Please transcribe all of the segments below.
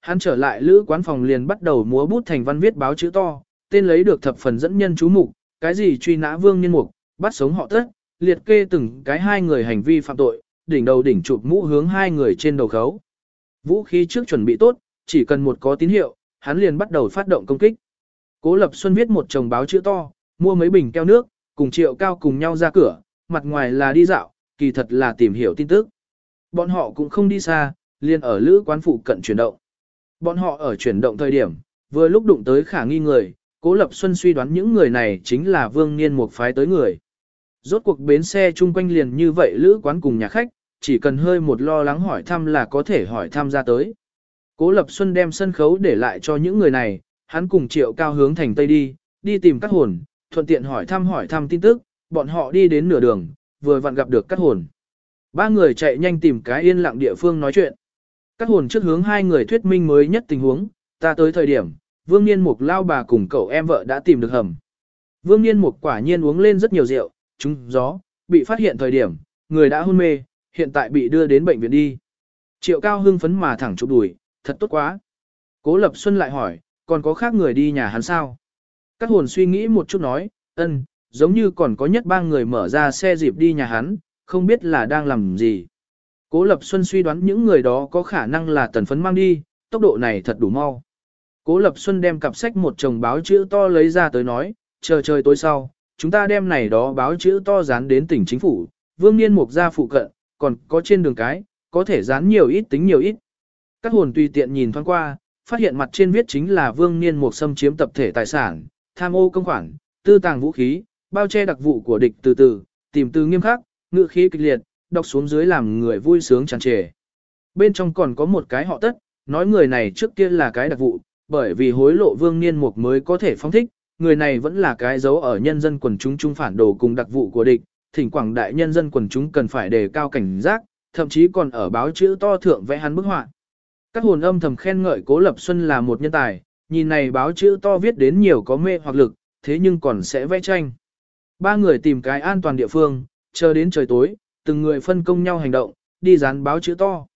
Hắn trở lại lữ quán phòng liền bắt đầu múa bút thành văn viết báo chữ to, tên lấy được thập phần dẫn nhân chú mục, cái gì truy nã vương nhân mục, bắt sống họ tất, liệt kê từng cái hai người hành vi phạm tội, đỉnh đầu đỉnh chụp mũ hướng hai người trên đầu khấu. Vũ khí trước chuẩn bị tốt, chỉ cần một có tín hiệu, hắn liền bắt đầu phát động công kích. Cố Lập Xuân viết một chồng báo chữ to, mua mấy bình keo nước, cùng Triệu Cao cùng nhau ra cửa, mặt ngoài là đi dạo, kỳ thật là tìm hiểu tin tức. Bọn họ cũng không đi xa, liền ở lữ quán phụ cận chuyển động. Bọn họ ở chuyển động thời điểm, vừa lúc đụng tới khả nghi người, Cố Lập Xuân suy đoán những người này chính là Vương Niên một phái tới người. Rốt cuộc bến xe chung quanh liền như vậy lữ quán cùng nhà khách, chỉ cần hơi một lo lắng hỏi thăm là có thể hỏi thăm ra tới. Cố Lập Xuân đem sân khấu để lại cho những người này, hắn cùng triệu cao hướng thành Tây đi, đi tìm các hồn, thuận tiện hỏi thăm hỏi thăm tin tức, bọn họ đi đến nửa đường, vừa vặn gặp được các hồn. Ba người chạy nhanh tìm cái yên lặng địa phương nói chuyện. Các hồn trước hướng hai người thuyết minh mới nhất tình huống, ta tới thời điểm, Vương Niên Mục lao bà cùng cậu em vợ đã tìm được hầm. Vương Niên Mục quả nhiên uống lên rất nhiều rượu, trúng gió, bị phát hiện thời điểm, người đã hôn mê, hiện tại bị đưa đến bệnh viện đi. Triệu Cao hưng phấn mà thẳng chụp đùi, thật tốt quá. Cố Lập Xuân lại hỏi, còn có khác người đi nhà hắn sao? Các hồn suy nghĩ một chút nói, ân, giống như còn có nhất ba người mở ra xe dịp đi nhà hắn, không biết là đang làm gì. Cố Lập Xuân suy đoán những người đó có khả năng là tần phấn mang đi, tốc độ này thật đủ mau. Cố Lập Xuân đem cặp sách một chồng báo chữ to lấy ra tới nói, chờ trời tối sau, chúng ta đem này đó báo chữ to dán đến tỉnh chính phủ, vương niên mục ra phụ cận, còn có trên đường cái, có thể dán nhiều ít tính nhiều ít. Các hồn tùy tiện nhìn thoáng qua, phát hiện mặt trên viết chính là vương niên mục xâm chiếm tập thể tài sản, tham ô công khoản, tư tàng vũ khí, bao che đặc vụ của địch từ từ, tìm từ nghiêm khắc, ngựa khí kịch liệt, đọc xuống dưới làm người vui sướng tràn trề. Bên trong còn có một cái họ tất, nói người này trước kia là cái đặc vụ, bởi vì hối lộ vương niên mục mới có thể phong thích, người này vẫn là cái dấu ở nhân dân quần chúng trung phản đồ cùng đặc vụ của địch, thỉnh quảng đại nhân dân quần chúng cần phải đề cao cảnh giác, thậm chí còn ở báo chữ to thượng vẽ hắn bức họa. Các hồn âm thầm khen ngợi Cố Lập Xuân là một nhân tài, nhìn này báo chữ to viết đến nhiều có mê hoặc lực, thế nhưng còn sẽ vẽ tranh. Ba người tìm cái an toàn địa phương, chờ đến trời tối, từng người phân công nhau hành động, đi dán báo chữ to.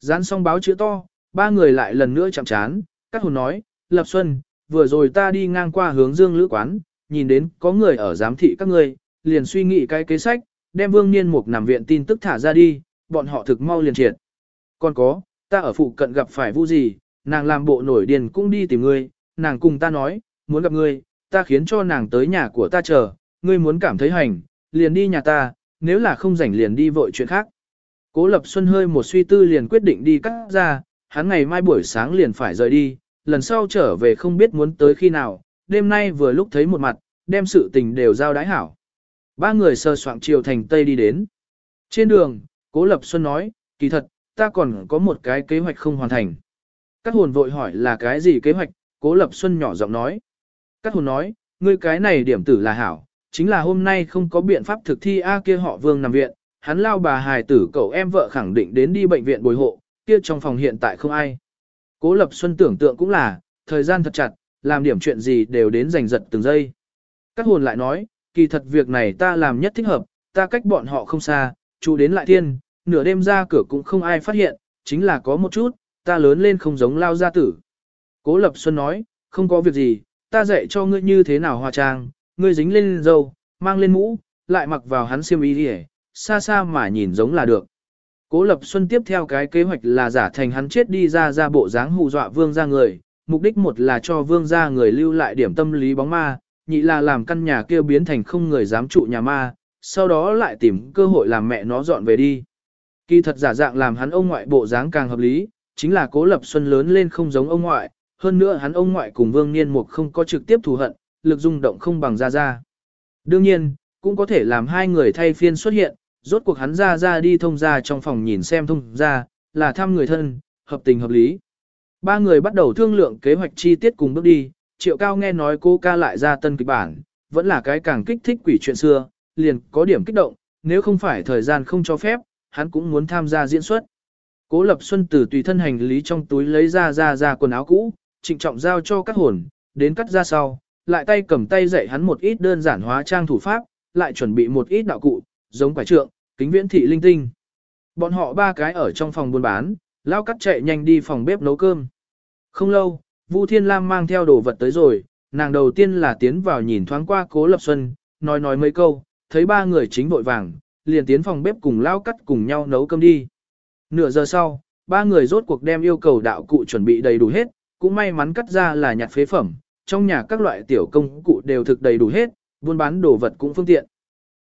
Dán xong báo chữ to, ba người lại lần nữa chạm chán, các hồn nói, Lập Xuân, vừa rồi ta đi ngang qua hướng dương lữ quán, nhìn đến có người ở giám thị các ngươi, liền suy nghĩ cái kế sách, đem vương niên mục nằm viện tin tức thả ra đi, bọn họ thực mau liền triệt. Còn có, ta ở phụ cận gặp phải vu gì, nàng làm bộ nổi điên cũng đi tìm ngươi, nàng cùng ta nói, muốn gặp ngươi, ta khiến cho nàng tới nhà của ta chờ, ngươi muốn cảm thấy hành, liền đi nhà ta, nếu là không rảnh liền đi vội chuyện khác. Cố Lập Xuân hơi một suy tư liền quyết định đi cắt ra, hắn ngày mai buổi sáng liền phải rời đi, lần sau trở về không biết muốn tới khi nào, đêm nay vừa lúc thấy một mặt, đem sự tình đều giao đái hảo. Ba người sơ soạn chiều thành Tây đi đến. Trên đường, Cố Lập Xuân nói, kỳ thật, ta còn có một cái kế hoạch không hoàn thành. Các hồn vội hỏi là cái gì kế hoạch, Cố Lập Xuân nhỏ giọng nói. Các hồn nói, ngươi cái này điểm tử là hảo, chính là hôm nay không có biện pháp thực thi A kia họ vương nằm viện, hắn lao bà hài tử cậu em vợ khẳng định đến đi bệnh viện bồi hộ, kia trong phòng hiện tại không ai. Cố Lập Xuân tưởng tượng cũng là, thời gian thật chặt, làm điểm chuyện gì đều đến giành giật từng giây. Các hồn lại nói, kỳ thật việc này ta làm nhất thích hợp, ta cách bọn họ không xa, chú đến lại thiên, nửa đêm ra cửa cũng không ai phát hiện, chính là có một chút, ta lớn lên không giống lao gia tử. Cố Lập Xuân nói, không có việc gì, ta dạy cho ngươi như thế nào hòa trang, ngươi dính lên dâu, mang lên mũ, lại mặc vào hắn xiêm y đi xa xa mà nhìn giống là được. Cố Lập Xuân tiếp theo cái kế hoạch là giả thành hắn chết đi ra ra bộ dáng hù dọa vương ra người, mục đích một là cho vương ra người lưu lại điểm tâm lý bóng ma, nhị là làm căn nhà kia biến thành không người dám trụ nhà ma, sau đó lại tìm cơ hội làm mẹ nó dọn về đi. Kỳ thật giả dạng làm hắn ông ngoại bộ dáng càng hợp lý, chính là Cố Lập Xuân lớn lên không giống ông ngoại, hơn nữa hắn ông ngoại cùng Vương Niên Mục không có trực tiếp thù hận, lực rung động không bằng ra ra. Đương nhiên, cũng có thể làm hai người thay phiên xuất hiện, rốt cuộc hắn ra ra đi thông ra trong phòng nhìn xem thông ra, là thăm người thân, hợp tình hợp lý. Ba người bắt đầu thương lượng kế hoạch chi tiết cùng bước đi, triệu cao nghe nói cô ca lại ra tân kịch bản, vẫn là cái càng kích thích quỷ chuyện xưa, liền có điểm kích động, nếu không phải thời gian không cho phép, hắn cũng muốn tham gia diễn xuất. Cố Lập Xuân từ tùy thân hành lý trong túi lấy ra ra ra quần áo cũ, trịnh trọng giao cho các hồn, đến cắt ra sau, lại tay cầm tay dạy hắn một ít đơn giản hóa trang thủ pháp, lại chuẩn bị một ít đạo cụ, giống quả trượng, kính viễn thị linh tinh. Bọn họ ba cái ở trong phòng buôn bán, lao cắt chạy nhanh đi phòng bếp nấu cơm. Không lâu, Vu Thiên Lam mang theo đồ vật tới rồi, nàng đầu tiên là tiến vào nhìn thoáng qua Cố Lập Xuân, nói nói mấy câu, thấy ba người chính vội vàng, liền tiến phòng bếp cùng lao cắt cùng nhau nấu cơm đi. Nửa giờ sau, ba người rốt cuộc đem yêu cầu đạo cụ chuẩn bị đầy đủ hết, cũng may mắn cắt ra là nhặt phế phẩm, trong nhà các loại tiểu công cụ đều thực đầy đủ hết, buôn bán đồ vật cũng phương tiện.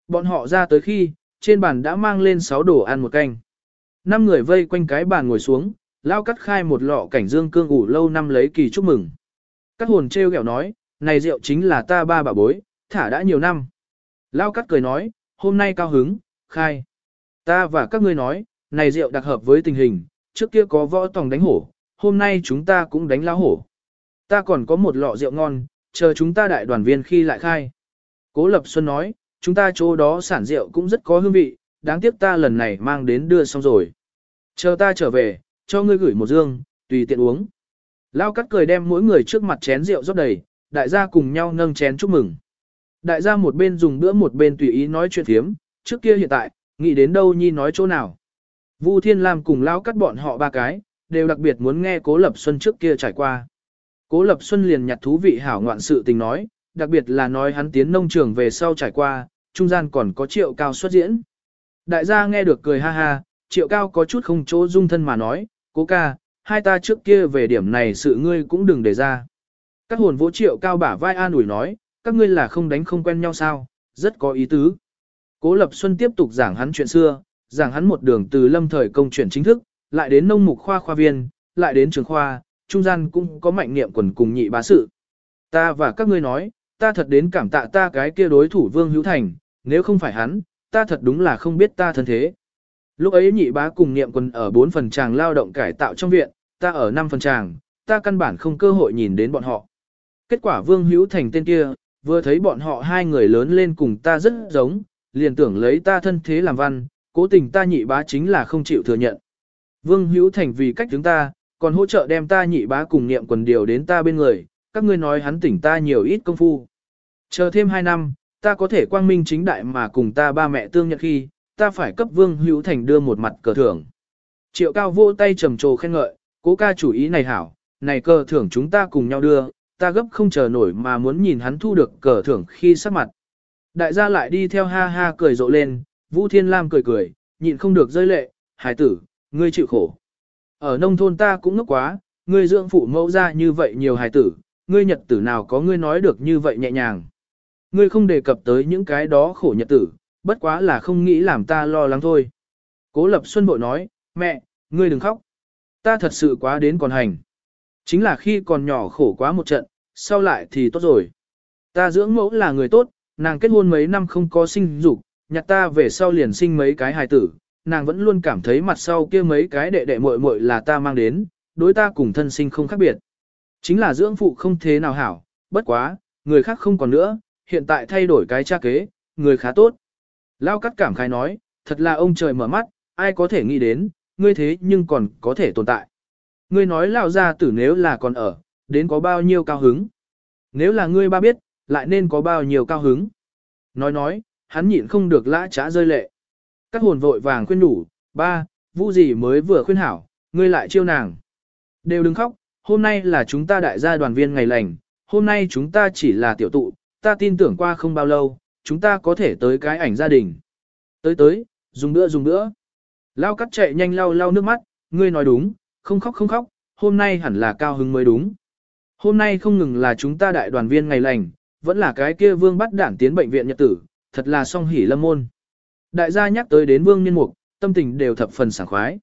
Bọn họ ra tới khi, trên bàn đã mang lên 6 đồ ăn một canh. Năm người vây quanh cái bàn ngồi xuống, lao cắt khai một lọ cảnh dương cương ủ lâu năm lấy kỳ chúc mừng. Các hồn treo kẹo nói, này rượu chính là ta ba bà bối, thả đã nhiều năm. Lao cắt cười nói, hôm nay cao hứng, khai. Ta và các ngươi nói, này rượu đặc hợp với tình hình, trước kia có võ tòng đánh hổ, hôm nay chúng ta cũng đánh lao hổ. Ta còn có một lọ rượu ngon, chờ chúng ta đại đoàn viên khi lại khai. Cố Lập Xuân nói, chúng ta chỗ đó sản rượu cũng rất có hương vị, đáng tiếc ta lần này mang đến đưa xong rồi. Chờ ta trở về, cho ngươi gửi một dương, tùy tiện uống. Lao cắt cười đem mỗi người trước mặt chén rượu rót đầy, đại gia cùng nhau nâng chén chúc mừng. Đại gia một bên dùng bữa một bên tùy ý nói chuyện thiếm, trước kia hiện tại, nghĩ đến đâu nhi nói chỗ nào. Vu Thiên Lam cùng Lao cắt bọn họ ba cái, đều đặc biệt muốn nghe Cố Lập Xuân trước kia trải qua. Cố Lập Xuân liền nhặt thú vị hảo ngoạn sự tình nói, đặc biệt là nói hắn tiến nông trường về sau trải qua, trung gian còn có triệu cao xuất diễn. Đại gia nghe được cười ha ha, triệu cao có chút không chỗ dung thân mà nói, cố ca, hai ta trước kia về điểm này sự ngươi cũng đừng để ra. Các hồn vỗ triệu cao bả vai an ủi nói, các ngươi là không đánh không quen nhau sao, rất có ý tứ. Cố Lập Xuân tiếp tục giảng hắn chuyện xưa, giảng hắn một đường từ lâm thời công chuyển chính thức, lại đến nông mục khoa khoa viên, lại đến trường khoa, trung gian cũng có mạnh niệm quần cùng nhị bá sự. Ta và các ngươi nói, ta thật đến cảm tạ ta cái kia đối thủ Vương Hữu Thành, nếu không phải hắn, ta thật đúng là không biết ta thân thế. Lúc ấy nhị bá cùng niệm quần ở 4 phần tràng lao động cải tạo trong viện, ta ở 5 phần tràng, ta căn bản không cơ hội nhìn đến bọn họ. Kết quả Vương Hữu Thành tên kia, vừa thấy bọn họ hai người lớn lên cùng ta rất giống, liền tưởng lấy ta thân thế làm văn, cố tình ta nhị bá chính là không chịu thừa nhận. Vương Hữu Thành vì cách chúng ta, còn hỗ trợ đem ta nhị bá cùng niệm quần điều đến ta bên người, các ngươi nói hắn tỉnh ta nhiều ít công phu. Chờ thêm 2 năm, ta có thể quang minh chính đại mà cùng ta ba mẹ tương nhận khi, ta phải cấp Vương Hữu Thành đưa một mặt cờ thưởng. Triệu cao vô tay trầm trồ khen ngợi, cố ca chủ ý này hảo, này cờ thưởng chúng ta cùng nhau đưa, ta gấp không chờ nổi mà muốn nhìn hắn thu được cờ thưởng khi sắc mặt. Đại gia lại đi theo ha ha cười rộ lên, Vũ Thiên Lam cười cười, nhịn không được rơi lệ, hải tử, ngươi chịu khổ. Ở nông thôn ta cũng ngốc quá, ngươi dưỡng phụ mẫu ra như vậy nhiều hài tử, ngươi nhật tử nào có ngươi nói được như vậy nhẹ nhàng. Ngươi không đề cập tới những cái đó khổ nhật tử, bất quá là không nghĩ làm ta lo lắng thôi. Cố Lập Xuân bội nói, mẹ, ngươi đừng khóc. Ta thật sự quá đến còn hành. Chính là khi còn nhỏ khổ quá một trận, sau lại thì tốt rồi. Ta dưỡng mẫu là người tốt, nàng kết hôn mấy năm không có sinh dục, nhặt ta về sau liền sinh mấy cái hài tử, nàng vẫn luôn cảm thấy mặt sau kia mấy cái đệ đệ muội muội là ta mang đến, đối ta cùng thân sinh không khác biệt. Chính là dưỡng phụ không thế nào hảo, bất quá, người khác không còn nữa, hiện tại thay đổi cái cha kế, người khá tốt. Lao cắt cảm khai nói, thật là ông trời mở mắt, ai có thể nghĩ đến, ngươi thế nhưng còn có thể tồn tại. Ngươi nói lao ra tử nếu là còn ở, đến có bao nhiêu cao hứng. Nếu là ngươi ba biết, lại nên có bao nhiêu cao hứng. Nói nói, hắn nhịn không được lã trá rơi lệ. Các hồn vội vàng khuyên đủ, ba, vu gì mới vừa khuyên hảo, ngươi lại chiêu nàng. Đều đừng khóc, hôm nay là chúng ta đại gia đoàn viên ngày lành, hôm nay chúng ta chỉ là tiểu tụ, ta tin tưởng qua không bao lâu, chúng ta có thể tới cái ảnh gia đình. Tới tới, dùng nữa dùng nữa Lao cắt chạy nhanh lau lau nước mắt, ngươi nói đúng, không khóc không khóc, hôm nay hẳn là cao hứng mới đúng. Hôm nay không ngừng là chúng ta đại đoàn viên ngày lành, vẫn là cái kia vương bắt đảng tiến bệnh viện nhật tử, thật là song hỉ lâm môn. Đại gia nhắc tới đến vương niên mục, tâm tình đều thập phần sảng khoái.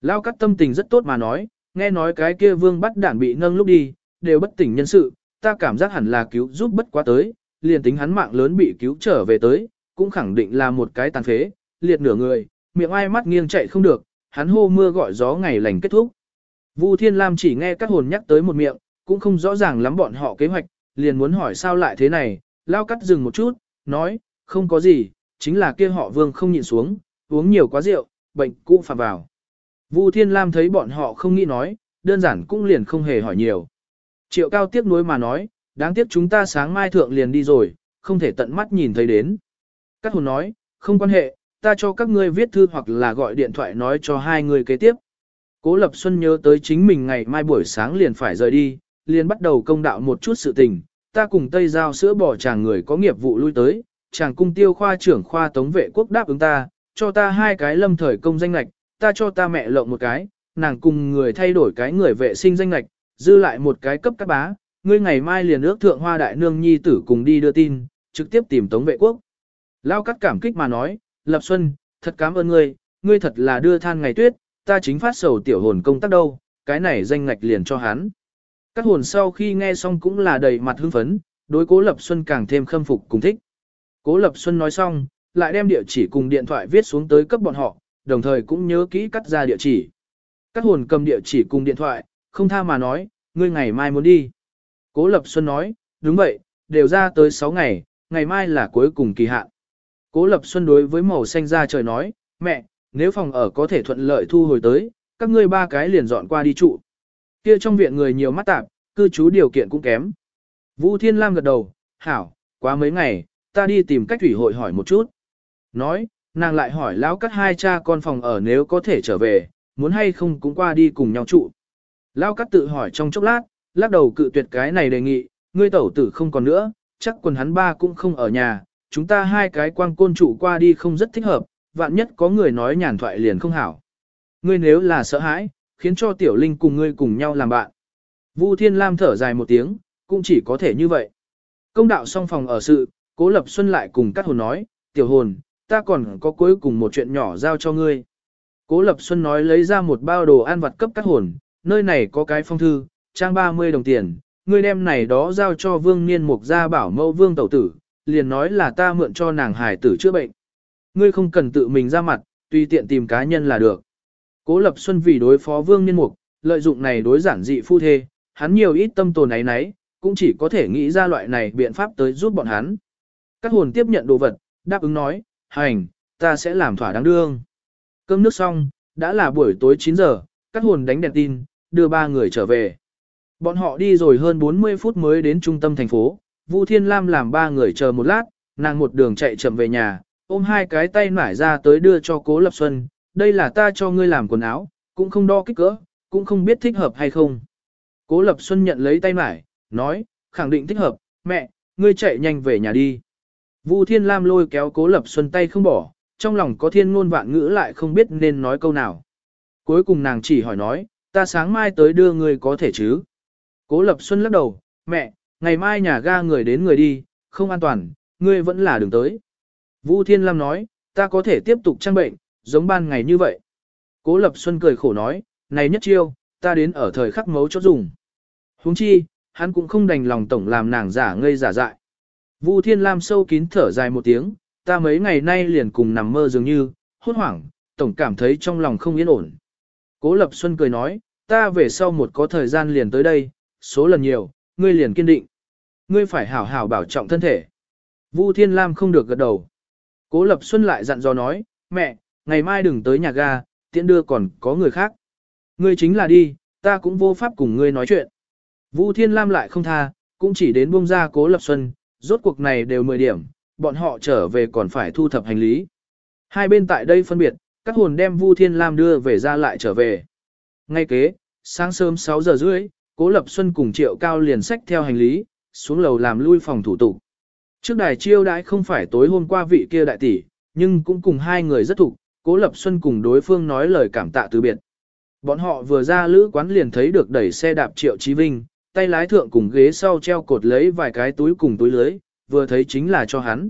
Lao cắt tâm tình rất tốt mà nói, nghe nói cái kia vương bắt đản bị nâng lúc đi, đều bất tỉnh nhân sự, ta cảm giác hẳn là cứu giúp bất quá tới, liền tính hắn mạng lớn bị cứu trở về tới, cũng khẳng định là một cái tàn phế, liệt nửa người, miệng ai mắt nghiêng chạy không được, hắn hô mưa gọi gió ngày lành kết thúc. Vu Thiên Lam chỉ nghe các hồn nhắc tới một miệng, cũng không rõ ràng lắm bọn họ kế hoạch, liền muốn hỏi sao lại thế này, lao cắt dừng một chút, nói, không có gì, chính là kia họ vương không nhịn xuống, uống nhiều quá rượu, bệnh cũ phạm vào. Vu Thiên Lam thấy bọn họ không nghĩ nói, đơn giản cũng liền không hề hỏi nhiều. Triệu cao tiếc nuối mà nói, đáng tiếc chúng ta sáng mai thượng liền đi rồi, không thể tận mắt nhìn thấy đến. Các hồn nói, không quan hệ, ta cho các ngươi viết thư hoặc là gọi điện thoại nói cho hai người kế tiếp. Cố Lập Xuân nhớ tới chính mình ngày mai buổi sáng liền phải rời đi, liền bắt đầu công đạo một chút sự tình, ta cùng Tây Giao sữa bỏ chàng người có nghiệp vụ lui tới, chàng cung tiêu khoa trưởng khoa tống vệ quốc đáp ứng ta, cho ta hai cái lâm thời công danh lạch, ta cho ta mẹ lộng một cái, nàng cùng người thay đổi cái người vệ sinh danh lạch, dư lại một cái cấp các bá, ngươi ngày mai liền ước thượng hoa đại nương nhi tử cùng đi đưa tin, trực tiếp tìm tống vệ quốc. Lao cắt cảm kích mà nói, Lập Xuân, thật cảm ơn ngươi, ngươi thật là đưa than ngày tuyết, ta chính phát sầu tiểu hồn công tác đâu, cái này danh ngạch liền cho hắn. Các hồn sau khi nghe xong cũng là đầy mặt hưng phấn, đối cố Lập Xuân càng thêm khâm phục cùng thích. Cố Lập Xuân nói xong, lại đem địa chỉ cùng điện thoại viết xuống tới cấp bọn họ, đồng thời cũng nhớ kỹ cắt ra địa chỉ. Các hồn cầm địa chỉ cùng điện thoại, không tha mà nói, ngươi ngày mai muốn đi. Cố Lập Xuân nói, đúng vậy, đều ra tới 6 ngày, ngày mai là cuối cùng kỳ hạn. Cố Lập Xuân đối với màu xanh ra trời nói, mẹ, nếu phòng ở có thể thuận lợi thu hồi tới, các ngươi ba cái liền dọn qua đi trụ. Kia trong viện người nhiều mắt tạp, cư trú điều kiện cũng kém. Vũ Thiên Lam gật đầu, hảo, quá mấy ngày, ta đi tìm cách thủy hội hỏi một chút. Nói, nàng lại hỏi lão cắt hai cha con phòng ở nếu có thể trở về, muốn hay không cũng qua đi cùng nhau trụ. Lão cắt tự hỏi trong chốc lát, lắc đầu cự tuyệt cái này đề nghị, ngươi tẩu tử không còn nữa, chắc quần hắn ba cũng không ở nhà, chúng ta hai cái quang côn trụ qua đi không rất thích hợp, vạn nhất có người nói nhàn thoại liền không hảo. Ngươi nếu là sợ hãi, khiến cho tiểu linh cùng ngươi cùng nhau làm bạn. Vu Thiên Lam thở dài một tiếng, cũng chỉ có thể như vậy. Công đạo xong phòng ở sự, Cố Lập Xuân lại cùng các hồn nói, tiểu hồn, ta còn có cuối cùng một chuyện nhỏ giao cho ngươi. Cố Lập Xuân nói lấy ra một bao đồ ăn vặt cấp các hồn, nơi này có cái phong thư, trang 30 đồng tiền, ngươi đem này đó giao cho vương niên mục gia bảo mẫu vương tẩu tử, liền nói là ta mượn cho nàng Hải tử chữa bệnh. Ngươi không cần tự mình ra mặt, tùy tiện tìm cá nhân là được. Cố Lập Xuân vì đối phó vương niên mục, lợi dụng này đối giản dị phu thê, hắn nhiều ít tâm tồn ấy nấy, cũng chỉ có thể nghĩ ra loại này biện pháp tới giúp bọn hắn. Các hồn tiếp nhận đồ vật, đáp ứng nói, hành, ta sẽ làm thỏa đáng đương. Cơm nước xong, đã là buổi tối 9 giờ, các hồn đánh đèn tin, đưa ba người trở về. Bọn họ đi rồi hơn 40 phút mới đến trung tâm thành phố, Vu Thiên Lam làm ba người chờ một lát, nàng một đường chạy chậm về nhà, ôm hai cái tay nải ra tới đưa cho Cố Lập Xuân, đây là ta cho ngươi làm quần áo, cũng không đo kích cỡ, cũng không biết thích hợp hay không. Cố Lập Xuân nhận lấy tay nải, nói, khẳng định thích hợp, mẹ, ngươi chạy nhanh về nhà đi. Vu Thiên Lam lôi kéo Cố Lập Xuân tay không bỏ, trong lòng có thiên ngôn vạn ngữ lại không biết nên nói câu nào. Cuối cùng nàng chỉ hỏi nói, ta sáng mai tới đưa ngươi có thể chứ? Cố Lập Xuân lắc đầu, mẹ, ngày mai nhà ga người đến người đi, không an toàn, ngươi vẫn là đường tới. Vu Thiên Lam nói, ta có thể tiếp tục trang bệnh, giống ban ngày như vậy. Cố Lập Xuân cười khổ nói, này nhất chiêu, ta đến ở thời khắc mấu chốt dùng. Huống chi, hắn cũng không đành lòng tổng làm nàng giả ngây giả dại. Vu Thiên Lam sâu kín thở dài một tiếng, ta mấy ngày nay liền cùng nằm mơ dường như, hốt hoảng, tổng cảm thấy trong lòng không yên ổn. Cố Lập Xuân cười nói, ta về sau một có thời gian liền tới đây, số lần nhiều, ngươi liền kiên định. Ngươi phải hảo hảo bảo trọng thân thể. Vu Thiên Lam không được gật đầu. Cố Lập Xuân lại dặn dò nói, mẹ, ngày mai đừng tới nhà ga, tiễn đưa còn có người khác. Ngươi chính là đi, ta cũng vô pháp cùng ngươi nói chuyện. Vu Thiên Lam lại không tha, cũng chỉ đến buông ra Cố Lập Xuân, rốt cuộc này đều 10 điểm, bọn họ trở về còn phải thu thập hành lý. Hai bên tại đây phân biệt, các hồn đem Vu Thiên Lam đưa về ra lại trở về. Ngay kế, sáng sớm 6 giờ rưỡi, Cố Lập Xuân cùng Triệu Cao liền sách theo hành lý, xuống lầu làm lui phòng thủ tục. Trước đài chiêu đãi không phải tối hôm qua vị kia đại tỷ, nhưng cũng cùng hai người rất thục, Cố Lập Xuân cùng đối phương nói lời cảm tạ từ biệt. Bọn họ vừa ra lữ quán liền thấy được đẩy xe đạp Triệu Chí Vinh, tay lái thượng cùng ghế sau treo cột lấy vài cái túi cùng túi lưới, vừa thấy chính là cho hắn.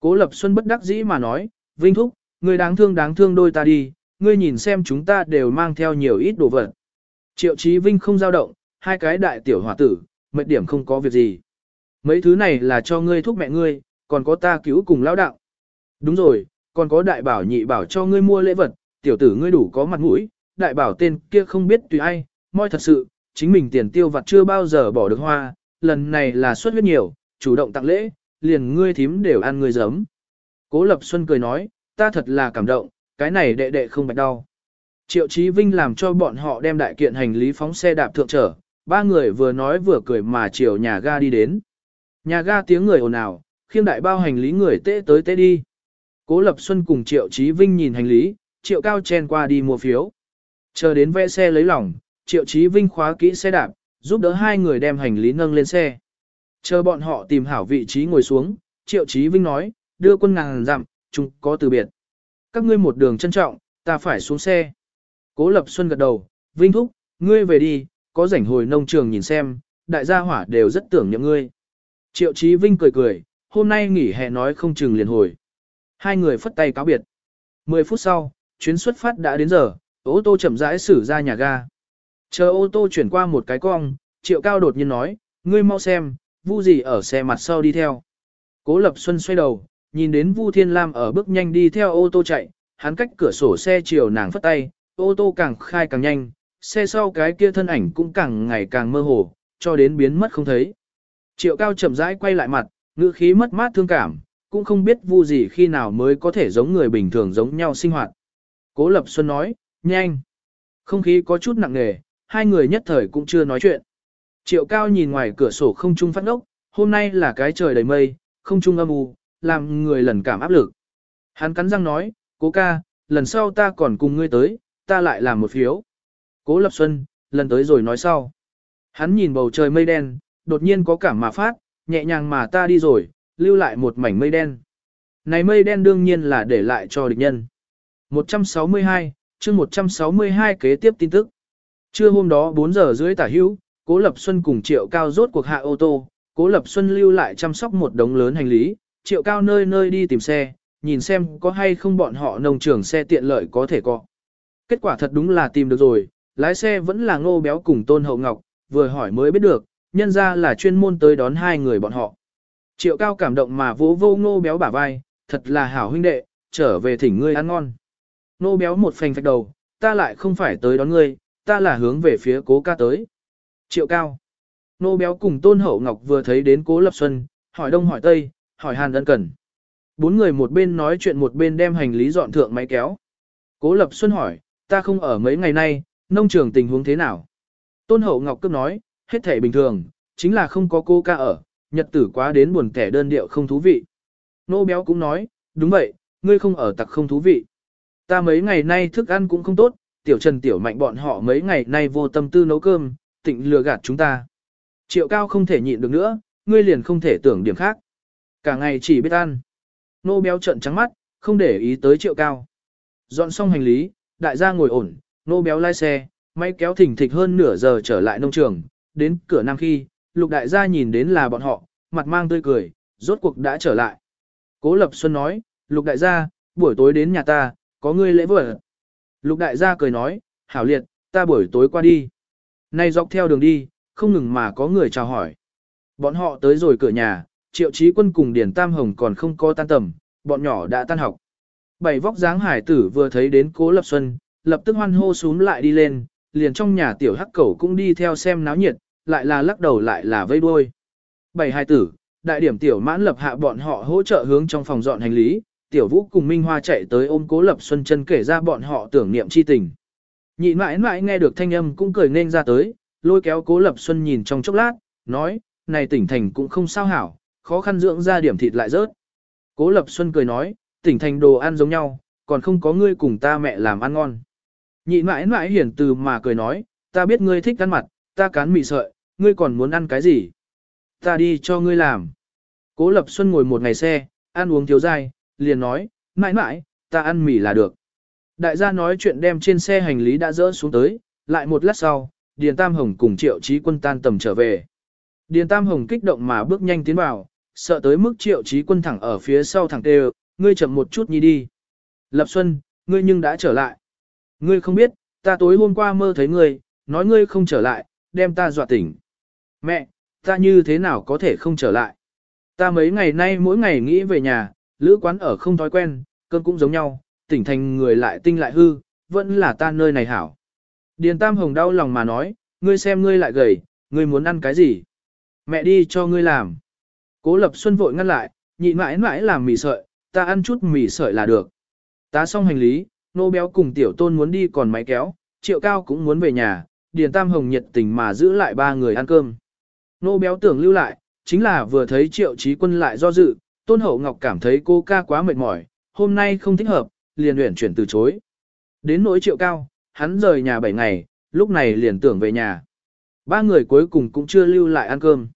Cố Lập Xuân bất đắc dĩ mà nói, Vinh Thúc, người đáng thương đáng thương đôi ta đi, ngươi nhìn xem chúng ta đều mang theo nhiều ít đồ vật. Triệu Chí Vinh không dao động, hai cái đại tiểu hòa tử, mệt điểm không có việc gì. Mấy thứ này là cho ngươi thúc mẹ ngươi, còn có ta cứu cùng lão đạo. Đúng rồi, còn có đại bảo nhị bảo cho ngươi mua lễ vật, tiểu tử ngươi đủ có mặt mũi, đại bảo tên kia không biết tùy ai, moi thật sự, chính mình tiền tiêu vặt chưa bao giờ bỏ được hoa, lần này là xuất huyết nhiều, chủ động tặng lễ, liền ngươi thím đều ăn ngươi giấm. Cố Lập Xuân cười nói, ta thật là cảm động, cái này đệ đệ không bạch đau. Triệu Chí Vinh làm cho bọn họ đem đại kiện hành lý phóng xe đạp thượng trở, ba người vừa nói vừa cười mà chiều nhà ga đi đến. Nhà ga tiếng người ồn ào, khiêng đại bao hành lý người tê tới tê đi. Cố Lập Xuân cùng Triệu Chí Vinh nhìn hành lý, Triệu Cao chen qua đi mua phiếu. Chờ đến vẽ xe lấy lòng, Triệu Chí Vinh khóa kỹ xe đạp, giúp đỡ hai người đem hành lý nâng lên xe. Chờ bọn họ tìm hảo vị trí ngồi xuống, Triệu Chí Vinh nói, đưa quân ngàn dặm, chúng có từ biệt. Các ngươi một đường trân trọng, ta phải xuống xe. Cố Lập Xuân gật đầu, Vinh Thúc, ngươi về đi, có rảnh hồi nông trường nhìn xem, đại gia hỏa đều rất tưởng nhậm ngươi. Triệu Chí Vinh cười cười, hôm nay nghỉ hè nói không chừng liền hồi. Hai người phất tay cáo biệt. Mười phút sau, chuyến xuất phát đã đến giờ, ô tô chậm rãi xử ra nhà ga. Chờ ô tô chuyển qua một cái cong, Triệu Cao đột nhiên nói, ngươi mau xem, Vu gì ở xe mặt sau đi theo. Cố Lập Xuân xoay đầu, nhìn đến Vu Thiên Lam ở bước nhanh đi theo ô tô chạy, hắn cách cửa sổ xe chiều nàng phất tay, ô tô càng khai càng nhanh, xe sau cái kia thân ảnh cũng càng ngày càng mơ hồ, cho đến biến mất không thấy. Triệu Cao chậm rãi quay lại mặt, ngữ khí mất mát thương cảm, cũng không biết Vu gì khi nào mới có thể giống người bình thường giống nhau sinh hoạt. Cố Lập Xuân nói, nhanh. Không khí có chút nặng nề, hai người nhất thời cũng chưa nói chuyện. Triệu cao nhìn ngoài cửa sổ không trung phát ngốc, hôm nay là cái trời đầy mây, không trung âm u, làm người lần cảm áp lực. Hắn cắn răng nói, cố ca, lần sau ta còn cùng ngươi tới, ta lại làm một phiếu. Cố lập xuân, lần tới rồi nói sau. Hắn nhìn bầu trời mây đen, đột nhiên có cảm mà phát, nhẹ nhàng mà ta đi rồi, lưu lại một mảnh mây đen. Này mây đen đương nhiên là để lại cho địch nhân. 162, chương 162 kế tiếp tin tức. Trưa hôm đó 4 giờ rưỡi tả hữu, Cố Lập Xuân cùng Triệu Cao rốt cuộc hạ ô tô, Cố Lập Xuân lưu lại chăm sóc một đống lớn hành lý, Triệu Cao nơi nơi đi tìm xe, nhìn xem có hay không bọn họ nông trường xe tiện lợi có thể có. Kết quả thật đúng là tìm được rồi, lái xe vẫn là ngô béo cùng Tôn Hậu Ngọc, vừa hỏi mới biết được, nhân ra là chuyên môn tới đón hai người bọn họ. Triệu Cao cảm động mà vỗ vô ngô béo bả vai, thật là hảo huynh đệ, trở về thỉnh ngươi ăn ngon. Ngô béo một phành phạch đầu, ta lại không phải tới đón ngươi, ta là hướng về phía cố ca tới. Triệu cao. Nô béo cùng Tôn Hậu Ngọc vừa thấy đến cố Lập Xuân, hỏi đông hỏi tây, hỏi hàn ân cần. Bốn người một bên nói chuyện một bên đem hành lý dọn thượng máy kéo. Cố Lập Xuân hỏi, ta không ở mấy ngày nay, nông trường tình huống thế nào? Tôn Hậu Ngọc cấp nói, hết thể bình thường, chính là không có cô ca ở, nhật tử quá đến buồn kẻ đơn điệu không thú vị. Nô béo cũng nói, đúng vậy, ngươi không ở tặc không thú vị. Ta mấy ngày nay thức ăn cũng không tốt, tiểu trần tiểu mạnh bọn họ mấy ngày nay vô tâm tư nấu cơm, tịnh lừa gạt chúng ta. Triệu cao không thể nhịn được nữa, ngươi liền không thể tưởng điểm khác. Cả ngày chỉ biết ăn. Nô béo trận trắng mắt, không để ý tới triệu cao. Dọn xong hành lý, đại gia ngồi ổn, nô béo lái xe, máy kéo thỉnh thịch hơn nửa giờ trở lại nông trường, đến cửa nam khi, lục đại gia nhìn đến là bọn họ, mặt mang tươi cười, rốt cuộc đã trở lại. Cố Lập Xuân nói, lục đại gia, buổi tối đến nhà ta, có ngươi lễ vật. Lục đại gia cười nói, hảo liệt, ta buổi tối qua đi. Nay dọc theo đường đi, không ngừng mà có người chào hỏi. Bọn họ tới rồi cửa nhà, triệu trí quân cùng Điển Tam Hồng còn không có tan tầm, bọn nhỏ đã tan học. Bảy vóc dáng hải tử vừa thấy đến cố lập xuân, lập tức hoan hô xuống lại đi lên, liền trong nhà tiểu hắc cẩu cũng đi theo xem náo nhiệt, lại là lắc đầu lại là vây đuôi. Bảy hải tử, đại điểm tiểu mãn lập hạ bọn họ hỗ trợ hướng trong phòng dọn hành lý, tiểu vũ cùng Minh Hoa chạy tới ôm cố lập xuân chân kể ra bọn họ tưởng niệm chi tình. Nhị mãi mãi nghe được thanh âm cũng cười nên ra tới, lôi kéo cố lập xuân nhìn trong chốc lát, nói, này tỉnh thành cũng không sao hảo, khó khăn dưỡng ra điểm thịt lại rớt. Cố lập xuân cười nói, tỉnh thành đồ ăn giống nhau, còn không có ngươi cùng ta mẹ làm ăn ngon. Nhị mãi mãi hiển từ mà cười nói, ta biết ngươi thích ăn mặt, ta cán mì sợi, ngươi còn muốn ăn cái gì? Ta đi cho ngươi làm. Cố lập xuân ngồi một ngày xe, ăn uống thiếu dai, liền nói, mãi mãi, ta ăn mì là được. Đại gia nói chuyện đem trên xe hành lý đã dỡ xuống tới, lại một lát sau, Điền Tam Hồng cùng Triệu Chí Quân tan tầm trở về. Điền Tam Hồng kích động mà bước nhanh tiến vào, sợ tới mức Triệu Chí Quân thẳng ở phía sau thẳng tê ngươi chậm một chút nhi đi. Lập Xuân, ngươi nhưng đã trở lại. Ngươi không biết, ta tối hôm qua mơ thấy ngươi, nói ngươi không trở lại, đem ta dọa tỉnh. Mẹ, ta như thế nào có thể không trở lại? Ta mấy ngày nay mỗi ngày nghĩ về nhà, lữ quán ở không thói quen, cơm cũng giống nhau, tỉnh thành người lại tinh lại hư, vẫn là ta nơi này hảo. Điền Tam Hồng đau lòng mà nói, ngươi xem ngươi lại gầy, ngươi muốn ăn cái gì? Mẹ đi cho ngươi làm. Cố Lập Xuân vội ngăn lại, nhị mãi mãi làm mì sợi, ta ăn chút mì sợi là được. Ta xong hành lý, nô béo cùng tiểu tôn muốn đi còn máy kéo, triệu cao cũng muốn về nhà, Điền Tam Hồng nhiệt tình mà giữ lại ba người ăn cơm. Nô béo tưởng lưu lại, chính là vừa thấy triệu trí quân lại do dự, tôn hậu ngọc cảm thấy cô ca quá mệt mỏi, hôm nay không thích hợp, liền luyện chuyển từ chối. Đến nỗi triệu cao, hắn rời nhà 7 ngày, lúc này liền tưởng về nhà. Ba người cuối cùng cũng chưa lưu lại ăn cơm.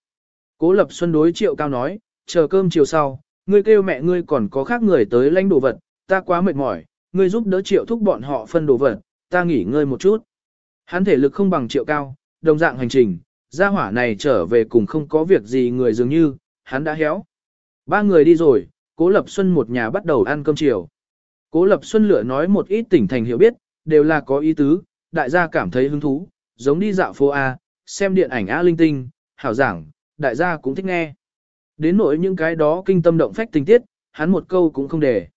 Cố Lập Xuân đối Triệu Cao nói, chờ cơm chiều sau, ngươi kêu mẹ ngươi còn có khác người tới lãnh đồ vật, ta quá mệt mỏi, ngươi giúp đỡ Triệu thúc bọn họ phân đồ vật, ta nghỉ ngơi một chút. Hắn thể lực không bằng Triệu Cao, đồng dạng hành trình, gia hỏa này trở về cùng không có việc gì người dường như, hắn đã héo. Ba người đi rồi, Cố Lập Xuân một nhà bắt đầu ăn cơm chiều. Cố Lập Xuân lựa nói một ít tỉnh thành hiểu biết, đều là có ý tứ, đại gia cảm thấy hứng thú, giống đi dạo phố A, xem điện ảnh A linh tinh, hảo giảng, đại gia cũng thích nghe. Đến nỗi những cái đó kinh tâm động phách tình tiết, hắn một câu cũng không để.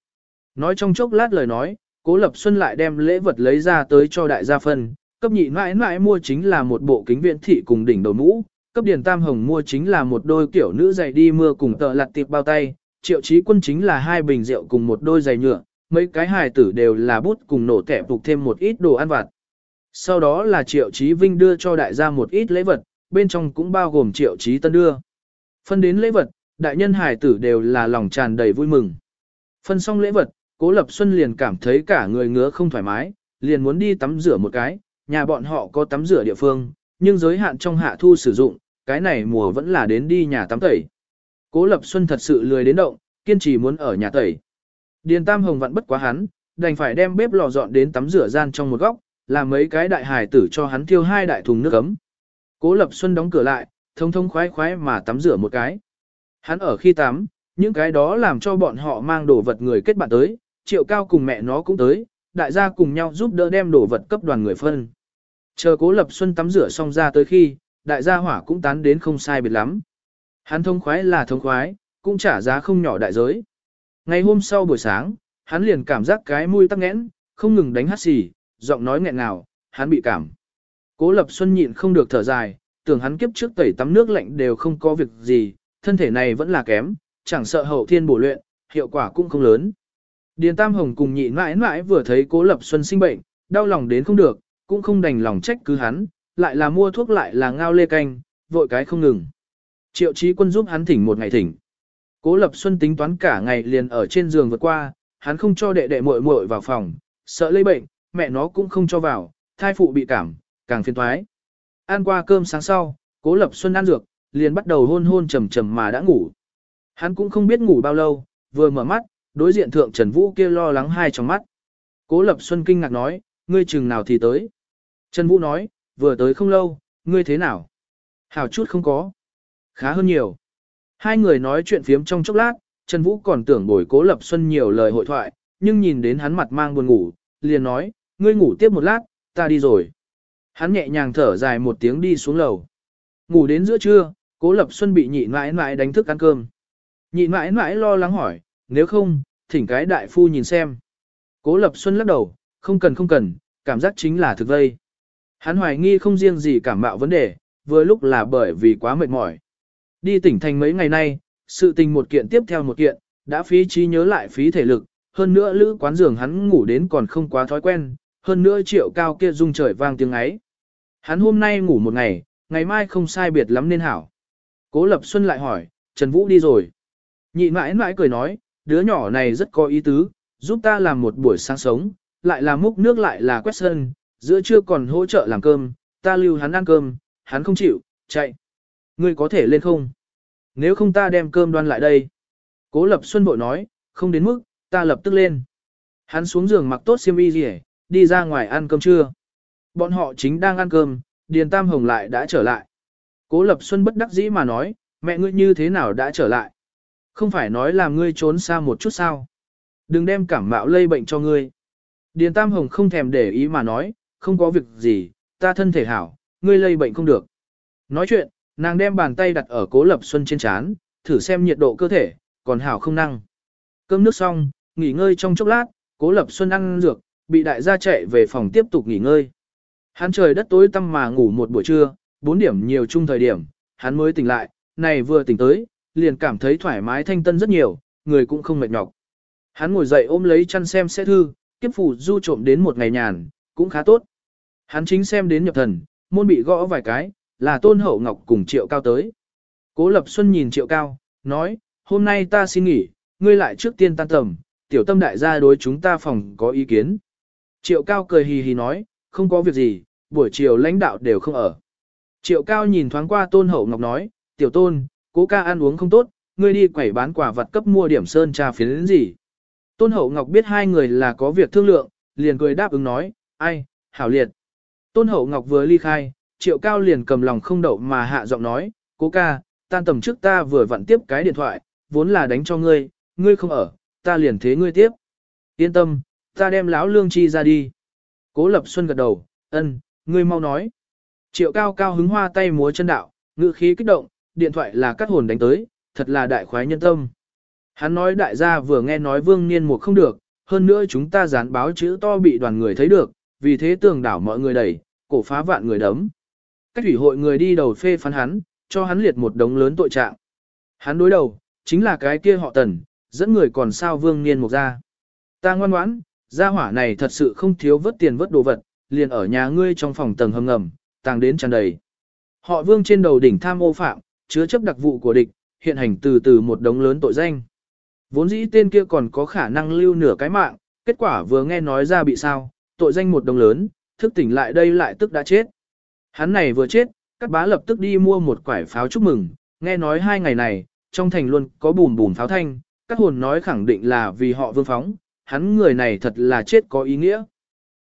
Nói trong chốc lát lời nói, Cố Lập Xuân lại đem lễ vật lấy ra tới cho đại gia phân, cấp nhị mãi mãi mua chính là một bộ kính viện thị cùng đỉnh đầu mũ, cấp điển tam hồng mua chính là một đôi kiểu nữ giày đi mưa cùng tờ lặt tiệp bao tay, triệu chí quân chính là hai bình rượu cùng một đôi giày nhựa, mấy cái hài tử đều là bút cùng nổ kẹp phục thêm một ít đồ ăn vặt. Sau đó là triệu chí vinh đưa cho đại gia một ít lễ vật, bên trong cũng bao gồm triệu chí tân đưa. Phân đến lễ vật, đại nhân hài tử đều là lòng tràn đầy vui mừng. Phân xong lễ vật, cố lập xuân liền cảm thấy cả người ngứa không thoải mái, liền muốn đi tắm rửa một cái, nhà bọn họ có tắm rửa địa phương, nhưng giới hạn trong hạ thu sử dụng, cái này mùa vẫn là đến đi nhà tắm tẩy. Cố Lập Xuân thật sự lười đến động, kiên trì muốn ở nhà tẩy. Điền Tam Hồng vặn bất quá hắn, đành phải đem bếp lò dọn đến tắm rửa gian trong một góc, làm mấy cái đại hài tử cho hắn thiêu hai đại thùng nước ấm. Cố Lập Xuân đóng cửa lại, thông thông khoái khoái mà tắm rửa một cái. Hắn ở khi tắm, những cái đó làm cho bọn họ mang đồ vật người kết bạn tới, triệu cao cùng mẹ nó cũng tới, đại gia cùng nhau giúp đỡ đem đồ vật cấp đoàn người phân. Chờ cố lập xuân tắm rửa xong ra tới khi, đại gia hỏa cũng tán đến không sai biệt lắm. Hắn thông khoái là thông khoái, cũng trả giá không nhỏ đại giới. Ngày hôm sau buổi sáng, hắn liền cảm giác cái mũi tắc nghẽn, không ngừng đánh hát xì, giọng nói nghẹn ngào, hắn bị cảm. Cố lập xuân nhịn không được thở dài, tưởng hắn kiếp trước tẩy tắm nước lạnh đều không có việc gì, thân thể này vẫn là kém, chẳng sợ hậu thiên bổ luyện, hiệu quả cũng không lớn. Điền Tam Hồng cùng nhị mãi mãi vừa thấy Cố Lập Xuân sinh bệnh, đau lòng đến không được, cũng không đành lòng trách cứ hắn, lại là mua thuốc lại là ngao lê canh, vội cái không ngừng. Triệu Chí Quân giúp hắn thỉnh một ngày thỉnh. Cố Lập Xuân tính toán cả ngày liền ở trên giường vượt qua, hắn không cho đệ đệ muội muội vào phòng, sợ lây bệnh, mẹ nó cũng không cho vào, thai phụ bị cảm, càng phiền toái. Ăn qua cơm sáng sau, Cố Lập Xuân ăn dược, liền bắt đầu hôn hôn trầm trầm mà đã ngủ. Hắn cũng không biết ngủ bao lâu, vừa mở mắt, đối diện thượng Trần Vũ kia lo lắng hai trong mắt. Cố Lập Xuân kinh ngạc nói, ngươi chừng nào thì tới. Trần Vũ nói, vừa tới không lâu, ngươi thế nào? Hảo chút không có. Khá hơn nhiều. Hai người nói chuyện phiếm trong chốc lát, Trần Vũ còn tưởng bồi Cố Lập Xuân nhiều lời hội thoại, nhưng nhìn đến hắn mặt mang buồn ngủ, liền nói, ngươi ngủ tiếp một lát, ta đi rồi. Hắn nhẹ nhàng thở dài một tiếng đi xuống lầu. Ngủ đến giữa trưa, Cố Lập Xuân bị nhị mãi mãi đánh thức ăn cơm. Nhị mãi mãi lo lắng hỏi, nếu không, thỉnh cái đại phu nhìn xem. Cố Lập Xuân lắc đầu, không cần không cần, cảm giác chính là thực vây. Hắn hoài nghi không riêng gì cảm mạo vấn đề, vừa lúc là bởi vì quá mệt mỏi. Đi tỉnh thành mấy ngày nay, sự tình một kiện tiếp theo một kiện, đã phí trí nhớ lại phí thể lực, hơn nữa lữ quán giường hắn ngủ đến còn không quá thói quen, hơn nữa triệu cao kia rung trời vang tiếng ấy. Hắn hôm nay ngủ một ngày, ngày mai không sai biệt lắm nên hảo. Cố Lập Xuân lại hỏi, Trần Vũ đi rồi. Nhị mãi mãi cười nói, đứa nhỏ này rất có ý tứ, giúp ta làm một buổi sáng sống, lại là múc nước lại là quét sân, giữa trưa còn hỗ trợ làm cơm, ta lưu hắn ăn cơm, hắn không chịu, chạy. Ngươi có thể lên không? Nếu không ta đem cơm đoan lại đây. Cố Lập Xuân bội nói, không đến mức, ta lập tức lên. Hắn xuống giường mặc tốt xiêm y gì đi ra ngoài ăn cơm trưa. Bọn họ chính đang ăn cơm, Điền Tam Hồng lại đã trở lại. Cố Lập Xuân bất đắc dĩ mà nói, mẹ ngươi như thế nào đã trở lại? Không phải nói là ngươi trốn xa một chút sao? Đừng đem cảm mạo lây bệnh cho ngươi. Điền Tam Hồng không thèm để ý mà nói, không có việc gì, ta thân thể hảo, ngươi lây bệnh không được. Nói chuyện, nàng đem bàn tay đặt ở cố lập xuân trên chán, thử xem nhiệt độ cơ thể, còn hảo không năng. Cơm nước xong, nghỉ ngơi trong chốc lát, cố lập xuân ăn dược, bị đại gia chạy về phòng tiếp tục nghỉ ngơi. Hắn trời đất tối tăm mà ngủ một buổi trưa, bốn điểm nhiều chung thời điểm, hắn mới tỉnh lại, này vừa tỉnh tới, liền cảm thấy thoải mái thanh tân rất nhiều, người cũng không mệt nhọc. Hắn ngồi dậy ôm lấy chăn xem xét thư, kiếp phủ du trộm đến một ngày nhàn, cũng khá tốt. Hắn chính xem đến nhập thần, môn bị gõ vài cái, là tôn hậu ngọc cùng triệu cao tới. Cố lập xuân nhìn triệu cao, nói, hôm nay ta xin nghỉ, ngươi lại trước tiên tan tầm, tiểu tâm đại gia đối chúng ta phòng có ý kiến. Triệu cao cười hì hì nói, không có việc gì, buổi chiều lãnh đạo đều không ở. Triệu cao nhìn thoáng qua tôn hậu ngọc nói, tiểu tôn, cố ca ăn uống không tốt, ngươi đi quẩy bán quả vật cấp mua điểm sơn trà phiến gì. Tôn hậu ngọc biết hai người là có việc thương lượng, liền cười đáp ứng nói, ai, hảo liệt. Tôn hậu ngọc vừa ly khai, triệu cao liền cầm lòng không đậu mà hạ giọng nói, cố ca, tan tầm trước ta vừa vặn tiếp cái điện thoại, vốn là đánh cho ngươi, ngươi không ở, ta liền thế ngươi tiếp. Yên tâm, ta đem lão lương chi ra đi. Cố lập xuân gật đầu, ân, ngươi mau nói. Triệu cao cao hứng hoa tay múa chân đạo, ngữ khí kích động, điện thoại là cắt hồn đánh tới, thật là đại khoái nhân tâm. Hắn nói đại gia vừa nghe nói vương niên một không được, hơn nữa chúng ta dán báo chữ to bị đoàn người thấy được, vì thế tường đảo mọi người đẩy, cổ phá vạn người đấm. Cách thủy hội người đi đầu phê phán hắn, cho hắn liệt một đống lớn tội trạng. Hắn đối đầu, chính là cái kia họ tần, dẫn người còn sao vương niên một ra. Ta ngoan ngoãn, gia hỏa này thật sự không thiếu vớt tiền vớt đồ vật, liền ở nhà ngươi trong phòng tầng hầm ngầm, tàng đến tràn đầy. Họ vương trên đầu đỉnh tham ô phạm, chứa chấp đặc vụ của địch, hiện hành từ từ một đống lớn tội danh. Vốn dĩ tên kia còn có khả năng lưu nửa cái mạng, kết quả vừa nghe nói ra bị sao, tội danh một đồng lớn, thức tỉnh lại đây lại tức đã chết. Hắn này vừa chết, các bá lập tức đi mua một quải pháo chúc mừng, nghe nói hai ngày này, trong thành luôn có bùm bùm pháo thanh, các hồn nói khẳng định là vì họ vương phóng, hắn người này thật là chết có ý nghĩa.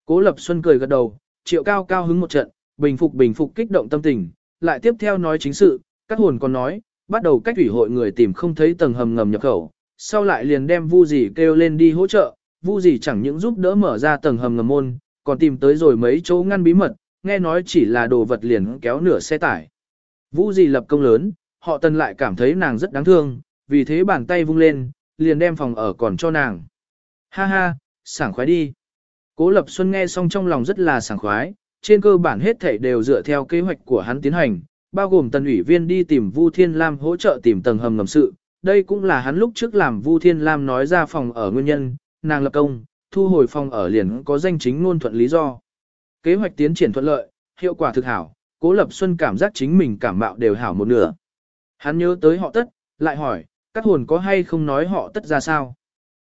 Cố Lập Xuân cười gật đầu, triệu cao cao hứng một trận, bình phục bình phục kích động tâm tình, lại tiếp theo nói chính sự, các hồn còn nói, bắt đầu cách ủy hội người tìm không thấy tầng hầm ngầm nhập khẩu, sau lại liền đem vu gì kêu lên đi hỗ trợ, vu gì chẳng những giúp đỡ mở ra tầng hầm ngầm môn, còn tìm tới rồi mấy chỗ ngăn bí mật, nghe nói chỉ là đồ vật liền kéo nửa xe tải. Vu gì lập công lớn, họ tần lại cảm thấy nàng rất đáng thương, vì thế bàn tay vung lên, liền đem phòng ở còn cho nàng. Ha ha, sảng khoái đi. Cố Lập Xuân nghe xong trong lòng rất là sảng khoái, trên cơ bản hết thảy đều dựa theo kế hoạch của hắn tiến hành, bao gồm tần ủy viên đi tìm Vu Thiên Lam hỗ trợ tìm tầng hầm ngầm sự. Đây cũng là hắn lúc trước làm Vu Thiên Lam nói ra phòng ở nguyên nhân, nàng lập công, thu hồi phòng ở liền có danh chính ngôn thuận lý do. Kế hoạch tiến triển thuận lợi, hiệu quả thực hảo, Cố Lập Xuân cảm giác chính mình cảm mạo đều hảo một nửa. Hắn nhớ tới họ tất, lại hỏi, các hồn có hay không nói họ tất ra sao?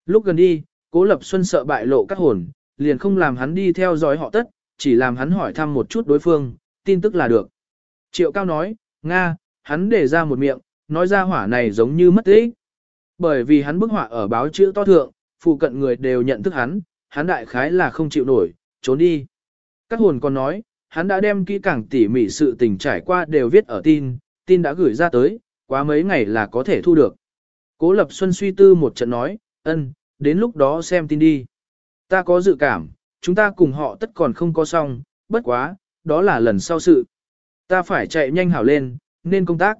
Lúc gần đi, Cố Lập Xuân sợ bại lộ các hồn, liền không làm hắn đi theo dõi họ tất, chỉ làm hắn hỏi thăm một chút đối phương, tin tức là được. Triệu Cao nói, Nga, hắn để ra một miệng, nói ra hỏa này giống như mất tích. Bởi vì hắn bức họa ở báo chữ to thượng, phụ cận người đều nhận thức hắn, hắn đại khái là không chịu nổi, trốn đi. Các hồn còn nói, hắn đã đem kỹ càng tỉ mỉ sự tình trải qua đều viết ở tin, tin đã gửi ra tới, quá mấy ngày là có thể thu được. Cố Lập Xuân suy tư một trận nói, ân, đến lúc đó xem tin đi. Ta có dự cảm, chúng ta cùng họ tất còn không có xong, bất quá, đó là lần sau sự. Ta phải chạy nhanh hảo lên, nên công tác.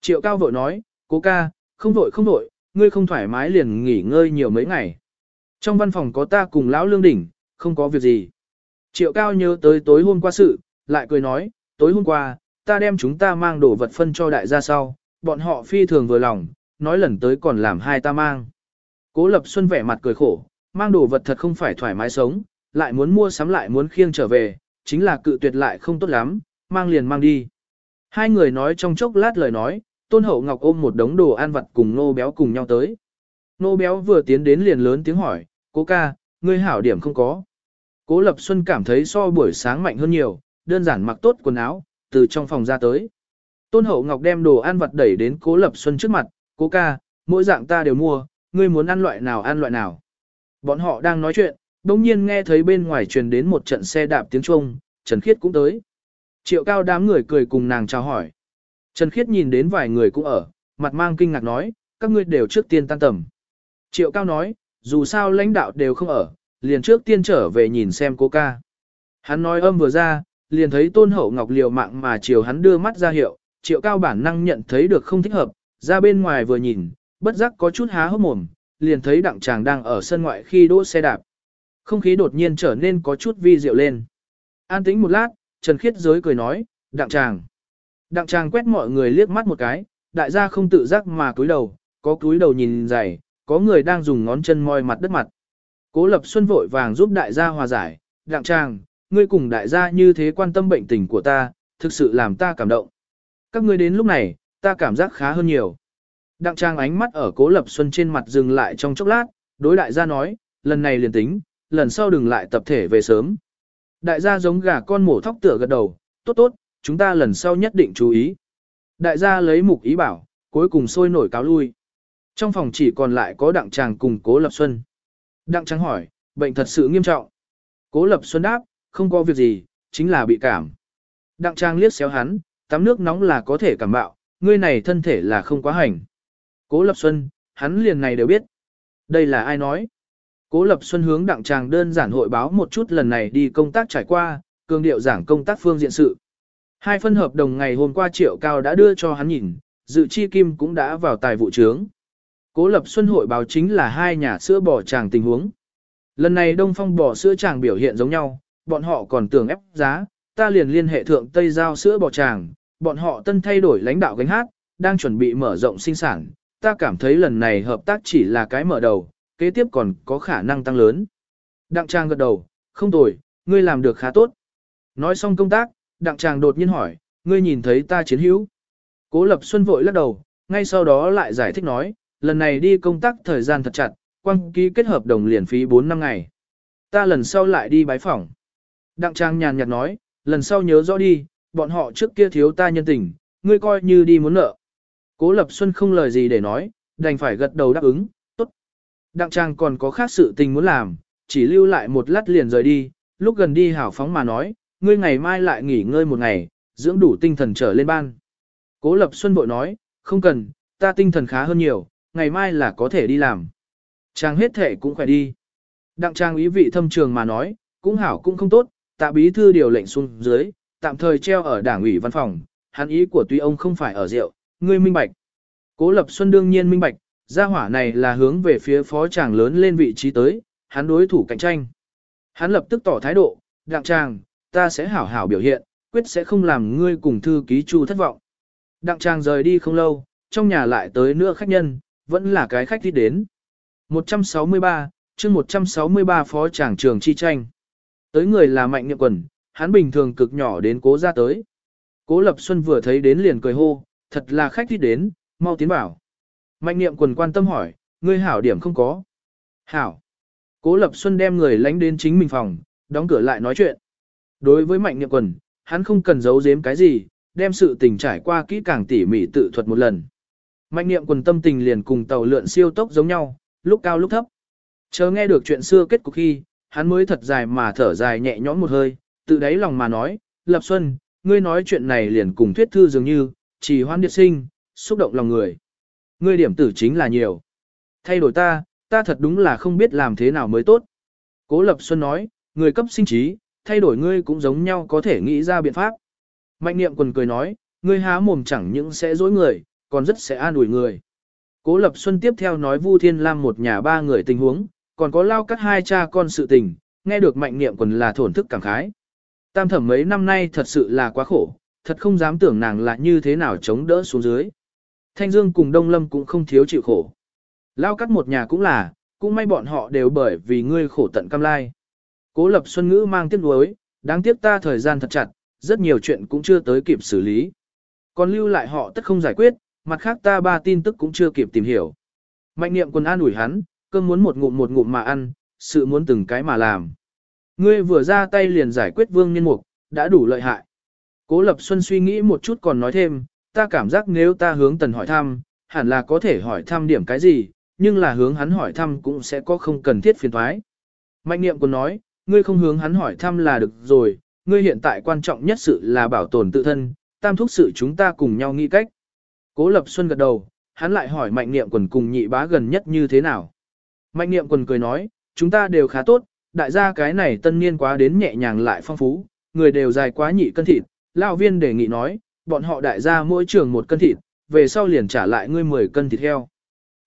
Triệu cao vội nói, cố ca, không vội không vội, ngươi không thoải mái liền nghỉ ngơi nhiều mấy ngày. Trong văn phòng có ta cùng lão lương đỉnh, không có việc gì. Triệu cao nhớ tới tối hôm qua sự, lại cười nói, tối hôm qua, ta đem chúng ta mang đồ vật phân cho đại gia sau, bọn họ phi thường vừa lòng, nói lần tới còn làm hai ta mang. Cố Lập Xuân vẻ mặt cười khổ, mang đồ vật thật không phải thoải mái sống, lại muốn mua sắm lại muốn khiêng trở về, chính là cự tuyệt lại không tốt lắm, mang liền mang đi. Hai người nói trong chốc lát lời nói, Tôn Hậu Ngọc ôm một đống đồ ăn vặt cùng Nô Béo cùng nhau tới. Nô Béo vừa tiến đến liền lớn tiếng hỏi, cố ca, ngươi hảo điểm không có. Cố Lập Xuân cảm thấy so buổi sáng mạnh hơn nhiều, đơn giản mặc tốt quần áo, từ trong phòng ra tới. Tôn Hậu Ngọc đem đồ ăn vặt đẩy đến Cố Lập Xuân trước mặt, cố ca, mỗi dạng ta đều mua, ngươi muốn ăn loại nào ăn loại nào. Bọn họ đang nói chuyện, đồng nhiên nghe thấy bên ngoài truyền đến một trận xe đạp tiếng Trung, Trần Khiết cũng tới. Triệu cao đám người cười cùng nàng chào hỏi. Trần Khiết nhìn đến vài người cũng ở, mặt mang kinh ngạc nói, các ngươi đều trước tiên tan tầm. Triệu cao nói, dù sao lãnh đạo đều không ở, liền trước tiên trở về nhìn xem cô ca. Hắn nói âm vừa ra, liền thấy tôn hậu ngọc liều mạng mà chiều hắn đưa mắt ra hiệu, triệu cao bản năng nhận thấy được không thích hợp, ra bên ngoài vừa nhìn, bất giác có chút há hốc mồm, liền thấy đặng chàng đang ở sân ngoại khi đỗ xe đạp. Không khí đột nhiên trở nên có chút vi diệu lên. An tĩnh một lát, Trần Khiết giới cười nói, đặng chàng. Đặng chàng quét mọi người liếc mắt một cái, đại gia không tự giác mà cúi đầu, có cúi đầu nhìn dày, có người đang dùng ngón chân moi mặt đất mặt. Cố Lập Xuân vội vàng giúp đại gia hòa giải, đặng chàng, ngươi cùng đại gia như thế quan tâm bệnh tình của ta, thực sự làm ta cảm động. Các ngươi đến lúc này, ta cảm giác khá hơn nhiều. Đặng trang ánh mắt ở cố lập xuân trên mặt dừng lại trong chốc lát, đối đại gia nói, lần này liền tính, lần sau đừng lại tập thể về sớm. Đại gia giống gà con mổ thóc tựa gật đầu, tốt tốt, chúng ta lần sau nhất định chú ý. Đại gia lấy mục ý bảo, cuối cùng sôi nổi cáo lui. Trong phòng chỉ còn lại có đặng tràng cùng cố lập xuân. Đặng trắng hỏi, bệnh thật sự nghiêm trọng. Cố lập xuân đáp, không có việc gì, chính là bị cảm. Đặng trang liếc xéo hắn, tắm nước nóng là có thể cảm bạo, ngươi này thân thể là không quá hành. Cố lập xuân, hắn liền này đều biết. Đây là ai nói? Cố Lập Xuân hướng đặng tràng đơn giản hội báo một chút lần này đi công tác trải qua, cường điệu giảng công tác phương diện sự. Hai phân hợp đồng ngày hôm qua triệu cao đã đưa cho hắn nhìn, dự chi kim cũng đã vào tài vụ trướng. Cố Lập Xuân hội báo chính là hai nhà sữa bò tràng tình huống. Lần này Đông Phong bò sữa tràng biểu hiện giống nhau, bọn họ còn tưởng ép giá, ta liền liên hệ thượng Tây Giao sữa bò tràng, bọn họ tân thay đổi lãnh đạo gánh hát, đang chuẩn bị mở rộng sinh sản, ta cảm thấy lần này hợp tác chỉ là cái mở đầu, kế tiếp còn có khả năng tăng lớn. Đặng Trang gật đầu, không tồi, ngươi làm được khá tốt. Nói xong công tác, Đặng Trang đột nhiên hỏi, ngươi nhìn thấy ta chiến hữu. Cố Lập Xuân vội lắc đầu, ngay sau đó lại giải thích nói, lần này đi công tác thời gian thật chặt, quăng ký kết hợp đồng liền phí 4 năm ngày. Ta lần sau lại đi bái phỏng. Đặng Trang nhàn nhạt nói, lần sau nhớ rõ đi, bọn họ trước kia thiếu ta nhân tình, ngươi coi như đi muốn nợ. Cố Lập Xuân không lời gì để nói, đành phải gật đầu đáp ứng, tốt. Đặng Trang còn có khác sự tình muốn làm, chỉ lưu lại một lát liền rời đi, lúc gần đi hảo phóng mà nói, ngươi ngày mai lại nghỉ ngơi một ngày, dưỡng đủ tinh thần trở lên ban. Cố Lập Xuân bội nói, không cần, ta tinh thần khá hơn nhiều, ngày mai là có thể đi làm. Trang hết thể cũng khỏe đi. Đặng Trang ý vị thâm trường mà nói, cũng hảo cũng không tốt, tạ bí thư điều lệnh xuống dưới, tạm thời treo ở đảng ủy văn phòng, hắn ý của tuy ông không phải ở rượu, ngươi minh bạch. Cố Lập Xuân đương nhiên minh bạch, gia hỏa này là hướng về phía phó tràng lớn lên vị trí tới, hắn đối thủ cạnh tranh. Hắn lập tức tỏ thái độ, đặng tràng, ta sẽ hảo hảo biểu hiện, quyết sẽ không làm ngươi cùng thư ký chu thất vọng. Đặng trang rời đi không lâu, trong nhà lại tới nữa khách nhân, vẫn là cái khách đi đến. 163, chương 163 phó tràng trường chi tranh. Tới người là mạnh niệm quần, hắn bình thường cực nhỏ đến cố ra tới. Cố Lập Xuân vừa thấy đến liền cười hô, thật là khách đi đến, mau tiến bảo. Mạnh niệm quần quan tâm hỏi, ngươi hảo điểm không có. Hảo. Cố Lập Xuân đem người lánh đến chính mình phòng, đóng cửa lại nói chuyện. Đối với mạnh niệm quần, hắn không cần giấu giếm cái gì, đem sự tình trải qua kỹ càng tỉ mỉ tự thuật một lần. Mạnh niệm quần tâm tình liền cùng tàu lượn siêu tốc giống nhau, lúc cao lúc thấp. Chờ nghe được chuyện xưa kết cục khi, hắn mới thật dài mà thở dài nhẹ nhõm một hơi, tự đáy lòng mà nói, Lập Xuân, ngươi nói chuyện này liền cùng thuyết thư dường như, chỉ hoan điệt sinh, xúc động lòng người. Ngươi điểm tử chính là nhiều. Thay đổi ta, ta thật đúng là không biết làm thế nào mới tốt. Cố Lập Xuân nói, người cấp sinh trí, thay đổi ngươi cũng giống nhau có thể nghĩ ra biện pháp. Mạnh niệm quần cười nói, ngươi há mồm chẳng những sẽ dối người, còn rất sẽ an ủi người. Cố Lập Xuân tiếp theo nói Vu Thiên Lam một nhà ba người tình huống, còn có lao cắt hai cha con sự tình, nghe được mạnh niệm quần là thổn thức cảm khái. Tam thẩm mấy năm nay thật sự là quá khổ, thật không dám tưởng nàng là như thế nào chống đỡ xuống dưới. Thanh Dương cùng Đông Lâm cũng không thiếu chịu khổ. Lao cắt một nhà cũng là, cũng may bọn họ đều bởi vì ngươi khổ tận cam lai. Cố lập Xuân Ngữ mang tiếc nuối, đáng tiếc ta thời gian thật chặt, rất nhiều chuyện cũng chưa tới kịp xử lý. Còn lưu lại họ tất không giải quyết, mặt khác ta ba tin tức cũng chưa kịp tìm hiểu. Mạnh niệm quân an ủi hắn, cơm muốn một ngụm một ngụm mà ăn, sự muốn từng cái mà làm. Ngươi vừa ra tay liền giải quyết vương nhân mục, đã đủ lợi hại. Cố Lập Xuân suy nghĩ một chút còn nói thêm, ta cảm giác nếu ta hướng tần hỏi thăm, hẳn là có thể hỏi thăm điểm cái gì, nhưng là hướng hắn hỏi thăm cũng sẽ có không cần thiết phiền thoái. Mạnh niệm còn nói, ngươi không hướng hắn hỏi thăm là được rồi, ngươi hiện tại quan trọng nhất sự là bảo tồn tự thân, tam thúc sự chúng ta cùng nhau nghĩ cách. Cố Lập Xuân gật đầu, hắn lại hỏi mạnh niệm quần cùng nhị bá gần nhất như thế nào. Mạnh niệm quần cười nói, chúng ta đều khá tốt, đại gia cái này tân niên quá đến nhẹ nhàng lại phong phú, người đều dài quá nhị cân thịt, lão viên đề nghị nói, bọn họ đại gia mỗi trường một cân thịt, về sau liền trả lại ngươi 10 cân thịt heo.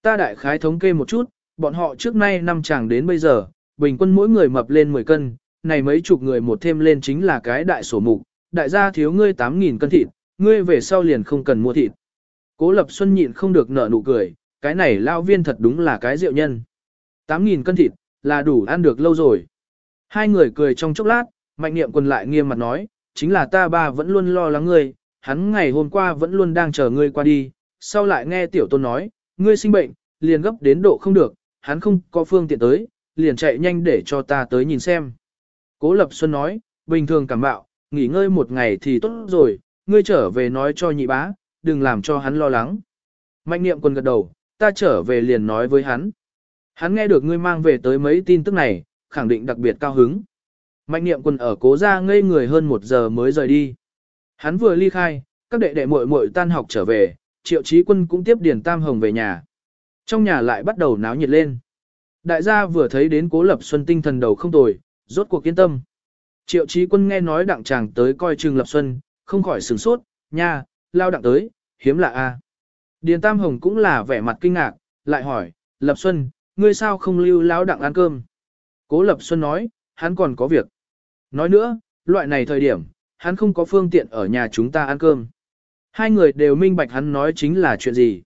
Ta đại khái thống kê một chút, bọn họ trước nay năm chàng đến bây giờ, bình quân mỗi người mập lên 10 cân, này mấy chục người một thêm lên chính là cái đại sổ mục, đại gia thiếu ngươi 8.000 cân thịt, ngươi về sau liền không cần mua thịt. Cố Lập Xuân nhịn không được nở nụ cười, cái này lao viên thật đúng là cái rượu nhân. 8.000 cân thịt, là đủ ăn được lâu rồi. Hai người cười trong chốc lát, mạnh niệm quân lại nghiêm mặt nói, chính là ta ba vẫn luôn lo lắng ngươi, hắn ngày hôm qua vẫn luôn đang chờ ngươi qua đi, sau lại nghe tiểu tôn nói, ngươi sinh bệnh, liền gấp đến độ không được, hắn không có phương tiện tới, liền chạy nhanh để cho ta tới nhìn xem. Cố Lập Xuân nói, bình thường cảm bạo, nghỉ ngơi một ngày thì tốt rồi, ngươi trở về nói cho nhị bá, đừng làm cho hắn lo lắng. Mạnh niệm quân gật đầu, ta trở về liền nói với hắn. Hắn nghe được ngươi mang về tới mấy tin tức này, khẳng định đặc biệt cao hứng. Mạnh niệm quân ở cố ra ngây người hơn một giờ mới rời đi. Hắn vừa ly khai, các đệ đệ muội muội tan học trở về, triệu trí quân cũng tiếp Điền Tam Hồng về nhà. Trong nhà lại bắt đầu náo nhiệt lên. Đại gia vừa thấy đến cố lập xuân tinh thần đầu không tồi, rốt cuộc kiên tâm. Triệu trí quân nghe nói đặng chàng tới coi trừng lập xuân, không khỏi sửng sốt, nha, lao đặng tới, hiếm lạ a. Điền Tam Hồng cũng là vẻ mặt kinh ngạc, lại hỏi, Lập Xuân, ngươi sao không lưu lao đặng ăn cơm? Cố Lập Xuân nói, hắn còn có việc. Nói nữa, loại này thời điểm, hắn không có phương tiện ở nhà chúng ta ăn cơm. Hai người đều minh bạch hắn nói chính là chuyện gì.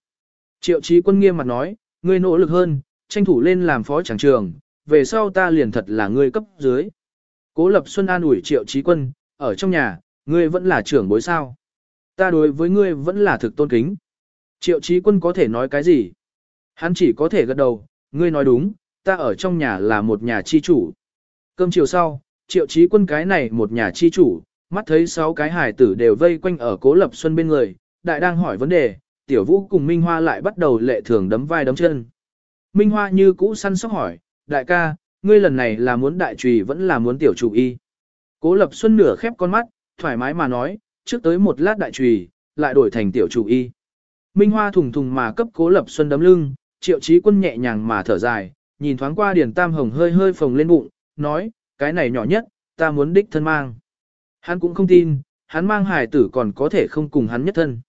Triệu trí quân nghiêm mặt nói, ngươi nỗ lực hơn, tranh thủ lên làm phó tràng trường, về sau ta liền thật là ngươi cấp dưới. Cố Lập Xuân an ủi triệu trí quân, ở trong nhà, ngươi vẫn là trưởng bối sao. Ta đối với ngươi vẫn là thực tôn kính. Triệu trí quân có thể nói cái gì? Hắn chỉ có thể gật đầu, ngươi nói đúng, ta ở trong nhà là một nhà chi chủ. Cơm chiều sau, triệu trí quân cái này một nhà chi chủ, mắt thấy sáu cái hải tử đều vây quanh ở cố lập xuân bên người, đại đang hỏi vấn đề, tiểu vũ cùng Minh Hoa lại bắt đầu lệ thường đấm vai đấm chân. Minh Hoa như cũ săn sóc hỏi, đại ca, ngươi lần này là muốn đại trùy vẫn là muốn tiểu chủ y. Cố lập xuân nửa khép con mắt, thoải mái mà nói, trước tới một lát đại trùy, lại đổi thành tiểu chủ y. Minh Hoa thùng thùng mà cấp cố lập xuân đấm lưng, triệu trí quân nhẹ nhàng mà thở dài, nhìn thoáng qua Điền Tam Hồng hơi hơi phồng lên bụng, nói, cái này nhỏ nhất, ta muốn đích thân mang. Hắn cũng không tin, hắn mang hài tử còn có thể không cùng hắn nhất thân.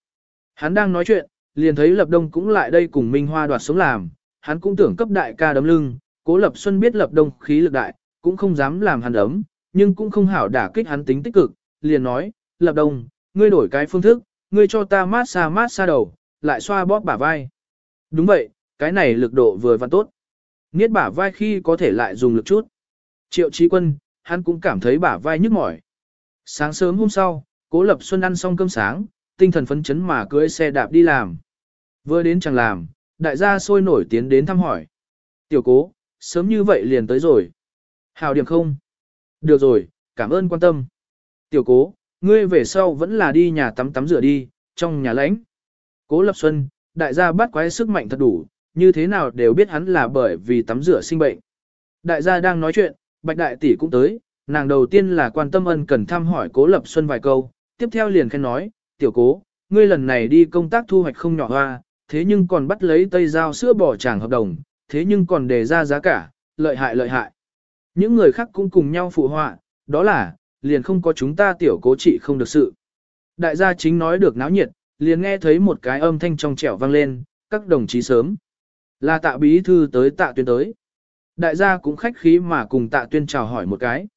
Hắn đang nói chuyện, liền thấy Lập Đông cũng lại đây cùng Minh Hoa đoạt sống làm, hắn cũng tưởng cấp đại ca đấm lưng, cố Lập Xuân biết Lập Đông khí lực đại, cũng không dám làm hắn đấm, nhưng cũng không hảo đả kích hắn tính tích cực, liền nói, Lập Đông, ngươi đổi cái phương thức, ngươi cho ta mát xa mát xa đầu, lại xoa bóp bả vai. Đúng vậy, cái này lực độ vừa và tốt. Niết bả vai khi có thể lại dùng lực chút. Triệu trí quân, hắn cũng cảm thấy bả vai nhức mỏi. Sáng sớm hôm sau, Cố Lập Xuân ăn xong cơm sáng, tinh thần phấn chấn mà cưỡi xe đạp đi làm. Vừa đến chẳng làm, đại gia sôi nổi tiến đến thăm hỏi. Tiểu cố, sớm như vậy liền tới rồi. Hào điểm không? Được rồi, cảm ơn quan tâm. Tiểu cố, ngươi về sau vẫn là đi nhà tắm tắm rửa đi, trong nhà lãnh. Cố Lập Xuân, đại gia bắt quái sức mạnh thật đủ, như thế nào đều biết hắn là bởi vì tắm rửa sinh bệnh. Đại gia đang nói chuyện, Bạch Đại Tỷ cũng tới, nàng đầu tiên là quan tâm ân cần thăm hỏi Cố Lập Xuân vài câu, tiếp theo liền khen nói, tiểu cố, ngươi lần này đi công tác thu hoạch không nhỏ hoa, thế nhưng còn bắt lấy tây giao sữa bỏ tràng hợp đồng, thế nhưng còn đề ra giá cả, lợi hại lợi hại. Những người khác cũng cùng nhau phụ họa, đó là, liền không có chúng ta tiểu cố trị không được sự. Đại gia chính nói được náo nhiệt, liền nghe thấy một cái âm thanh trong trẻo vang lên, các đồng chí sớm. Là tạ bí thư tới tạ tuyên tới. Đại gia cũng khách khí mà cùng tạ tuyên chào hỏi một cái.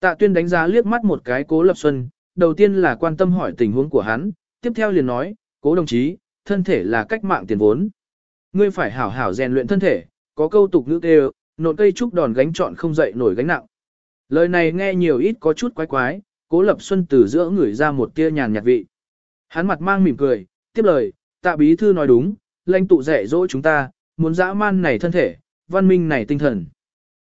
Tạ tuyên đánh giá liếc mắt một cái cố lập xuân, đầu tiên là quan tâm hỏi tình huống của hắn, tiếp theo liền nói, cố đồng chí, thân thể là cách mạng tiền vốn. Ngươi phải hảo hảo rèn luyện thân thể, có câu tục ngữ kêu, nộn cây trúc đòn gánh trọn không dậy nổi gánh nặng. Lời này nghe nhiều ít có chút quái quái, cố lập xuân từ giữa người ra một tia nhàn nhạt vị. Hắn mặt mang mỉm cười, tiếp lời, tạ bí thư nói đúng, lãnh tụ dạy dỗ chúng ta, muốn dã man này thân thể, văn minh này tinh thần.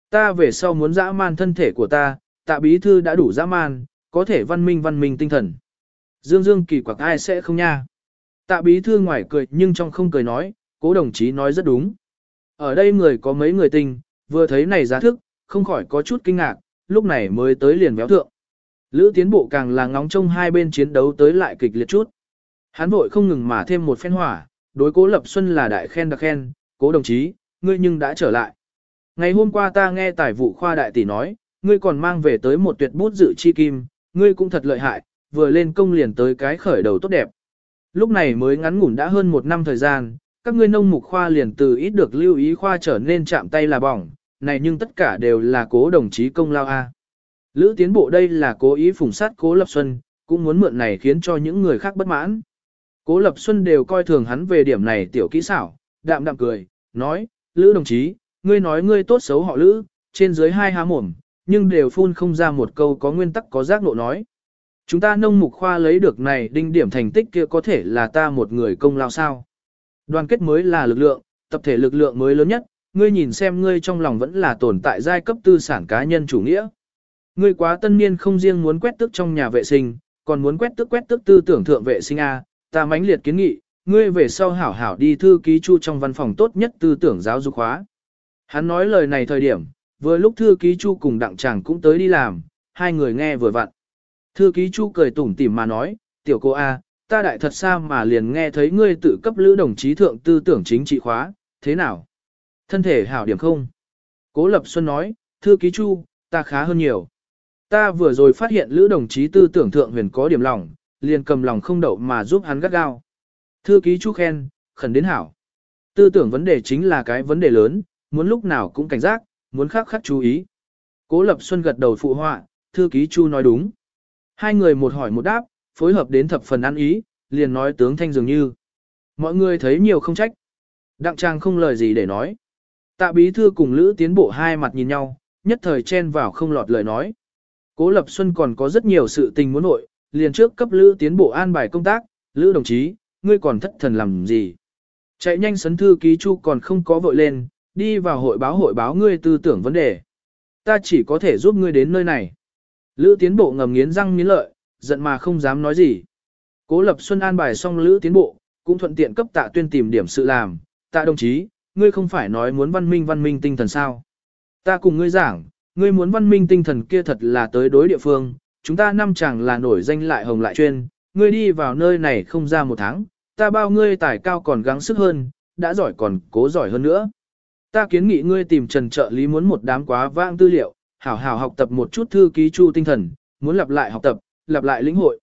Ta về sau muốn dã man thân thể của ta, tạ bí thư đã đủ dã man, có thể văn minh văn minh tinh thần. Dương Dương kỳ quặc ai sẽ không nha. Tạ bí thư ngoài cười nhưng trong không cười nói, cố đồng chí nói rất đúng. Ở đây người có mấy người tình, vừa thấy này giá thức, không khỏi có chút kinh ngạc, lúc này mới tới liền béo thượng. Lữ tiến bộ càng là ngóng trông hai bên chiến đấu tới lại kịch liệt chút. Hán vội không ngừng mà thêm một phen hỏa, đối cố lập xuân là đại khen đặc khen, cố đồng chí, ngươi nhưng đã trở lại. Ngày hôm qua ta nghe tài vụ khoa đại tỷ nói, ngươi còn mang về tới một tuyệt bút dự chi kim, ngươi cũng thật lợi hại, vừa lên công liền tới cái khởi đầu tốt đẹp. Lúc này mới ngắn ngủn đã hơn một năm thời gian, các ngươi nông mục khoa liền từ ít được lưu ý khoa trở nên chạm tay là bỏng, này nhưng tất cả đều là cố đồng chí công lao a. Lữ tiến bộ đây là cố ý phủng sát cố lập xuân, cũng muốn mượn này khiến cho những người khác bất mãn. Cố Lập Xuân đều coi thường hắn về điểm này tiểu kỹ xảo, đạm đạm cười, nói, Lữ đồng chí, ngươi nói ngươi tốt xấu họ Lữ, trên dưới hai há mồm, nhưng đều phun không ra một câu có nguyên tắc có giác nộ nói. Chúng ta nông mục khoa lấy được này đinh điểm thành tích kia có thể là ta một người công lao sao. Đoàn kết mới là lực lượng, tập thể lực lượng mới lớn nhất, ngươi nhìn xem ngươi trong lòng vẫn là tồn tại giai cấp tư sản cá nhân chủ nghĩa. ngươi quá tân niên không riêng muốn quét tước trong nhà vệ sinh, còn muốn quét tước quét tước tư tưởng thượng vệ sinh A, ta mãnh liệt kiến nghị, ngươi về sau hảo hảo đi thư ký chu trong văn phòng tốt nhất tư tưởng giáo dục hóa. Hắn nói lời này thời điểm, vừa lúc thư ký chu cùng đặng chàng cũng tới đi làm, hai người nghe vừa vặn. Thư ký chu cười tủm tỉm mà nói, tiểu cô A, ta đại thật xa mà liền nghe thấy ngươi tự cấp lữ đồng chí thượng tư tưởng chính trị khóa, thế nào? Thân thể hảo điểm không? Cố Lập Xuân nói, thư ký chu, ta khá hơn nhiều. Ta vừa rồi phát hiện lữ đồng chí tư tưởng thượng huyền có điểm lòng, liền cầm lòng không đậu mà giúp hắn gắt gao. Thư ký chu khen, khẩn đến hảo. Tư tưởng vấn đề chính là cái vấn đề lớn, muốn lúc nào cũng cảnh giác, muốn khắc khắc chú ý. Cố Lập Xuân gật đầu phụ họa, thư ký chu nói đúng. Hai người một hỏi một đáp, phối hợp đến thập phần ăn ý, liền nói tướng thanh dường như. Mọi người thấy nhiều không trách. Đặng trang không lời gì để nói. Tạ bí thư cùng Lữ tiến bộ hai mặt nhìn nhau, nhất thời chen vào không lọt lời nói. Cố Lập Xuân còn có rất nhiều sự tình muốn nội, liền trước cấp Lữ tiến bộ an bài công tác, Lữ đồng chí, ngươi còn thất thần làm gì? Chạy nhanh sấn thư ký chu còn không có vội lên, đi vào hội báo hội báo ngươi tư tưởng vấn đề. Ta chỉ có thể giúp ngươi đến nơi này. Lữ tiến bộ ngầm nghiến răng nghiến lợi, giận mà không dám nói gì. Cố Lập Xuân an bài xong Lữ tiến bộ, cũng thuận tiện cấp tạ tuyên tìm điểm sự làm. Tạ đồng chí, ngươi không phải nói muốn văn minh văn minh tinh thần sao? Ta cùng ngươi giảng, ngươi muốn văn minh tinh thần kia thật là tới đối địa phương, chúng ta năm chẳng là nổi danh lại hồng lại chuyên, ngươi đi vào nơi này không ra một tháng, ta bao ngươi tài cao còn gắng sức hơn, đã giỏi còn cố giỏi hơn nữa. Ta kiến nghị ngươi tìm trần trợ lý muốn một đám quá vãng tư liệu, hảo hảo học tập một chút thư ký chu tinh thần, muốn lặp lại học tập, lặp lại lĩnh hội.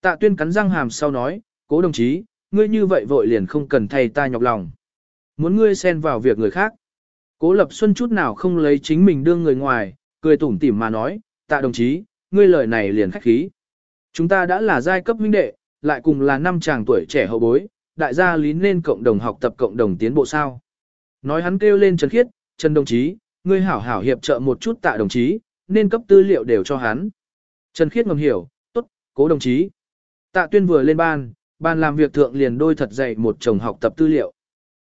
Tạ tuyên cắn răng hàm sau nói, cố đồng chí, ngươi như vậy vội liền không cần thay ta nhọc lòng. Muốn ngươi xen vào việc người khác. Cố Lập Xuân chút nào không lấy chính mình đương người ngoài, cười tủm tỉm mà nói, tạ đồng chí, ngươi lời này liền khách khí. Chúng ta đã là giai cấp huynh đệ, lại cùng là năm chàng tuổi trẻ hậu bối, đại gia lý nên cộng đồng học tập cộng đồng tiến bộ sao. Nói hắn kêu lên Trần Khiết, Trần đồng chí, ngươi hảo hảo hiệp trợ một chút tạ đồng chí, nên cấp tư liệu đều cho hắn. Trần Khiết ngầm hiểu, tốt, cố đồng chí. Tạ tuyên vừa lên ban, ban làm việc thượng liền đôi thật dày một chồng học tập tư liệu.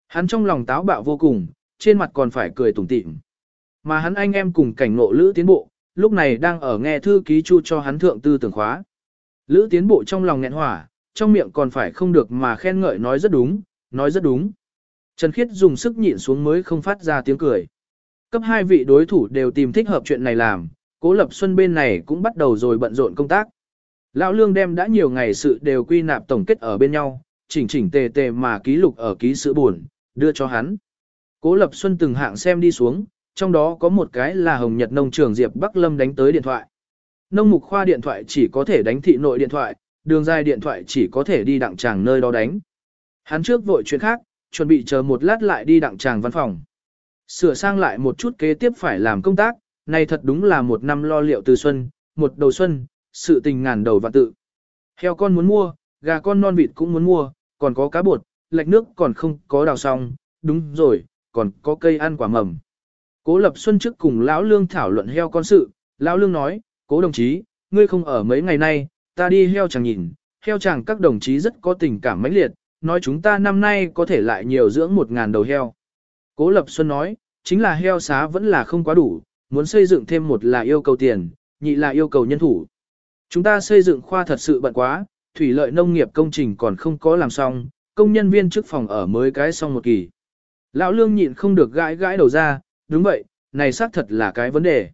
Hắn trong lòng táo bạo vô cùng, trên mặt còn phải cười tủm tỉm. Mà hắn anh em cùng cảnh ngộ lữ tiến bộ, lúc này đang ở nghe thư ký chu cho hắn thượng tư tưởng khóa. Lữ tiến bộ trong lòng nghẹn hỏa, trong miệng còn phải không được mà khen ngợi nói rất đúng, nói rất đúng. Trần Khiết dùng sức nhịn xuống mới không phát ra tiếng cười. Cấp hai vị đối thủ đều tìm thích hợp chuyện này làm, Cố Lập Xuân bên này cũng bắt đầu rồi bận rộn công tác. Lão Lương đem đã nhiều ngày sự đều quy nạp tổng kết ở bên nhau, chỉnh chỉnh tề tề mà ký lục ở ký sự buồn, đưa cho hắn. Cố Lập Xuân từng hạng xem đi xuống, trong đó có một cái là Hồng Nhật Nông trường Diệp Bắc Lâm đánh tới điện thoại. Nông mục khoa điện thoại chỉ có thể đánh thị nội điện thoại, đường dài điện thoại chỉ có thể đi đặng tràng nơi đó đánh. Hắn trước vội chuyện khác, chuẩn bị chờ một lát lại đi đặng tràng văn phòng. Sửa sang lại một chút kế tiếp phải làm công tác, này thật đúng là một năm lo liệu từ xuân, một đầu xuân, sự tình ngàn đầu và tự. Heo con muốn mua, gà con non vịt cũng muốn mua, còn có cá bột, lạch nước còn không có đào xong, đúng rồi, còn có cây ăn quả mầm. Cố Lập Xuân trước cùng Lão Lương thảo luận heo con sự, Lão Lương nói, cố đồng chí, ngươi không ở mấy ngày nay, ta đi heo chẳng nhìn, heo chẳng các đồng chí rất có tình cảm mãnh liệt, nói chúng ta năm nay có thể lại nhiều dưỡng một ngàn đầu heo. Cố Lập Xuân nói, chính là heo xá vẫn là không quá đủ, muốn xây dựng thêm một là yêu cầu tiền, nhị là yêu cầu nhân thủ. Chúng ta xây dựng khoa thật sự bận quá, thủy lợi nông nghiệp công trình còn không có làm xong, công nhân viên chức phòng ở mới cái xong một kỳ. Lão Lương nhịn không được gãi gãi đầu ra, đúng vậy, này xác thật là cái vấn đề.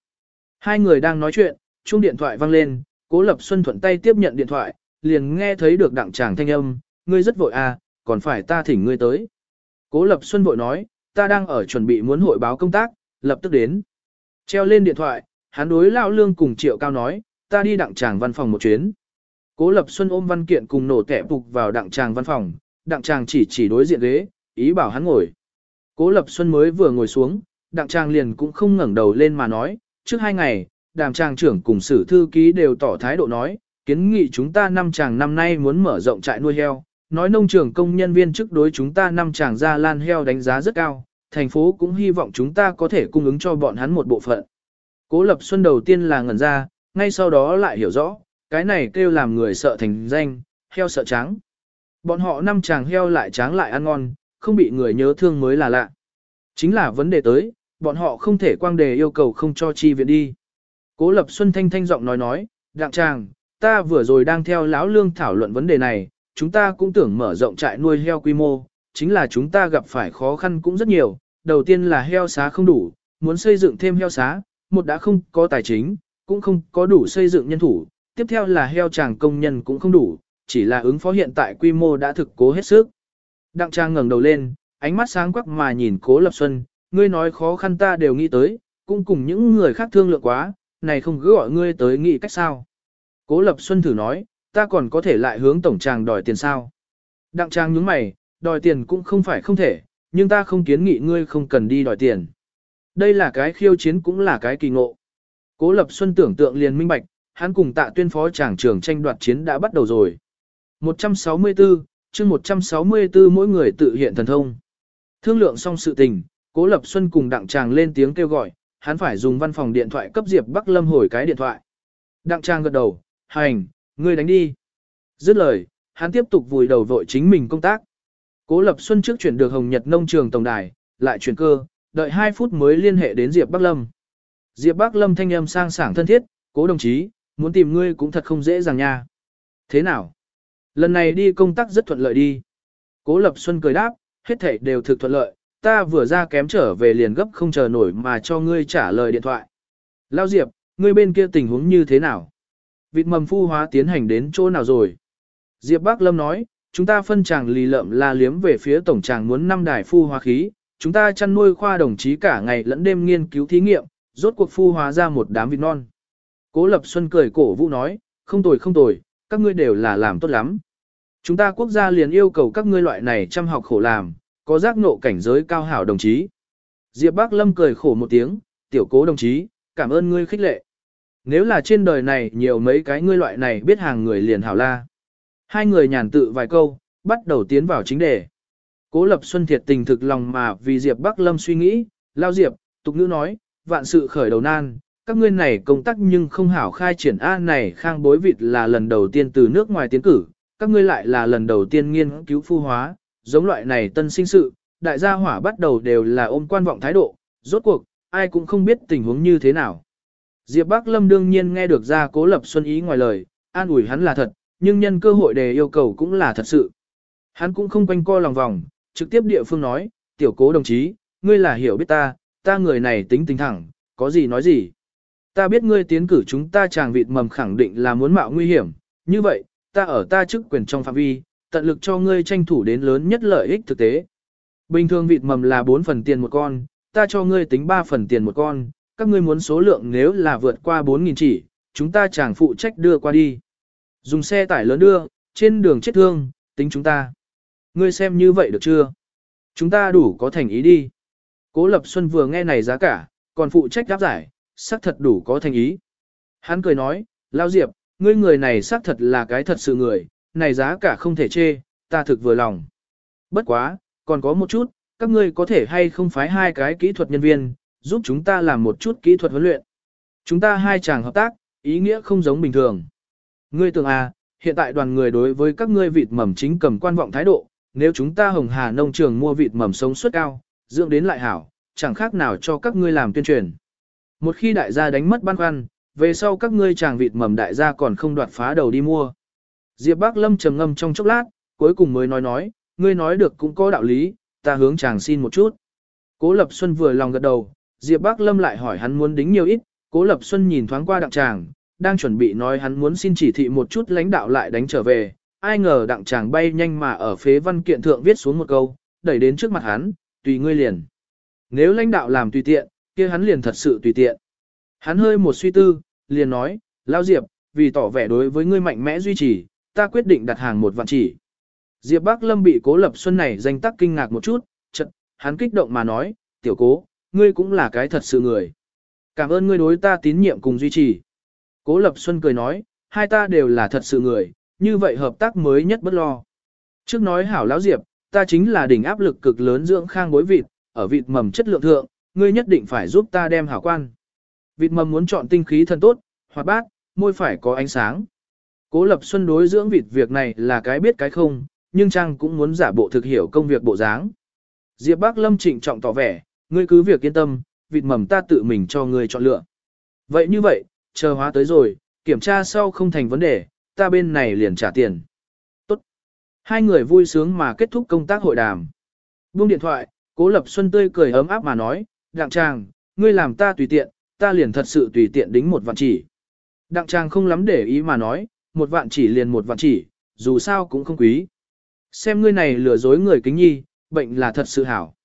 Hai người đang nói chuyện, chuông điện thoại vang lên, Cố Lập Xuân thuận tay tiếp nhận điện thoại, liền nghe thấy được đặng tràng thanh âm, ngươi rất vội à, còn phải ta thỉnh ngươi tới. Cố Lập Xuân vội nói, ta đang ở chuẩn bị muốn hội báo công tác, lập tức đến. Treo lên điện thoại, hắn đối Lão Lương cùng Triệu Cao nói, ta đi đặng tràng văn phòng một chuyến. Cố Lập Xuân ôm văn kiện cùng nổ tẻ phục vào đặng tràng văn phòng, đặng tràng chỉ chỉ đối diện ghế, ý bảo hắn ngồi. Cố Lập Xuân mới vừa ngồi xuống, đặng tràng liền cũng không ngẩng đầu lên mà nói, trước hai ngày, đàm tràng trưởng cùng sử thư ký đều tỏ thái độ nói, kiến nghị chúng ta năm chàng năm nay muốn mở rộng trại nuôi heo, nói nông trường công nhân viên chức đối chúng ta năm chàng ra lan heo đánh giá rất cao, thành phố cũng hy vọng chúng ta có thể cung ứng cho bọn hắn một bộ phận. Cố Lập Xuân đầu tiên là ngẩn ra, ngay sau đó lại hiểu rõ, cái này kêu làm người sợ thành danh, heo sợ trắng. Bọn họ năm chàng heo lại tráng lại ăn ngon, không bị người nhớ thương mới là lạ. Chính là vấn đề tới, bọn họ không thể quang đề yêu cầu không cho chi viện đi. Cố Lập Xuân thanh thanh giọng nói nói, đặng tràng, ta vừa rồi đang theo lão lương thảo luận vấn đề này, chúng ta cũng tưởng mở rộng trại nuôi heo quy mô, chính là chúng ta gặp phải khó khăn cũng rất nhiều, đầu tiên là heo xá không đủ, muốn xây dựng thêm heo xá, một đã không có tài chính, cũng không có đủ xây dựng nhân thủ, tiếp theo là heo tràng công nhân cũng không đủ, chỉ là ứng phó hiện tại quy mô đã thực cố hết sức. Đặng trang ngẩng đầu lên, ánh mắt sáng quắc mà nhìn cố lập xuân, ngươi nói khó khăn ta đều nghĩ tới, cũng cùng những người khác thương lượng quá, này không cứ gọi ngươi tới nghĩ cách sao. Cố lập xuân thử nói, ta còn có thể lại hướng tổng tràng đòi tiền sao. Đặng trang nhướng mày, đòi tiền cũng không phải không thể, nhưng ta không kiến nghị ngươi không cần đi đòi tiền. Đây là cái khiêu chiến cũng là cái kỳ ngộ. Cố Lập Xuân tưởng tượng liền minh bạch, hắn cùng tạ tuyên phó tràng trưởng tranh đoạt chiến đã bắt đầu rồi. 164, chương 164 mỗi người tự hiện thần thông. Thương lượng xong sự tình, Cố Lập Xuân cùng Đặng Tràng lên tiếng kêu gọi, hắn phải dùng văn phòng điện thoại cấp Diệp Bắc Lâm hồi cái điện thoại. Đặng Tràng gật đầu, hành, ngươi đánh đi. Dứt lời, hắn tiếp tục vùi đầu vội chính mình công tác. Cố Lập Xuân trước chuyển được Hồng Nhật Nông Trường Tổng Đài, lại chuyển cơ, đợi 2 phút mới liên hệ đến Diệp Bắc Lâm. Diệp Bắc Lâm thanh âm sang sảng thân thiết, cố đồng chí, muốn tìm ngươi cũng thật không dễ dàng nha. Thế nào? Lần này đi công tác rất thuận lợi đi. Cố Lập Xuân cười đáp, hết thảy đều thực thuận lợi, ta vừa ra kém trở về liền gấp không chờ nổi mà cho ngươi trả lời điện thoại. Lao Diệp, ngươi bên kia tình huống như thế nào? Vịt mầm phu hóa tiến hành đến chỗ nào rồi? Diệp Bắc Lâm nói, chúng ta phân chàng lì lợm là liếm về phía tổng chàng muốn năm đài phu hóa khí, chúng ta chăn nuôi khoa đồng chí cả ngày lẫn đêm nghiên cứu thí nghiệm, rốt cuộc phu hóa ra một đám vịt non. Cố Lập Xuân cười cổ vũ nói, không tồi không tồi, các ngươi đều là làm tốt lắm. Chúng ta quốc gia liền yêu cầu các ngươi loại này chăm học khổ làm, có giác ngộ cảnh giới cao hảo đồng chí. Diệp Bác Lâm cười khổ một tiếng, tiểu cố đồng chí, cảm ơn ngươi khích lệ. Nếu là trên đời này nhiều mấy cái ngươi loại này biết hàng người liền hảo la. Hai người nhàn tự vài câu, bắt đầu tiến vào chính đề. Cố Lập Xuân thiệt tình thực lòng mà vì Diệp Bắc Lâm suy nghĩ, lao Diệp, tục ngữ nói, vạn sự khởi đầu nan, các ngươi này công tác nhưng không hảo khai triển A này khang bối vịt là lần đầu tiên từ nước ngoài tiến cử, các ngươi lại là lần đầu tiên nghiên cứu phu hóa, giống loại này tân sinh sự, đại gia hỏa bắt đầu đều là ôm quan vọng thái độ, rốt cuộc, ai cũng không biết tình huống như thế nào. Diệp Bắc Lâm đương nhiên nghe được ra cố lập xuân ý ngoài lời, an ủi hắn là thật, nhưng nhân cơ hội đề yêu cầu cũng là thật sự. Hắn cũng không quanh co lòng vòng, trực tiếp địa phương nói, tiểu cố đồng chí, ngươi là hiểu biết ta, ta người này tính tình thẳng, có gì nói gì. Ta biết ngươi tiến cử chúng ta chàng vịt mầm khẳng định là muốn mạo nguy hiểm, như vậy, ta ở ta chức quyền trong phạm vi, tận lực cho ngươi tranh thủ đến lớn nhất lợi ích thực tế. Bình thường vịt mầm là 4 phần tiền một con, ta cho ngươi tính 3 phần tiền một con, các ngươi muốn số lượng nếu là vượt qua 4.000 chỉ, chúng ta chẳng phụ trách đưa qua đi. Dùng xe tải lớn đưa, trên đường chết thương, tính chúng ta. Ngươi xem như vậy được chưa? Chúng ta đủ có thành ý đi. Cố Lập Xuân vừa nghe này giá cả, còn phụ trách đáp giải, xác thật đủ có thành ý. Hắn cười nói, Lao Diệp, ngươi người này xác thật là cái thật sự người, này giá cả không thể chê, ta thực vừa lòng. Bất quá, còn có một chút, các ngươi có thể hay không phái hai cái kỹ thuật nhân viên, giúp chúng ta làm một chút kỹ thuật huấn luyện. Chúng ta hai chàng hợp tác, ý nghĩa không giống bình thường. Ngươi tưởng à, hiện tại đoàn người đối với các ngươi vịt mầm chính cầm quan vọng thái độ, nếu chúng ta hồng hà nông trường mua vịt mầm sống suất cao, dưỡng đến lại hảo, chẳng khác nào cho các ngươi làm tuyên truyền. Một khi đại gia đánh mất băn khoăn, về sau các ngươi chàng vịt mầm đại gia còn không đoạt phá đầu đi mua. Diệp Bác Lâm trầm ngâm trong chốc lát, cuối cùng mới nói nói, ngươi nói được cũng có đạo lý, ta hướng chàng xin một chút. Cố Lập Xuân vừa lòng gật đầu, Diệp Bác Lâm lại hỏi hắn muốn đính nhiều ít, Cố Lập Xuân nhìn thoáng qua đặng chàng, đang chuẩn bị nói hắn muốn xin chỉ thị một chút lãnh đạo lại đánh trở về, ai ngờ đặng chàng bay nhanh mà ở phế văn kiện thượng viết xuống một câu, đẩy đến trước mặt hắn, tùy ngươi liền. Nếu lãnh đạo làm tùy tiện, kia hắn liền thật sự tùy tiện. Hắn hơi một suy tư, liền nói, Lao Diệp, vì tỏ vẻ đối với ngươi mạnh mẽ duy trì, ta quyết định đặt hàng một vạn chỉ. Diệp Bắc Lâm bị Cố Lập Xuân này danh tắc kinh ngạc một chút, chợt, hắn kích động mà nói, tiểu cố, ngươi cũng là cái thật sự người. Cảm ơn ngươi đối ta tín nhiệm cùng duy trì. Cố Lập Xuân cười nói, hai ta đều là thật sự người, như vậy hợp tác mới nhất bất lo. Trước nói hảo lão Diệp, ta chính là đỉnh áp lực cực lớn dưỡng khang bối vịt, ở vịt mầm chất lượng thượng, ngươi nhất định phải giúp ta đem hảo quan. Vịt mầm muốn chọn tinh khí thân tốt, hoạt bát, môi phải có ánh sáng. Cố Lập Xuân đối dưỡng vịt việc này là cái biết cái không, nhưng Trang cũng muốn giả bộ thực hiểu công việc bộ dáng. Diệp Bác Lâm trịnh trọng tỏ vẻ, ngươi cứ việc yên tâm, vịt mầm ta tự mình cho ngươi chọn lựa. Vậy như vậy, chờ hóa tới rồi, kiểm tra sau không thành vấn đề, ta bên này liền trả tiền. Tốt. Hai người vui sướng mà kết thúc công tác hội đàm. Buông điện thoại, Cố Lập Xuân tươi cười ấm áp mà nói, Đặng Trang, ngươi làm ta tùy tiện, ta liền thật sự tùy tiện đính một vạn chỉ. Đặng Trang không lắm để ý mà nói, một vạn chỉ liền một vạn chỉ, dù sao cũng không quý. Xem ngươi này lừa dối người kính nhi, bệnh là thật sự hảo.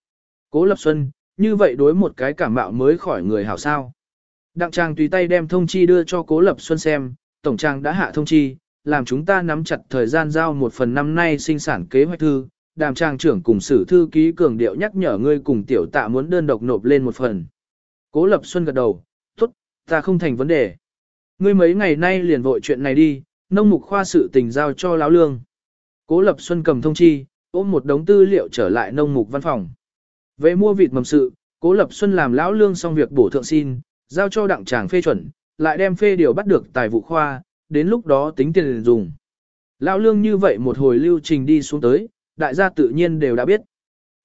Cố Lập Xuân, như vậy đối một cái cảm mạo mới khỏi người hảo sao. Đặng Trang tùy tay đem thông chi đưa cho Cố Lập Xuân xem, Tổng Trang đã hạ thông chi, làm chúng ta nắm chặt thời gian giao một phần năm nay sinh sản kế hoạch thư. Đàm Trang trưởng cùng sử thư ký cường điệu nhắc nhở ngươi cùng tiểu tạ muốn đơn độc nộp lên một phần. Cố Lập Xuân gật đầu, tốt, ta không thành vấn đề. Ngươi mấy ngày nay liền vội chuyện này đi, nông mục khoa sự tình giao cho lão lương. Cố Lập Xuân cầm thông chi, ôm một đống tư liệu trở lại nông mục văn phòng. Về mua vịt mầm sự, Cố Lập Xuân làm lão lương xong việc bổ thượng xin, giao cho đặng tràng phê chuẩn, lại đem phê điều bắt được tài vụ khoa, đến lúc đó tính tiền dùng. Lão lương như vậy một hồi lưu trình đi xuống tới, đại gia tự nhiên đều đã biết.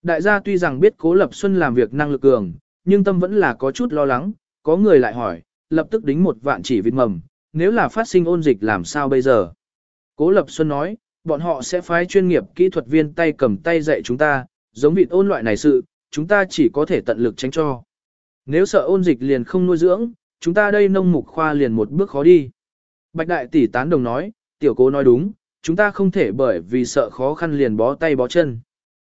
Đại gia tuy rằng biết Cố Lập Xuân làm việc năng lực cường, nhưng tâm vẫn là có chút lo lắng, có người lại hỏi, lập tức đính một vạn chỉ vịt mầm, nếu là phát sinh ôn dịch làm sao bây giờ? Cố Lập Xuân nói, bọn họ sẽ phái chuyên nghiệp kỹ thuật viên tay cầm tay dạy chúng ta, giống vịt ôn loại này sự, chúng ta chỉ có thể tận lực tránh cho. Nếu sợ ôn dịch liền không nuôi dưỡng, chúng ta đây nông mục khoa liền một bước khó đi. Bạch đại tỷ tán đồng nói, tiểu cố nói đúng, chúng ta không thể bởi vì sợ khó khăn liền bó tay bó chân.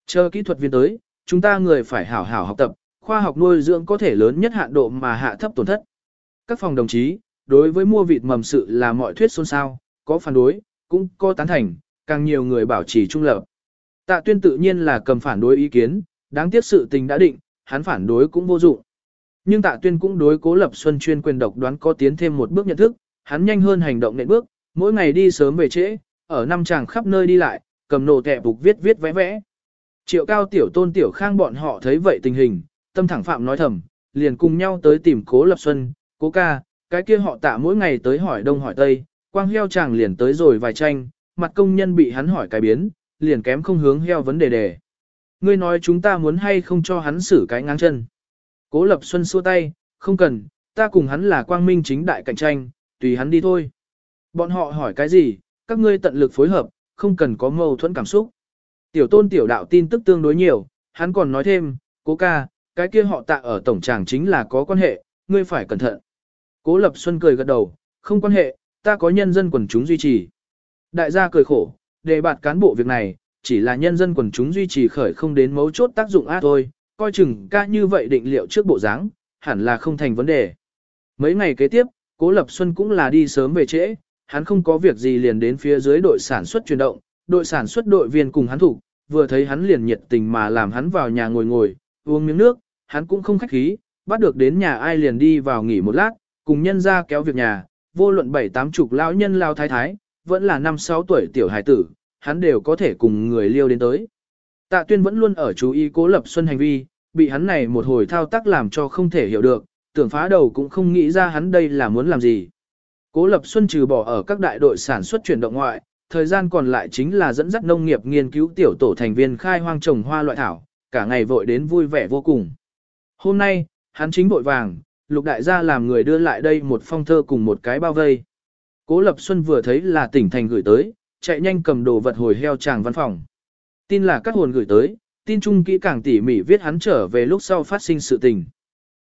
Chờ kỹ thuật viên tới, chúng ta người phải hảo hảo học tập, khoa học nuôi dưỡng có thể lớn nhất hạn độ mà hạ thấp tổn thất. Các phòng đồng chí, đối với mua vịt mầm sự là mọi thuyết xôn xao, có phản đối, cũng có tán thành, càng nhiều người bảo trì trung lập. Tạ tuyên tự nhiên là cầm phản đối ý kiến, đáng tiếc sự tình đã định, hắn phản đối cũng vô dụng. Nhưng tạ tuyên cũng đối cố lập xuân chuyên quyền độc đoán có tiến thêm một bước nhận thức, hắn nhanh hơn hành động nện bước, mỗi ngày đi sớm về trễ, ở năm chàng khắp nơi đi lại, cầm nổ tệ bục viết viết vẽ vẽ. Triệu cao tiểu tôn tiểu khang bọn họ thấy vậy tình hình, tâm thẳng phạm nói thầm, liền cùng nhau tới tìm cố lập xuân, cố ca, cái kia họ tạ mỗi ngày tới hỏi đông hỏi tây, quang heo chàng liền tới rồi vài tranh, mặt công nhân bị hắn hỏi cái biến, liền kém không hướng heo vấn đề đề. Ngươi nói chúng ta muốn hay không cho hắn xử cái ngang chân. Cố Lập Xuân xua tay, không cần, ta cùng hắn là quang minh chính đại cạnh tranh, tùy hắn đi thôi. Bọn họ hỏi cái gì, các ngươi tận lực phối hợp, không cần có mâu thuẫn cảm xúc. Tiểu tôn tiểu đạo tin tức tương đối nhiều, hắn còn nói thêm, cố ca, cái kia họ tạ ở tổng tràng chính là có quan hệ, ngươi phải cẩn thận. Cố Lập Xuân cười gật đầu, không quan hệ, ta có nhân dân quần chúng duy trì. Đại gia cười khổ, đề bạt cán bộ việc này, chỉ là nhân dân quần chúng duy trì khởi không đến mấu chốt tác dụng á thôi, coi chừng ca như vậy định liệu trước bộ dáng, hẳn là không thành vấn đề. Mấy ngày kế tiếp, Cố Lập Xuân cũng là đi sớm về trễ, hắn không có việc gì liền đến phía dưới đội sản xuất chuyển động, đội sản xuất đội viên cùng hắn thủ, vừa thấy hắn liền nhiệt tình mà làm hắn vào nhà ngồi ngồi, uống miếng nước, hắn cũng không khách khí, bắt được đến nhà ai liền đi vào nghỉ một lát, cùng nhân ra kéo việc nhà, vô luận bảy tám chục lão nhân lao thái thái, vẫn là năm sáu tuổi tiểu hải tử, hắn đều có thể cùng người liêu đến tới. Tạ tuyên vẫn luôn ở chú ý cố lập xuân hành vi, bị hắn này một hồi thao tác làm cho không thể hiểu được, tưởng phá đầu cũng không nghĩ ra hắn đây là muốn làm gì. Cố lập xuân trừ bỏ ở các đại đội sản xuất chuyển động ngoại, thời gian còn lại chính là dẫn dắt nông nghiệp nghiên cứu tiểu tổ thành viên khai hoang trồng hoa loại thảo, cả ngày vội đến vui vẻ vô cùng. Hôm nay, hắn chính vội vàng, lục đại gia làm người đưa lại đây một phong thơ cùng một cái bao vây. Cố Lập Xuân vừa thấy là tỉnh thành gửi tới, chạy nhanh cầm đồ vật hồi heo chàng văn phòng. Tin là các hồn gửi tới, tin chung kỹ càng tỉ mỉ viết hắn trở về lúc sau phát sinh sự tình.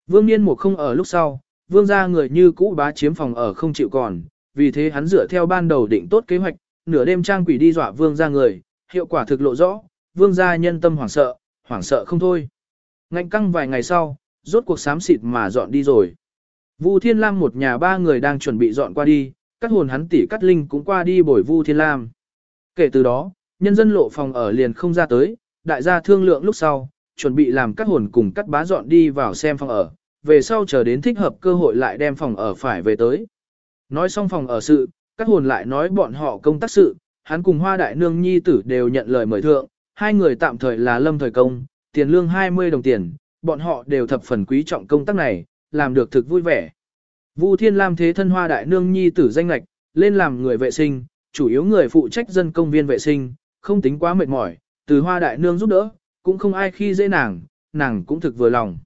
Vương Niên một không ở lúc sau, vương gia người như cũ bá chiếm phòng ở không chịu còn, vì thế hắn dựa theo ban đầu định tốt kế hoạch, nửa đêm trang quỷ đi dọa vương gia người, hiệu quả thực lộ rõ, vương gia nhân tâm hoảng sợ, hoảng sợ không thôi. Ngạnh căng vài ngày sau, rốt cuộc xám xịt mà dọn đi rồi. Vu Thiên Lam một nhà ba người đang chuẩn bị dọn qua đi, cắt hồn hắn tỷ cắt linh cũng qua đi bồi Vu Thiên Lam. Kể từ đó, nhân dân lộ phòng ở liền không ra tới, đại gia thương lượng lúc sau, chuẩn bị làm cắt hồn cùng cắt bá dọn đi vào xem phòng ở, về sau chờ đến thích hợp cơ hội lại đem phòng ở phải về tới. Nói xong phòng ở sự, cắt hồn lại nói bọn họ công tác sự, hắn cùng hoa đại nương nhi tử đều nhận lời mời thượng, hai người tạm thời là lâm thời công, tiền lương 20 đồng tiền, bọn họ đều thập phần quý trọng công tác này, làm được thực vui vẻ. Vu Thiên Lam thế thân hoa đại nương nhi tử danh lạch, lên làm người vệ sinh, chủ yếu người phụ trách dân công viên vệ sinh, không tính quá mệt mỏi, từ hoa đại nương giúp đỡ, cũng không ai khi dễ nàng, nàng cũng thực vừa lòng.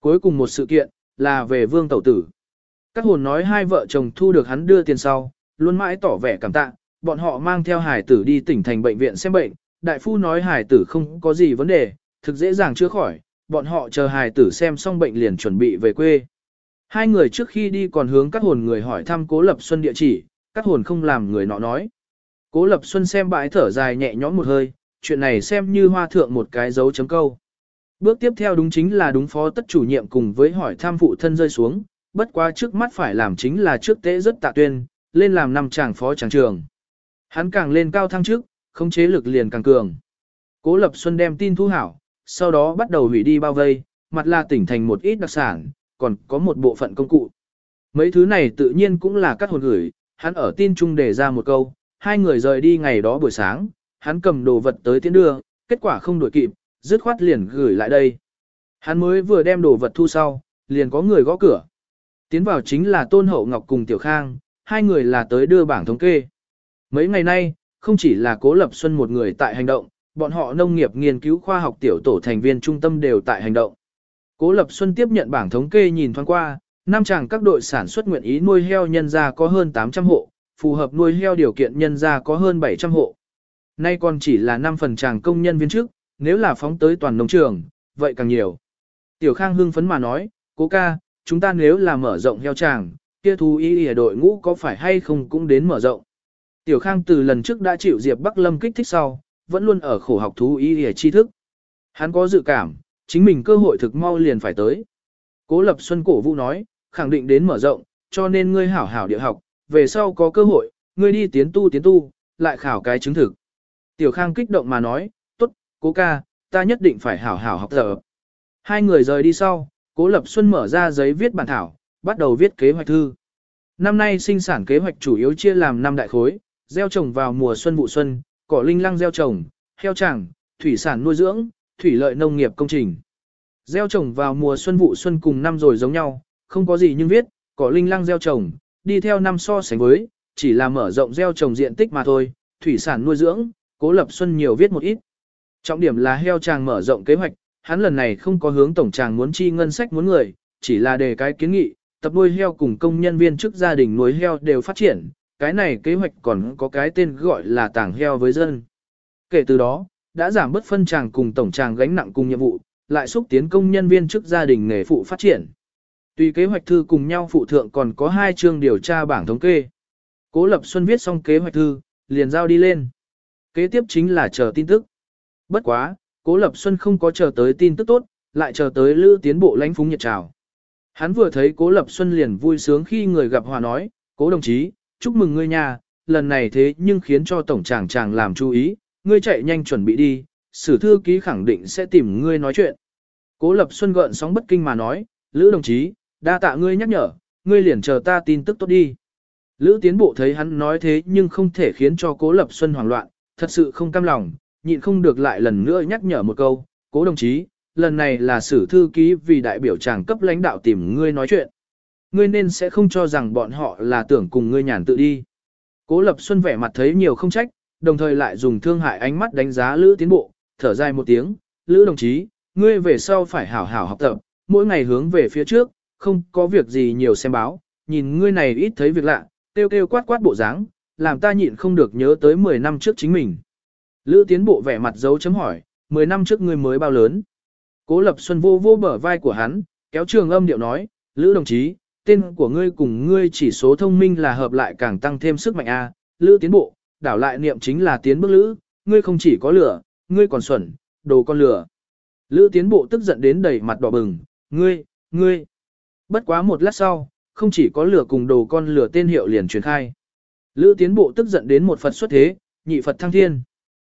Cuối cùng một sự kiện, là về vương tẩu tử. Các hồn nói hai vợ chồng thu được hắn đưa tiền sau, luôn mãi tỏ vẻ cảm tạ, bọn họ mang theo hải tử đi tỉnh thành bệnh viện xem bệnh, đại phu nói hải tử không có gì vấn đề, thực dễ dàng chữa khỏi, bọn họ chờ hải tử xem xong bệnh liền chuẩn bị về quê. Hai người trước khi đi còn hướng các hồn người hỏi thăm Cố Lập Xuân địa chỉ, các hồn không làm người nọ nói. Cố Lập Xuân xem bãi thở dài nhẹ nhõm một hơi, chuyện này xem như hoa thượng một cái dấu chấm câu. Bước tiếp theo đúng chính là đúng phó tất chủ nhiệm cùng với hỏi thăm phụ thân rơi xuống, bất quá trước mắt phải làm chính là trước tế rất tạ tuyên, lên làm năm chàng phó chàng trường. Hắn càng lên cao thăng trước, không chế lực liền càng cường. Cố Lập Xuân đem tin thu hảo, sau đó bắt đầu hủy đi bao vây, mặt là tỉnh thành một ít đặc sản, còn có một bộ phận công cụ. Mấy thứ này tự nhiên cũng là các hồn gửi, hắn ở tin chung đề ra một câu, hai người rời đi ngày đó buổi sáng, hắn cầm đồ vật tới tiến đưa, kết quả không đuổi kịp, dứt khoát liền gửi lại đây. Hắn mới vừa đem đồ vật thu sau, liền có người gõ cửa. Tiến vào chính là Tôn Hậu Ngọc cùng Tiểu Khang, hai người là tới đưa bảng thống kê. Mấy ngày nay, không chỉ là Cố Lập Xuân một người tại hành động, bọn họ nông nghiệp nghiên cứu khoa học tiểu tổ thành viên trung tâm đều tại hành động. Cố Lập Xuân tiếp nhận bảng thống kê nhìn thoáng qua, năm chàng các đội sản xuất nguyện ý nuôi heo nhân gia có hơn 800 hộ, phù hợp nuôi heo điều kiện nhân gia có hơn 700 hộ. Nay còn chỉ là 5 phần chàng công nhân viên trước, nếu là phóng tới toàn nông trường, vậy càng nhiều. Tiểu Khang hưng phấn mà nói, cố ca, chúng ta nếu là mở rộng heo chàng, kia thú y ở đội ngũ có phải hay không cũng đến mở rộng. Tiểu Khang từ lần trước đã chịu Diệp Bắc Lâm kích thích sau, vẫn luôn ở khổ học thú y y tri thức. Hắn có dự cảm, chính mình cơ hội thực mau liền phải tới. Cố Lập Xuân cổ vũ nói, khẳng định đến mở rộng, cho nên ngươi hảo hảo địa học, về sau có cơ hội, ngươi đi tiến tu tiến tu, lại khảo cái chứng thực. Tiểu Khang kích động mà nói, tốt, cố ca, ta nhất định phải hảo hảo học tập. Hai người rời đi sau, Cố Lập Xuân mở ra giấy viết bản thảo, bắt đầu viết kế hoạch thư. Năm nay sinh sản kế hoạch chủ yếu chia làm năm đại khối, gieo trồng vào mùa xuân vụ xuân, cỏ linh lăng gieo trồng, heo tràng, thủy sản nuôi dưỡng, thủy lợi nông nghiệp công trình. Gieo trồng vào mùa xuân vụ xuân cùng năm rồi giống nhau, không có gì nhưng viết, cỏ linh lăng gieo trồng, đi theo năm so sánh với, chỉ là mở rộng gieo trồng diện tích mà thôi, thủy sản nuôi dưỡng, cố lập xuân nhiều viết một ít. Trọng điểm là heo tràng mở rộng kế hoạch, hắn lần này không có hướng tổng tràng muốn chi ngân sách muốn người, chỉ là đề cái kiến nghị, tập nuôi heo cùng công nhân viên chức gia đình nuôi heo đều phát triển, cái này kế hoạch còn có cái tên gọi là tảng heo với dân. Kể từ đó, đã giảm bớt phân tràng cùng tổng tràng gánh nặng cùng nhiệm vụ, lại xúc tiến công nhân viên chức gia đình nghề phụ phát triển. Tùy kế hoạch thư cùng nhau phụ thượng còn có hai chương điều tra bảng thống kê. Cố Lập Xuân viết xong kế hoạch thư, liền giao đi lên. Kế tiếp chính là chờ tin tức. Bất quá, Cố Lập Xuân không có chờ tới tin tức tốt, lại chờ tới lữ tiến bộ lãnh phúng nhiệt trào. Hắn vừa thấy Cố Lập Xuân liền vui sướng khi người gặp hòa nói, Cố đồng chí, chúc mừng ngươi nhà, lần này thế nhưng khiến cho tổng chàng chàng làm chú ý, ngươi chạy nhanh chuẩn bị đi, sử thư ký khẳng định sẽ tìm ngươi nói chuyện. Cố Lập Xuân gợn sóng bất kinh mà nói, Lữ đồng chí, đa tạ ngươi nhắc nhở, ngươi liền chờ ta tin tức tốt đi. Lữ tiến bộ thấy hắn nói thế nhưng không thể khiến cho Cố Lập Xuân hoảng loạn, thật sự không cam lòng, nhịn không được lại lần nữa nhắc nhở một câu, Cố đồng chí, lần này là sử thư ký vì đại biểu chàng cấp lãnh đạo tìm ngươi nói chuyện. Ngươi nên sẽ không cho rằng bọn họ là tưởng cùng ngươi nhàn tự đi. Cố Lập Xuân vẻ mặt thấy nhiều không trách, đồng thời lại dùng thương hại ánh mắt đánh giá Lữ tiến bộ, thở dài một tiếng, Lữ đồng chí, ngươi về sau phải hảo hảo học tập, mỗi ngày hướng về phía trước, không có việc gì nhiều xem báo, nhìn ngươi này ít thấy việc lạ, kêu kêu quát quát bộ dáng, làm ta nhịn không được nhớ tới 10 năm trước chính mình. Lữ tiến bộ vẻ mặt dấu chấm hỏi, 10 năm trước ngươi mới bao lớn. Cố Lập Xuân vô vô bờ vai của hắn, kéo trường âm điệu nói, Lữ đồng chí, tên của ngươi cùng ngươi chỉ số thông minh là hợp lại càng tăng thêm sức mạnh a. Lữ tiến bộ, đảo lại niệm chính là tiến bước lữ, ngươi không chỉ có lửa, ngươi còn xuẩn, đồ con lửa. Lữ tiến bộ tức giận đến đầy mặt đỏ bừng, ngươi, ngươi. Bất quá một lát sau, không chỉ có lửa cùng đồ con lửa tên hiệu liền truyền khai. Lữ tiến bộ tức giận đến một Phật xuất thế, nhị Phật thăng thiên.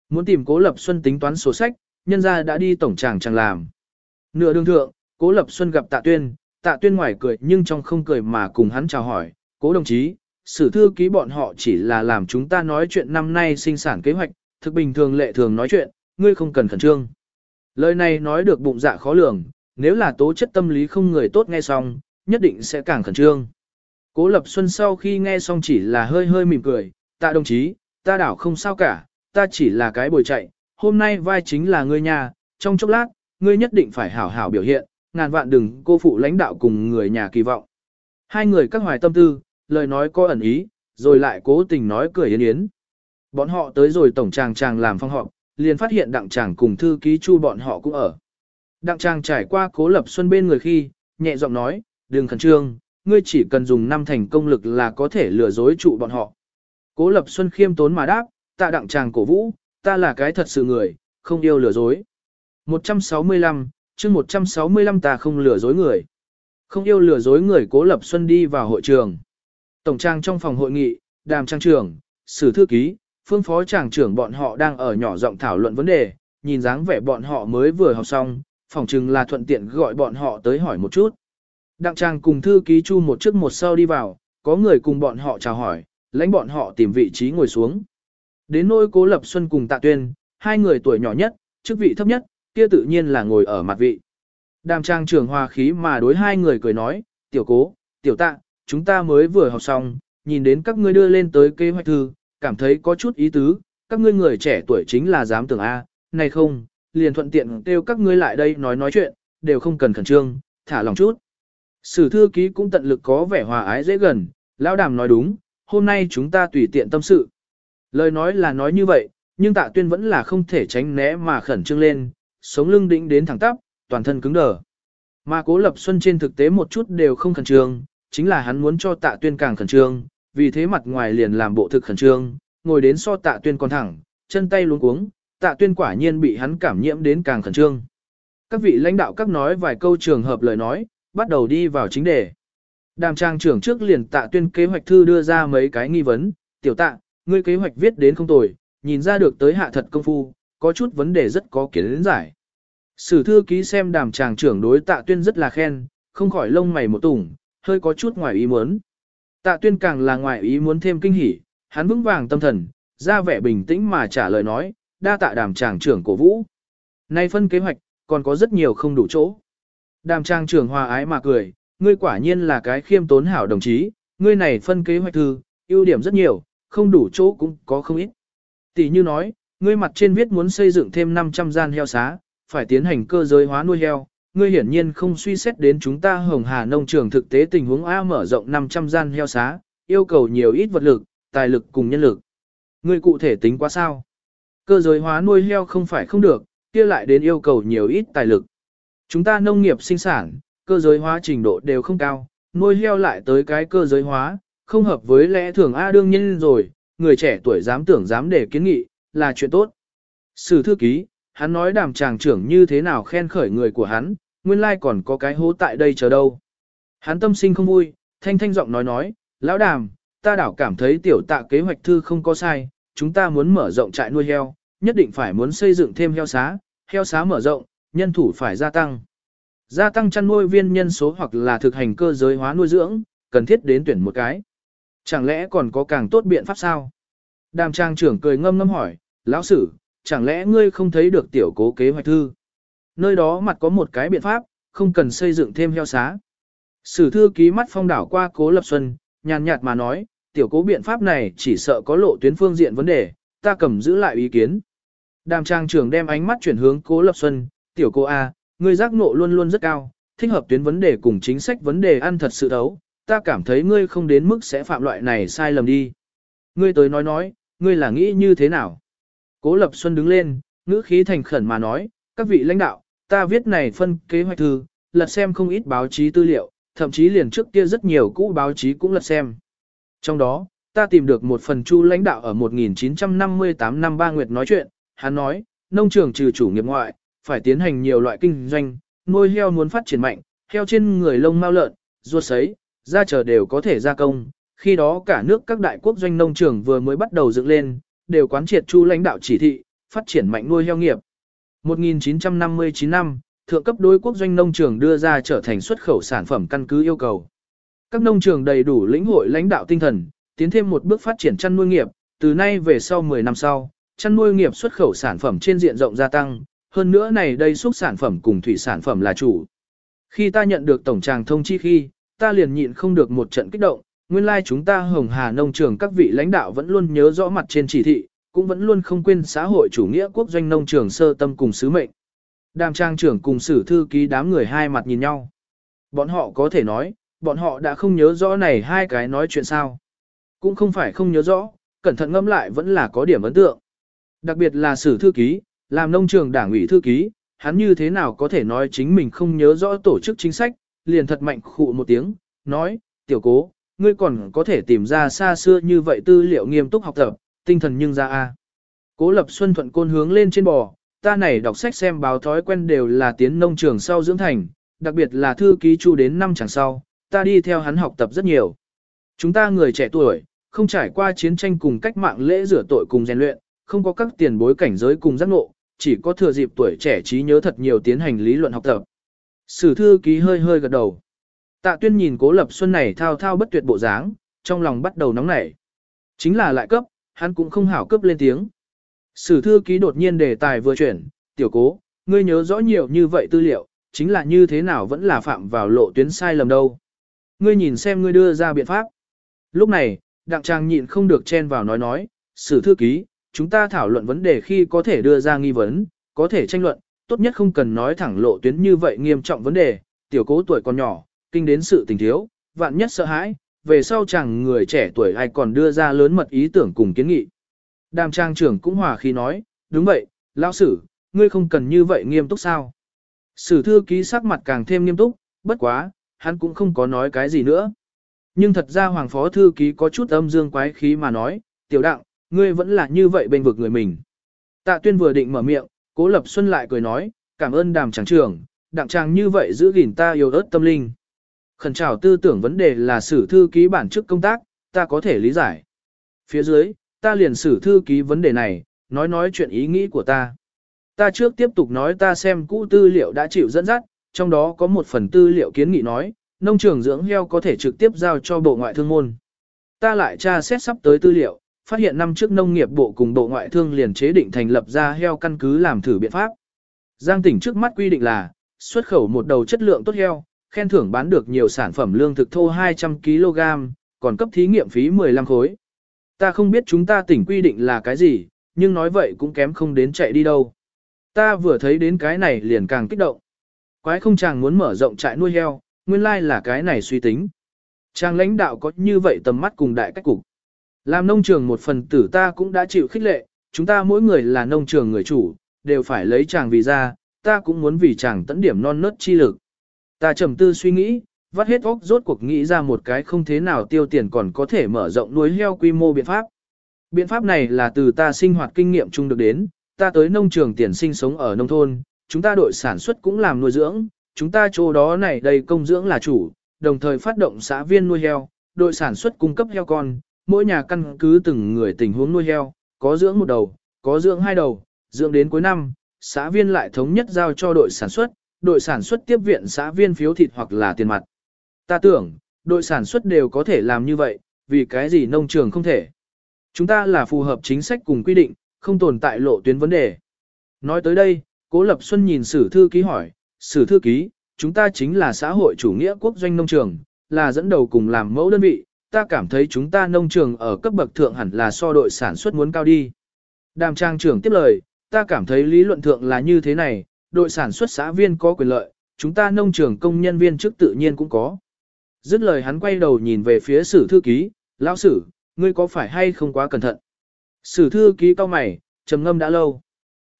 Muốn tìm cố lập xuân tính toán sổ sách, nhân ra đã đi tổng tràng chẳng làm. Nửa đường thượng, cố lập xuân gặp tạ tuyên, tạ tuyên ngoài cười nhưng trong không cười mà cùng hắn chào hỏi, cố đồng chí, sử thư ký bọn họ chỉ là làm chúng ta nói chuyện năm nay sinh sản kế hoạch, thực bình thường lệ thường nói chuyện, ngươi không cần khẩn trương. Lời này nói được bụng dạ khó lường, nếu là tố chất tâm lý không người tốt nghe xong, nhất định sẽ càng khẩn trương. Cố Lập Xuân sau khi nghe xong chỉ là hơi hơi mỉm cười, tạ đồng chí, ta đảo không sao cả, ta chỉ là cái bồi chạy, hôm nay vai chính là ngươi nhà, trong chốc lát, ngươi nhất định phải hảo hảo biểu hiện, ngàn vạn đừng cô phụ lãnh đạo cùng người nhà kỳ vọng. Hai người các hoài tâm tư, lời nói có ẩn ý, rồi lại cố tình nói cười yến yến. Bọn họ tới rồi tổng chàng chàng làm phong họp, liền phát hiện đặng chàng cùng thư ký chu bọn họ cũng ở. Đặng chàng trải qua cố lập xuân bên người khi, nhẹ giọng nói, đừng khẩn trương, ngươi chỉ cần dùng năm thành công lực là có thể lừa dối trụ bọn họ. Cố lập xuân khiêm tốn mà đáp, tạ đặng chàng cổ vũ, ta là cái thật sự người, không yêu lừa dối. 165, chương 165 ta không lừa dối người. Không yêu lừa dối người cố lập xuân đi vào hội trường. Tổng trang trong phòng hội nghị, đàm trang trưởng, sử thư ký, phương phó tràng trưởng bọn họ đang ở nhỏ giọng thảo luận vấn đề, nhìn dáng vẻ bọn họ mới vừa học xong, phòng chừng là thuận tiện gọi bọn họ tới hỏi một chút. Đặng trang cùng thư ký chu một trước một sau đi vào, có người cùng bọn họ chào hỏi, lãnh bọn họ tìm vị trí ngồi xuống. Đến nỗi cố lập xuân cùng tạ tuyên, hai người tuổi nhỏ nhất, chức vị thấp nhất, kia tự nhiên là ngồi ở mặt vị. Đàm trang trưởng hòa khí mà đối hai người cười nói, tiểu cố, tiểu tạ, chúng ta mới vừa học xong, nhìn đến các ngươi đưa lên tới kế hoạch thư, cảm thấy có chút ý tứ, các ngươi người trẻ tuổi chính là dám tưởng A, này không, liền thuận tiện kêu các ngươi lại đây nói nói chuyện, đều không cần khẩn trương, thả lòng chút. Sử thư ký cũng tận lực có vẻ hòa ái dễ gần, lão đàm nói đúng, hôm nay chúng ta tùy tiện tâm sự. Lời nói là nói như vậy, nhưng tạ tuyên vẫn là không thể tránh né mà khẩn trương lên, sống lưng đĩnh đến thẳng tắp, toàn thân cứng đờ. Mà cố lập xuân trên thực tế một chút đều không khẩn trương, chính là hắn muốn cho tạ tuyên càng khẩn trương, vì thế mặt ngoài liền làm bộ thực khẩn trương, ngồi đến so tạ tuyên còn thẳng, chân tay luống cuống, tạ tuyên quả nhiên bị hắn cảm nhiễm đến càng khẩn trương. Các vị lãnh đạo các nói vài câu trường hợp lời nói, bắt đầu đi vào chính đề. Đàm trang trưởng trước liền tạ tuyên kế hoạch thư đưa ra mấy cái nghi vấn, tiểu tạ, ngươi kế hoạch viết đến không tồi, nhìn ra được tới hạ thật công phu, có chút vấn đề rất có kiến giải. Sử thư ký xem đàm tràng trưởng đối tạ tuyên rất là khen, không khỏi lông mày một tủng, hơi có chút ngoài ý muốn. Tạ tuyên càng là ngoài ý muốn thêm kinh hỉ, hắn vững vàng tâm thần, ra vẻ bình tĩnh mà trả lời nói, đa tạ đàm tràng trưởng cổ vũ. Nay phân kế hoạch, còn có rất nhiều không đủ chỗ. Đàm tràng trưởng hòa ái mà cười, ngươi quả nhiên là cái khiêm tốn hảo đồng chí, ngươi này phân kế hoạch thư, ưu điểm rất nhiều, không đủ chỗ cũng có không ít. Tỷ như nói, ngươi mặt trên viết muốn xây dựng thêm 500 gian heo xá, phải tiến hành cơ giới hóa nuôi heo, ngươi hiển nhiên không suy xét đến chúng ta Hồng Hà nông trường thực tế tình huống A mở rộng 500 gian heo xá, yêu cầu nhiều ít vật lực, tài lực cùng nhân lực. Ngươi cụ thể tính quá sao? Cơ giới hóa nuôi heo không phải không được, kia lại đến yêu cầu nhiều ít tài lực. Chúng ta nông nghiệp sinh sản, cơ giới hóa trình độ đều không cao, nuôi heo lại tới cái cơ giới hóa, không hợp với lẽ thường A đương nhiên rồi, người trẻ tuổi dám tưởng dám để kiến nghị, là chuyện tốt. Sử thư ký, hắn nói đàm tràng trưởng như thế nào khen khởi người của hắn, nguyên lai còn có cái hố tại đây chờ đâu. Hắn tâm sinh không vui, thanh thanh giọng nói nói, lão đàm, ta đảo cảm thấy tiểu tạ kế hoạch thư không có sai, chúng ta muốn mở rộng trại nuôi heo, nhất định phải muốn xây dựng thêm heo xá, heo xá mở rộng, nhân thủ phải gia tăng. Gia tăng chăn nuôi viên nhân số hoặc là thực hành cơ giới hóa nuôi dưỡng, cần thiết đến tuyển một cái. Chẳng lẽ còn có càng tốt biện pháp sao? Đàm trang trưởng cười ngâm ngâm hỏi, lão sử, chẳng lẽ ngươi không thấy được tiểu cố kế hoạch thư? Nơi đó mặt có một cái biện pháp, không cần xây dựng thêm heo xá. Sử thư ký mắt phong đảo qua cố lập xuân, nhàn nhạt mà nói, tiểu cố biện pháp này chỉ sợ có lộ tuyến phương diện vấn đề, ta cầm giữ lại ý kiến. Đàm trang trưởng đem ánh mắt chuyển hướng cố lập xuân, tiểu cô A, ngươi giác ngộ luôn luôn rất cao, thích hợp tuyến vấn đề cùng chính sách vấn đề ăn thật sự đấu, ta cảm thấy ngươi không đến mức sẽ phạm loại này sai lầm đi. Ngươi tới nói nói, ngươi là nghĩ như thế nào? Cố Lập Xuân đứng lên, ngữ khí thành khẩn mà nói, các vị lãnh đạo, ta viết này phân kế hoạch thư, lật xem không ít báo chí tư liệu, thậm chí liền trước kia rất nhiều cũ báo chí cũng lật xem. Trong đó, ta tìm được một phần chu lãnh đạo ở 1958 năm ba nguyệt nói chuyện, hắn nói, nông trường trừ chủ nghiệp ngoại, phải tiến hành nhiều loại kinh doanh, nuôi heo muốn phát triển mạnh, heo trên người lông mao lợn, ruột sấy, da chờ đều có thể gia công. Khi đó cả nước các đại quốc doanh nông trường vừa mới bắt đầu dựng lên, đều quán triệt chu lãnh đạo chỉ thị, phát triển mạnh nuôi heo nghiệp. 1959 năm, thượng cấp đối quốc doanh nông trường đưa ra trở thành xuất khẩu sản phẩm căn cứ yêu cầu. Các nông trường đầy đủ lĩnh hội lãnh đạo tinh thần, tiến thêm một bước phát triển chăn nuôi nghiệp, từ nay về sau 10 năm sau, chăn nuôi nghiệp xuất khẩu sản phẩm trên diện rộng gia tăng, hơn nữa này đây xúc sản phẩm cùng thủy sản phẩm là chủ. Khi ta nhận được tổng tràng thông chi khi, ta liền nhịn không được một trận kích động, nguyên lai like chúng ta Hồng Hà nông trường các vị lãnh đạo vẫn luôn nhớ rõ mặt trên chỉ thị, cũng vẫn luôn không quên xã hội chủ nghĩa quốc doanh nông trường sơ tâm cùng sứ mệnh. Đàm trang trưởng cùng sử thư ký đám người hai mặt nhìn nhau. Bọn họ có thể nói, bọn họ đã không nhớ rõ này hai cái nói chuyện sao. Cũng không phải không nhớ rõ, cẩn thận ngâm lại vẫn là có điểm ấn tượng. Đặc biệt là sử thư ký, làm nông trường đảng ủy thư ký, hắn như thế nào có thể nói chính mình không nhớ rõ tổ chức chính sách, liền thật mạnh khụ một tiếng, nói, tiểu cố, ngươi còn có thể tìm ra xa xưa như vậy tư liệu nghiêm túc học tập, tinh thần nhưng ra a. Cố lập xuân thuận côn hướng lên trên bò, ta này đọc sách xem báo thói quen đều là tiến nông trường sau dưỡng thành, đặc biệt là thư ký chu đến năm chẳng sau, ta đi theo hắn học tập rất nhiều. Chúng ta người trẻ tuổi, không trải qua chiến tranh cùng cách mạng lễ rửa tội cùng rèn luyện, không có các tiền bối cảnh giới cùng giác ngộ, chỉ có thừa dịp tuổi trẻ trí nhớ thật nhiều tiến hành lý luận học tập. Sử thư ký hơi hơi gật đầu. Tạ tuyên nhìn cố lập xuân này thao thao bất tuyệt bộ dáng, trong lòng bắt đầu nóng nảy. Chính là lại cấp, hắn cũng không hảo cấp lên tiếng. Sử thư ký đột nhiên đề tài vừa chuyển, tiểu cố, ngươi nhớ rõ nhiều như vậy tư liệu, chính là như thế nào vẫn là phạm vào lộ tuyến sai lầm đâu. Ngươi nhìn xem ngươi đưa ra biện pháp. Lúc này, đặng trang nhịn không được chen vào nói nói, sử thư ký, chúng ta thảo luận vấn đề khi có thể đưa ra nghi vấn, có thể tranh luận, tốt nhất không cần nói thẳng lộ tuyến như vậy nghiêm trọng vấn đề, tiểu cố tuổi còn nhỏ, kinh đến sự tình thiếu, vạn nhất sợ hãi, về sau chẳng người trẻ tuổi ai còn đưa ra lớn mật ý tưởng cùng kiến nghị. Đàm trang trưởng cũng hòa khí nói, đúng vậy, lão sử, ngươi không cần như vậy nghiêm túc sao. Sử thư ký sắc mặt càng thêm nghiêm túc, bất quá, hắn cũng không có nói cái gì nữa. Nhưng thật ra hoàng phó thư ký có chút âm dương quái khí mà nói, tiểu đặng, ngươi vẫn là như vậy bên vực người mình. Tạ tuyên vừa định mở miệng, cố lập xuân lại cười nói, cảm ơn đàm tràng trưởng, đặng trang như vậy giữ gìn ta yêu ớt tâm linh. Khẩn trào tư tưởng vấn đề là sử thư ký bản chức công tác, ta có thể lý giải. Phía dưới, ta liền sử thư ký vấn đề này, nói nói chuyện ý nghĩ của ta. Ta trước tiếp tục nói ta xem cũ tư liệu đã chịu dẫn dắt, trong đó có một phần tư liệu kiến nghị nói, nông trường dưỡng heo có thể trực tiếp giao cho bộ ngoại thương môn. Ta lại tra xét sắp tới tư liệu, phát hiện năm trước nông nghiệp bộ cùng bộ ngoại thương liền chế định thành lập ra heo căn cứ làm thử biện pháp. Giang tỉnh trước mắt quy định là, xuất khẩu một đầu chất lượng tốt heo, khen thưởng bán được nhiều sản phẩm lương thực thô 200 kg, còn cấp thí nghiệm phí 15 khối. Ta không biết chúng ta tỉnh quy định là cái gì, nhưng nói vậy cũng kém không đến chạy đi đâu. Ta vừa thấy đến cái này liền càng kích động. Quái không chàng muốn mở rộng trại nuôi heo, nguyên lai là cái này suy tính. Chàng lãnh đạo có như vậy tầm mắt cùng đại cách cục. Làm nông trường một phần tử ta cũng đã chịu khích lệ, chúng ta mỗi người là nông trường người chủ, đều phải lấy chàng vì ra, ta cũng muốn vì chàng tận điểm non nớt chi lực. Ta trầm tư suy nghĩ, vắt hết óc rốt cuộc nghĩ ra một cái không thế nào tiêu tiền còn có thể mở rộng nuôi heo quy mô biện pháp. Biện pháp này là từ ta sinh hoạt kinh nghiệm chung được đến, ta tới nông trường tiền sinh sống ở nông thôn, chúng ta đội sản xuất cũng làm nuôi dưỡng, chúng ta chỗ đó này đầy công dưỡng là chủ, đồng thời phát động xã viên nuôi heo, đội sản xuất cung cấp heo con, mỗi nhà căn cứ từng người tình huống nuôi heo, có dưỡng một đầu, có dưỡng hai đầu, dưỡng đến cuối năm, xã viên lại thống nhất giao cho đội sản xuất, đội sản xuất tiếp viện xã viên phiếu thịt hoặc là tiền mặt. Ta tưởng, đội sản xuất đều có thể làm như vậy, vì cái gì nông trường không thể. Chúng ta là phù hợp chính sách cùng quy định, không tồn tại lộ tuyến vấn đề. Nói tới đây, Cố Lập Xuân nhìn sử thư ký hỏi, sử thư ký, chúng ta chính là xã hội chủ nghĩa quốc doanh nông trường, là dẫn đầu cùng làm mẫu đơn vị, ta cảm thấy chúng ta nông trường ở cấp bậc thượng hẳn là so đội sản xuất muốn cao đi. Đàm trang trưởng tiếp lời, ta cảm thấy lý luận thượng là như thế này, đội sản xuất xã viên có quyền lợi, chúng ta nông trường công nhân viên trước tự nhiên cũng có. Dứt lời hắn quay đầu nhìn về phía sử thư ký, lão sử, ngươi có phải hay không quá cẩn thận? Sử thư ký cao mày, trầm ngâm đã lâu.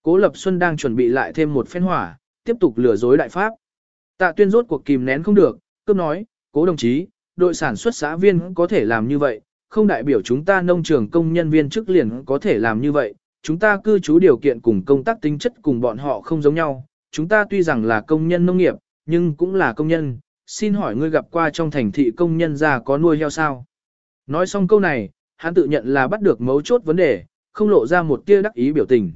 Cố Lập Xuân đang chuẩn bị lại thêm một phen hỏa, tiếp tục lừa dối đại pháp. Tạ tuyên rốt cuộc kìm nén không được, cướp nói, cố đồng chí, đội sản xuất xã viên có thể làm như vậy, không đại biểu chúng ta nông trường công nhân viên chức liền có thể làm như vậy, chúng ta cư trú điều kiện cùng công tác tính chất cùng bọn họ không giống nhau, chúng ta tuy rằng là công nhân nông nghiệp, nhưng cũng là công nhân, xin hỏi ngươi gặp qua trong thành thị công nhân già có nuôi heo sao? Nói xong câu này, hắn tự nhận là bắt được mấu chốt vấn đề, không lộ ra một tia đắc ý biểu tình.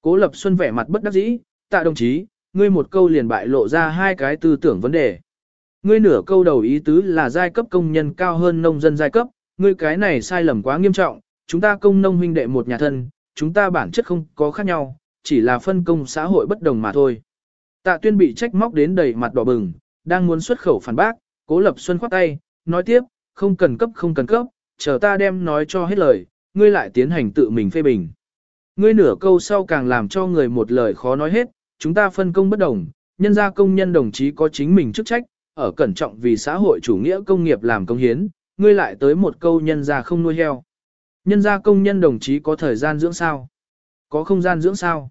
Cố Lập Xuân vẻ mặt bất đắc dĩ, tạ đồng chí, ngươi một câu liền bại lộ ra hai cái tư tưởng vấn đề. Ngươi nửa câu đầu ý tứ là giai cấp công nhân cao hơn nông dân giai cấp, ngươi cái này sai lầm quá nghiêm trọng, chúng ta công nông huynh đệ một nhà thân, chúng ta bản chất không có khác nhau, chỉ là phân công xã hội bất đồng mà thôi. Tạ tuyên bị trách móc đến đầy mặt đỏ bừng, đang muốn xuất khẩu phản bác, cố lập xuân khoát tay, nói tiếp, không cần cấp không cần cấp, chờ ta đem nói cho hết lời, ngươi lại tiến hành tự mình phê bình. Ngươi nửa câu sau càng làm cho người một lời khó nói hết, chúng ta phân công bất đồng, nhân gia công nhân đồng chí có chính mình chức trách, ở cẩn trọng vì xã hội chủ nghĩa công nghiệp làm công hiến, ngươi lại tới một câu nhân gia không nuôi heo. Nhân gia công nhân đồng chí có thời gian dưỡng sao? Có không gian dưỡng sao?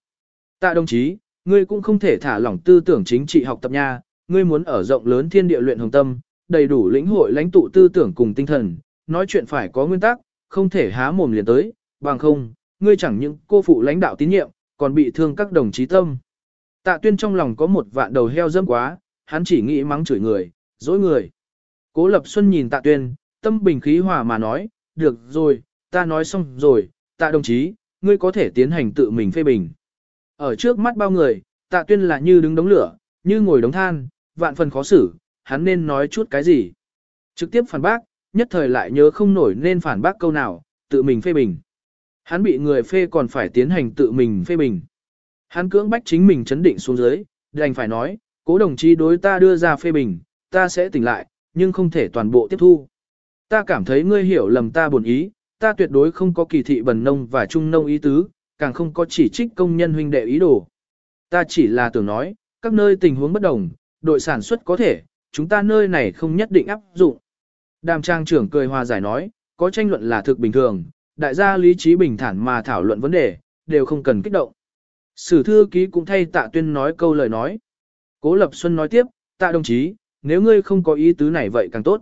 Tạ đồng chí, ngươi cũng không thể thả lỏng tư tưởng chính trị học tập nha, ngươi muốn ở rộng lớn thiên địa luyện hồng tâm, đầy đủ lĩnh hội lãnh tụ tư tưởng cùng tinh thần, nói chuyện phải có nguyên tắc, không thể há mồm liền tới, bằng không, ngươi chẳng những cô phụ lãnh đạo tín nhiệm, còn bị thương các đồng chí tâm. Tạ tuyên trong lòng có một vạn đầu heo dâm quá, hắn chỉ nghĩ mắng chửi người, dối người. Cố Lập Xuân nhìn tạ tuyên, tâm bình khí hòa mà nói, được rồi, ta nói xong rồi, tạ đồng chí, ngươi có thể tiến hành tự mình phê bình. Ở trước mắt bao người, tạ tuyên là như đứng đống lửa, như ngồi đống than, vạn phần khó xử, hắn nên nói chút cái gì. Trực tiếp phản bác, nhất thời lại nhớ không nổi nên phản bác câu nào, tự mình phê bình. Hắn bị người phê còn phải tiến hành tự mình phê bình. Hắn cưỡng bách chính mình chấn định xuống dưới, đành phải nói, cố đồng chí đối ta đưa ra phê bình, ta sẽ tỉnh lại, nhưng không thể toàn bộ tiếp thu. Ta cảm thấy ngươi hiểu lầm ta buồn ý, ta tuyệt đối không có kỳ thị bần nông và trung nông ý tứ, càng không có chỉ trích công nhân huynh đệ ý đồ. Ta chỉ là tưởng nói, các nơi tình huống bất đồng, đội sản xuất có thể, chúng ta nơi này không nhất định áp dụng. Đàm trang trưởng cười hòa giải nói, có tranh luận là thực bình thường, đại gia lý trí bình thản mà thảo luận vấn đề, đều không cần kích động. Sử thư ký cũng thay tạ tuyên nói câu lời nói. Cố Lập Xuân nói tiếp, tạ đồng chí, nếu ngươi không có ý tứ này vậy càng tốt.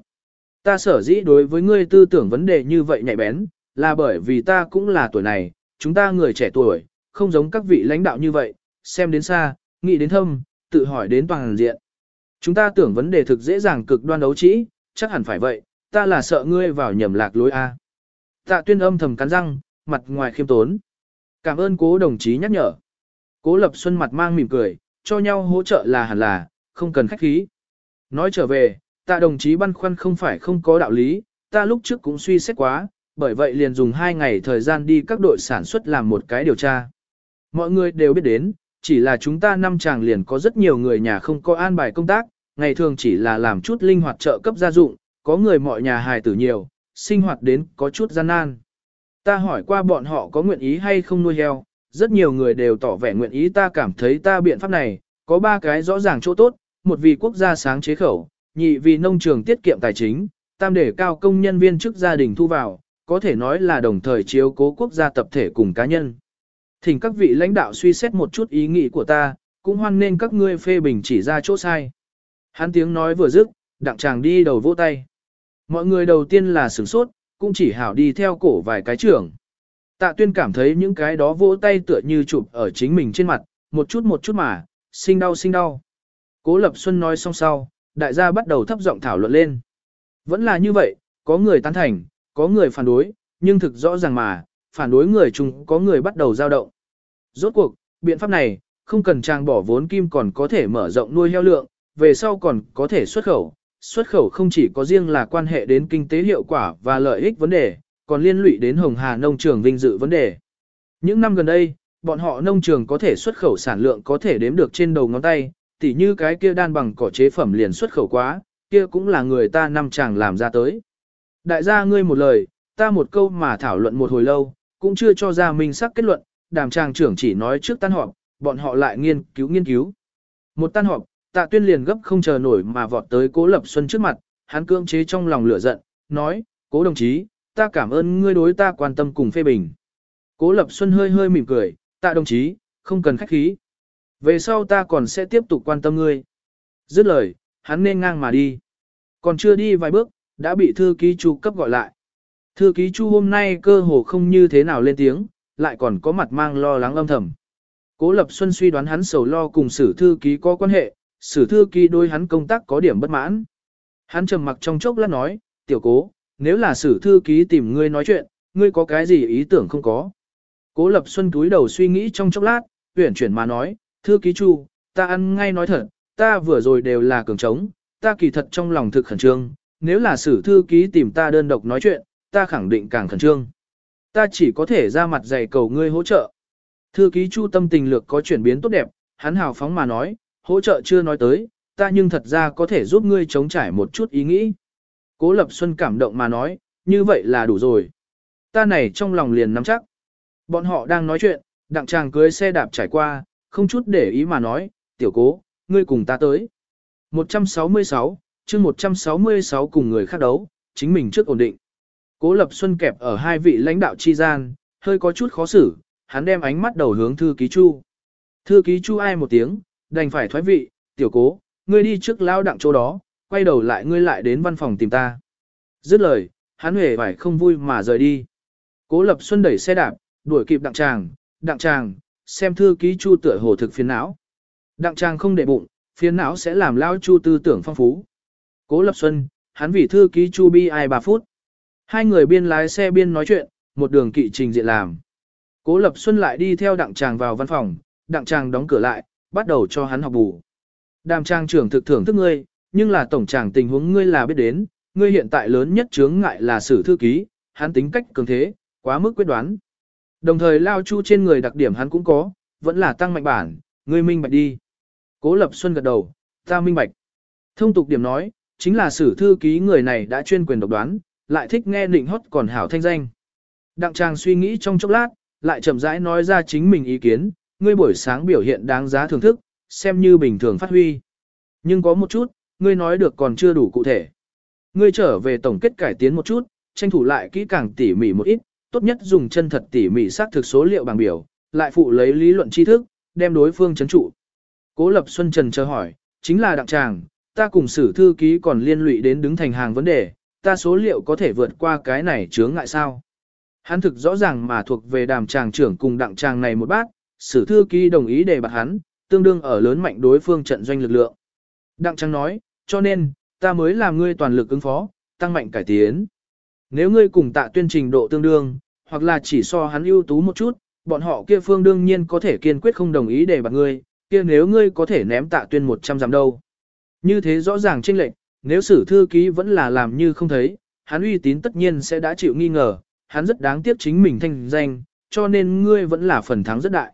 Ta sở dĩ đối với ngươi tư tưởng vấn đề như vậy nhạy bén, là bởi vì ta cũng là tuổi này, chúng ta người trẻ tuổi, không giống các vị lãnh đạo như vậy, xem đến xa, nghĩ đến thâm, tự hỏi đến toàn diện. Chúng ta tưởng vấn đề thực dễ dàng cực đoan đấu trĩ, chắc hẳn phải vậy, ta là sợ ngươi vào nhầm lạc lối A. Tạ tuyên âm thầm cắn răng, mặt ngoài khiêm tốn. Cảm ơn cố đồng chí nhắc nhở. Cố lập xuân mặt mang mỉm cười, cho nhau hỗ trợ là hẳn là, không cần khách khí. Nói trở về, tạ đồng chí băn khoăn không phải không có đạo lý, ta lúc trước cũng suy xét quá, bởi vậy liền dùng hai ngày thời gian đi các đội sản xuất làm một cái điều tra. Mọi người đều biết đến, chỉ là chúng ta năm chàng liền có rất nhiều người nhà không có an bài công tác, ngày thường chỉ là làm chút linh hoạt trợ cấp gia dụng, có người mọi nhà hài tử nhiều, sinh hoạt đến có chút gian nan. Ta hỏi qua bọn họ có nguyện ý hay không nuôi heo, rất nhiều người đều tỏ vẻ nguyện ý ta cảm thấy ta biện pháp này, có ba cái rõ ràng chỗ tốt, một vì quốc gia sáng chế khẩu, nhị vì nông trường tiết kiệm tài chính, tam để cao công nhân viên chức gia đình thu vào, có thể nói là đồng thời chiếu cố quốc gia tập thể cùng cá nhân. Thỉnh các vị lãnh đạo suy xét một chút ý nghĩ của ta, cũng hoan nên các ngươi phê bình chỉ ra chỗ sai. Hắn tiếng nói vừa dứt, đặng chàng đi đầu vỗ tay. Mọi người đầu tiên là sửng sốt, cũng chỉ hảo đi theo cổ vài cái trưởng. Tạ tuyên cảm thấy những cái đó vỗ tay tựa như chụp ở chính mình trên mặt, một chút một chút mà, sinh đau sinh đau. Cố Lập Xuân nói xong sau, đại gia bắt đầu thấp giọng thảo luận lên. Vẫn là như vậy, có người tán thành, có người phản đối, nhưng thực rõ ràng mà, phản đối người chung có người bắt đầu dao động. Rốt cuộc, biện pháp này, không cần trang bỏ vốn kim còn có thể mở rộng nuôi heo lượng, về sau còn có thể xuất khẩu. Xuất khẩu không chỉ có riêng là quan hệ đến kinh tế hiệu quả và lợi ích vấn đề, còn liên lụy đến Hồng Hà nông trường vinh dự vấn đề. Những năm gần đây, bọn họ nông trường có thể xuất khẩu sản lượng có thể đếm được trên đầu ngón tay, tỉ như cái kia đan bằng cỏ chế phẩm liền xuất khẩu quá, kia cũng là người ta năm chàng làm ra tới. Đại gia ngươi một lời, ta một câu mà thảo luận một hồi lâu, cũng chưa cho ra minh xác kết luận, đàm chàng trưởng chỉ nói trước tan họp, bọn họ lại nghiên cứu nghiên cứu. Một tan họp, tạ tuyên liền gấp không chờ nổi mà vọt tới cố lập xuân trước mặt, hắn cưỡng chế trong lòng lửa giận, nói, cố đồng chí, ta cảm ơn ngươi đối ta quan tâm cùng phê bình. Cố lập xuân hơi hơi mỉm cười, tạ đồng chí, không cần khách khí. Về sau ta còn sẽ tiếp tục quan tâm ngươi. Dứt lời, hắn nên ngang mà đi. Còn chưa đi vài bước, đã bị thư ký chu cấp gọi lại. Thư ký chu hôm nay cơ hồ không như thế nào lên tiếng, lại còn có mặt mang lo lắng âm thầm. Cố Lập Xuân suy đoán hắn sầu lo cùng sử thư ký có quan hệ, sử thư ký đôi hắn công tác có điểm bất mãn. Hắn trầm mặc trong chốc lát nói, tiểu cố, nếu là sử thư ký tìm ngươi nói chuyện, ngươi có cái gì ý tưởng không có. Cố Lập Xuân túi đầu suy nghĩ trong chốc lát, tuyển chuyển mà nói, thư ký chu, ta ăn ngay nói thật, ta vừa rồi đều là cường trống, ta kỳ thật trong lòng thực khẩn trương, nếu là sử thư ký tìm ta đơn độc nói chuyện, ta khẳng định càng khẩn trương. Ta chỉ có thể ra mặt dày cầu ngươi hỗ trợ. Thư ký chu tâm tình lược có chuyển biến tốt đẹp, hắn hào phóng mà nói, hỗ trợ chưa nói tới, ta nhưng thật ra có thể giúp ngươi chống trải một chút ý nghĩ. Cố Lập Xuân cảm động mà nói, như vậy là đủ rồi. Ta này trong lòng liền nắm chắc. Bọn họ đang nói chuyện, đặng chàng cưới xe đạp trải qua, không chút để ý mà nói, tiểu cố, ngươi cùng ta tới. 166, chương 166 cùng người khác đấu, chính mình trước ổn định. Cố Lập Xuân kẹp ở hai vị lãnh đạo chi gian, hơi có chút khó xử, hắn đem ánh mắt đầu hướng thư ký Chu. Thư ký Chu ai một tiếng, đành phải thoái vị, tiểu cố, ngươi đi trước lao đặng chỗ đó, quay đầu lại ngươi lại đến văn phòng tìm ta. Dứt lời, hắn hề phải không vui mà rời đi. Cố Lập Xuân đẩy xe đạp, đuổi kịp đặng tràng, đặng tràng, xem thư ký Chu tựa hồ thực phiền não. Đặng trang không để bụng, phiền não sẽ làm lao Chu tư tưởng phong phú. Cố Lập Xuân, hắn vì thư ký Chu bi ai 3 phút. Hai người biên lái xe biên nói chuyện, một đường kỵ trình diện làm. Cố Lập Xuân lại đi theo đặng tràng vào văn phòng, đặng tràng đóng cửa lại, bắt đầu cho hắn học bù. Đàm trang trưởng thực thưởng thức ngươi, nhưng là tổng tràng tình huống ngươi là biết đến, ngươi hiện tại lớn nhất chướng ngại là sử thư ký, hắn tính cách cường thế, quá mức quyết đoán. Đồng thời lao chu trên người đặc điểm hắn cũng có, vẫn là tăng mạnh bản, ngươi minh bạch đi. Cố Lập Xuân gật đầu, ta minh bạch. Thông tục điểm nói, chính là sử thư ký người này đã chuyên quyền độc đoán, lại thích nghe nịnh hót còn hảo thanh danh. Đặng Trang suy nghĩ trong chốc lát, lại chậm rãi nói ra chính mình ý kiến, ngươi buổi sáng biểu hiện đáng giá thưởng thức, xem như bình thường phát huy. Nhưng có một chút, ngươi nói được còn chưa đủ cụ thể. Ngươi trở về tổng kết cải tiến một chút, tranh thủ lại kỹ càng tỉ mỉ một ít, tốt nhất dùng chân thật tỉ mỉ xác thực số liệu bằng biểu, lại phụ lấy lý luận tri thức, đem đối phương chấn trụ. Cố Lập Xuân Trần chờ hỏi, chính là đặng tràng, ta cùng sử thư ký còn liên lụy đến đứng thành hàng vấn đề, ta số liệu có thể vượt qua cái này chướng ngại sao? Hắn thực rõ ràng mà thuộc về đàm tràng trưởng cùng đặng tràng này một bát, sử thư ký đồng ý để bạt hắn, tương đương ở lớn mạnh đối phương trận doanh lực lượng. Đặng tràng nói, cho nên, ta mới làm ngươi toàn lực ứng phó, tăng mạnh cải tiến. Nếu ngươi cùng tạ tuyên trình độ tương đương, hoặc là chỉ so hắn ưu tú một chút, bọn họ kia phương đương nhiên có thể kiên quyết không đồng ý để bạc ngươi, kia nếu ngươi có thể ném tạ tuyên 100 giảm đâu. Như thế rõ ràng chênh lệch, nếu sử thư ký vẫn là làm như không thấy, hắn uy tín tất nhiên sẽ đã chịu nghi ngờ, hắn rất đáng tiếc chính mình thanh danh, cho nên ngươi vẫn là phần thắng rất đại.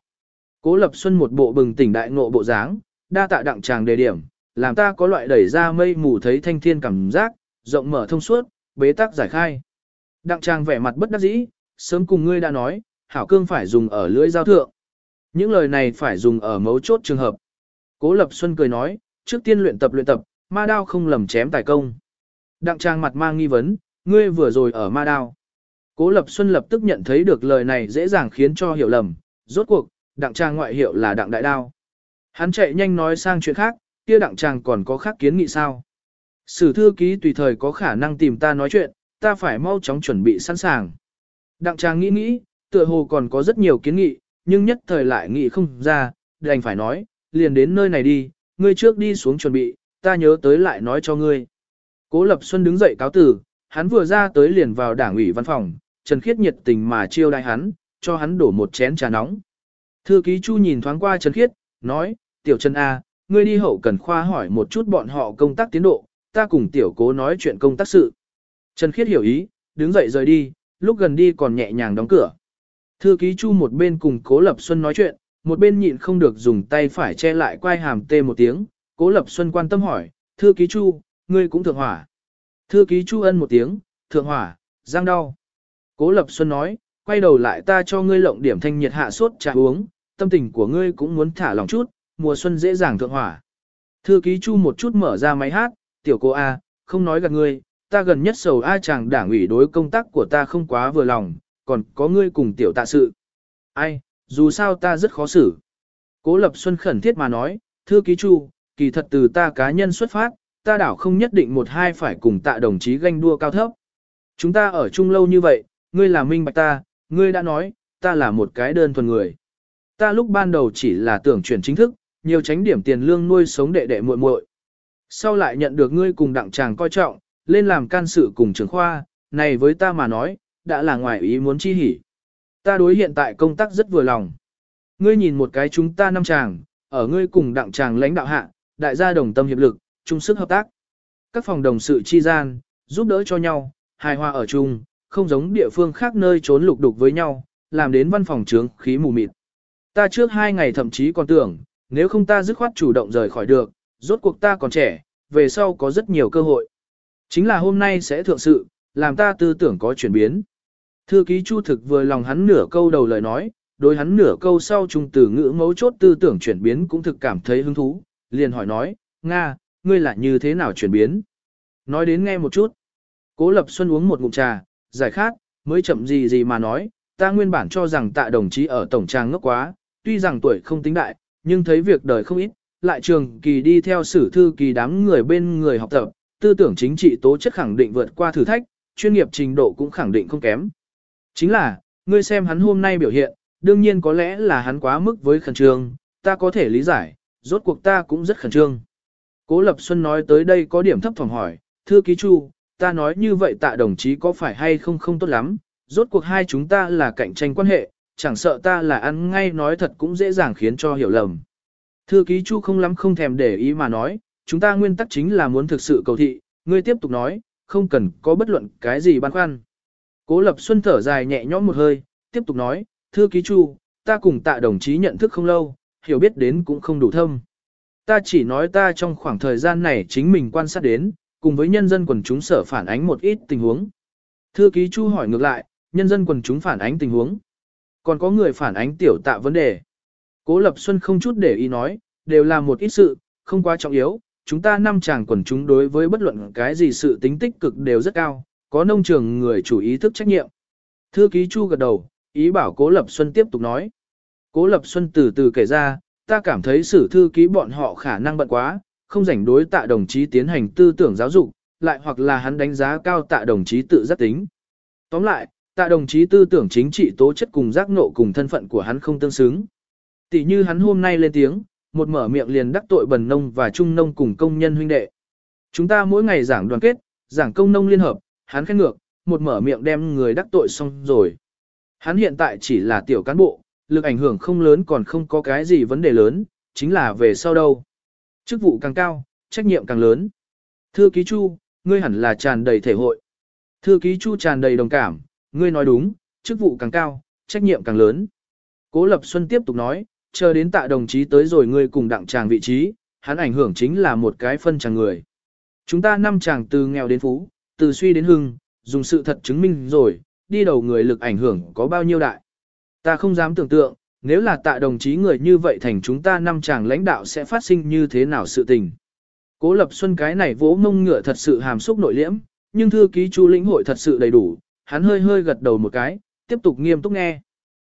Cố Lập Xuân một bộ bừng tỉnh đại ngộ bộ dáng, đa tạ đặng chàng đề điểm, làm ta có loại đẩy ra mây mù thấy thanh thiên cảm giác, rộng mở thông suốt, bế tắc giải khai. Đặng trang vẻ mặt bất đắc dĩ, sớm cùng ngươi đã nói, hảo cương phải dùng ở lưỡi giao thượng. Những lời này phải dùng ở mấu chốt trường hợp. Cố Lập Xuân cười nói, trước tiên luyện tập luyện tập, ma đao không lầm chém tài công. Đặng trang mặt mang nghi vấn, ngươi vừa rồi ở ma đao. Cố Lập Xuân lập tức nhận thấy được lời này dễ dàng khiến cho hiểu lầm, rốt cuộc, đặng trang ngoại hiệu là đặng đại đao. Hắn chạy nhanh nói sang chuyện khác, kia đặng trang còn có khác kiến nghị sao. Sử thư ký tùy thời có khả năng tìm ta nói chuyện, ta phải mau chóng chuẩn bị sẵn sàng. Đặng trang nghĩ nghĩ, tựa hồ còn có rất nhiều kiến nghị, nhưng nhất thời lại nghĩ không ra, đành phải nói, liền đến nơi này đi, ngươi trước đi xuống chuẩn bị, ta nhớ tới lại nói cho ngươi. Cố Lập Xuân đứng dậy cáo tử, hắn vừa ra tới liền vào đảng ủy văn phòng, Trần Khiết nhiệt tình mà chiêu đãi hắn, cho hắn đổ một chén trà nóng. Thư ký Chu nhìn thoáng qua Trần Khiết, nói, Tiểu Trần A, ngươi đi hậu cần khoa hỏi một chút bọn họ công tác tiến độ, ta cùng Tiểu Cố nói chuyện công tác sự. Trần Khiết hiểu ý, đứng dậy rời đi, lúc gần đi còn nhẹ nhàng đóng cửa. Thư ký Chu một bên cùng Cố Lập Xuân nói chuyện, một bên nhịn không được dùng tay phải che lại quai hàm tê một tiếng, Cố Lập Xuân quan tâm hỏi, thư ký Chu, ngươi cũng thượng hỏa. Thư ký Chu ân một tiếng, thượng hỏa, giang đau. Cố Lập Xuân nói, quay đầu lại ta cho ngươi lộng điểm thanh nhiệt hạ sốt trà uống, tâm tình của ngươi cũng muốn thả lòng chút, mùa xuân dễ dàng thượng hỏa. Thư ký Chu một chút mở ra máy hát, tiểu cô A, không nói gạt ngươi, ta gần nhất sầu A chàng đảng ủy đối công tác của ta không quá vừa lòng, còn có ngươi cùng tiểu tạ sự. Ai, dù sao ta rất khó xử. Cố Lập Xuân khẩn thiết mà nói, thư ký Chu, kỳ thật từ ta cá nhân xuất phát, ta đảo không nhất định một hai phải cùng tạ đồng chí ganh đua cao thấp. Chúng ta ở chung lâu như vậy, ngươi là minh bạch ta, ngươi đã nói, ta là một cái đơn thuần người. Ta lúc ban đầu chỉ là tưởng chuyển chính thức, nhiều tránh điểm tiền lương nuôi sống đệ đệ muội muội. Sau lại nhận được ngươi cùng đặng chàng coi trọng, lên làm can sự cùng trưởng khoa, này với ta mà nói, đã là ngoài ý muốn chi hỉ. Ta đối hiện tại công tác rất vừa lòng. Ngươi nhìn một cái chúng ta năm chàng, ở ngươi cùng đặng chàng lãnh đạo hạ, đại gia đồng tâm hiệp lực, chung sức hợp tác. Các phòng đồng sự chi gian, giúp đỡ cho nhau, hài hòa ở chung, không giống địa phương khác nơi trốn lục đục với nhau, làm đến văn phòng trướng khí mù mịt. Ta trước hai ngày thậm chí còn tưởng, nếu không ta dứt khoát chủ động rời khỏi được, rốt cuộc ta còn trẻ, về sau có rất nhiều cơ hội. Chính là hôm nay sẽ thượng sự, làm ta tư tưởng có chuyển biến. Thư ký Chu thực vừa lòng hắn nửa câu đầu lời nói, đối hắn nửa câu sau trung từ ngữ mấu chốt tư tưởng chuyển biến cũng thực cảm thấy hứng thú, liền hỏi nói, Nga, ngươi là như thế nào chuyển biến? Nói đến nghe một chút. Cố Lập Xuân uống một ngụm trà, giải khát, mới chậm gì gì mà nói, ta nguyên bản cho rằng tạ đồng chí ở tổng trang ngốc quá, tuy rằng tuổi không tính đại, nhưng thấy việc đời không ít, lại trường kỳ đi theo sử thư kỳ đám người bên người học tập, tư tưởng chính trị tố chất khẳng định vượt qua thử thách, chuyên nghiệp trình độ cũng khẳng định không kém. Chính là, ngươi xem hắn hôm nay biểu hiện, đương nhiên có lẽ là hắn quá mức với khẩn trương, ta có thể lý giải, rốt cuộc ta cũng rất khẩn trương. Cố Lập Xuân nói tới đây có điểm thấp phòng hỏi, thưa ký chu, ta nói như vậy tạ đồng chí có phải hay không không tốt lắm, rốt cuộc hai chúng ta là cạnh tranh quan hệ, chẳng sợ ta là ăn ngay nói thật cũng dễ dàng khiến cho hiểu lầm. Thư ký chu không lắm không thèm để ý mà nói, chúng ta nguyên tắc chính là muốn thực sự cầu thị, ngươi tiếp tục nói, không cần có bất luận cái gì băn khoăn. Cố Lập Xuân thở dài nhẹ nhõm một hơi, tiếp tục nói, thưa ký chu, ta cùng tạ đồng chí nhận thức không lâu, hiểu biết đến cũng không đủ thâm. Ta chỉ nói ta trong khoảng thời gian này chính mình quan sát đến, cùng với nhân dân quần chúng sở phản ánh một ít tình huống. Thư ký chu hỏi ngược lại, nhân dân quần chúng phản ánh tình huống. Còn có người phản ánh tiểu tạ vấn đề. Cố Lập Xuân không chút để ý nói, đều là một ít sự, không quá trọng yếu, chúng ta năm chàng quần chúng đối với bất luận cái gì sự tính tích cực đều rất cao, có nông trường người chủ ý thức trách nhiệm. Thư ký Chu gật đầu, ý bảo Cố Lập Xuân tiếp tục nói. Cố Lập Xuân từ từ kể ra, ta cảm thấy sử thư ký bọn họ khả năng bận quá, không rảnh đối tạ đồng chí tiến hành tư tưởng giáo dục, lại hoặc là hắn đánh giá cao tạ đồng chí tự giác tính. Tóm lại, tạ đồng chí tư tưởng chính trị tố chất cùng giác nộ cùng thân phận của hắn không tương xứng. Tỷ như hắn hôm nay lên tiếng, một mở miệng liền đắc tội bần nông và trung nông cùng công nhân huynh đệ. Chúng ta mỗi ngày giảng đoàn kết, giảng công nông liên hợp, hắn khen ngược, một mở miệng đem người đắc tội xong rồi. Hắn hiện tại chỉ là tiểu cán bộ, lực ảnh hưởng không lớn còn không có cái gì vấn đề lớn, chính là về sau đâu. Chức vụ càng cao, trách nhiệm càng lớn. Thư ký Chu, ngươi hẳn là tràn đầy thể hội. Thư ký Chu tràn đầy đồng cảm, ngươi nói đúng, chức vụ càng cao, trách nhiệm càng lớn. Cố Lập Xuân tiếp tục nói, chờ đến tạ đồng chí tới rồi ngươi cùng đặng chàng vị trí, hắn ảnh hưởng chính là một cái phân chàng người. Chúng ta năm chàng từ nghèo đến phú, từ suy đến hưng, dùng sự thật chứng minh rồi, đi đầu người lực ảnh hưởng có bao nhiêu đại. Ta không dám tưởng tượng, nếu là tạ đồng chí người như vậy thành chúng ta năm chàng lãnh đạo sẽ phát sinh như thế nào sự tình. Cố Lập Xuân cái này vỗ mông ngựa thật sự hàm xúc nội liễm, nhưng thư ký chu lĩnh hội thật sự đầy đủ, hắn hơi hơi gật đầu một cái, tiếp tục nghiêm túc nghe.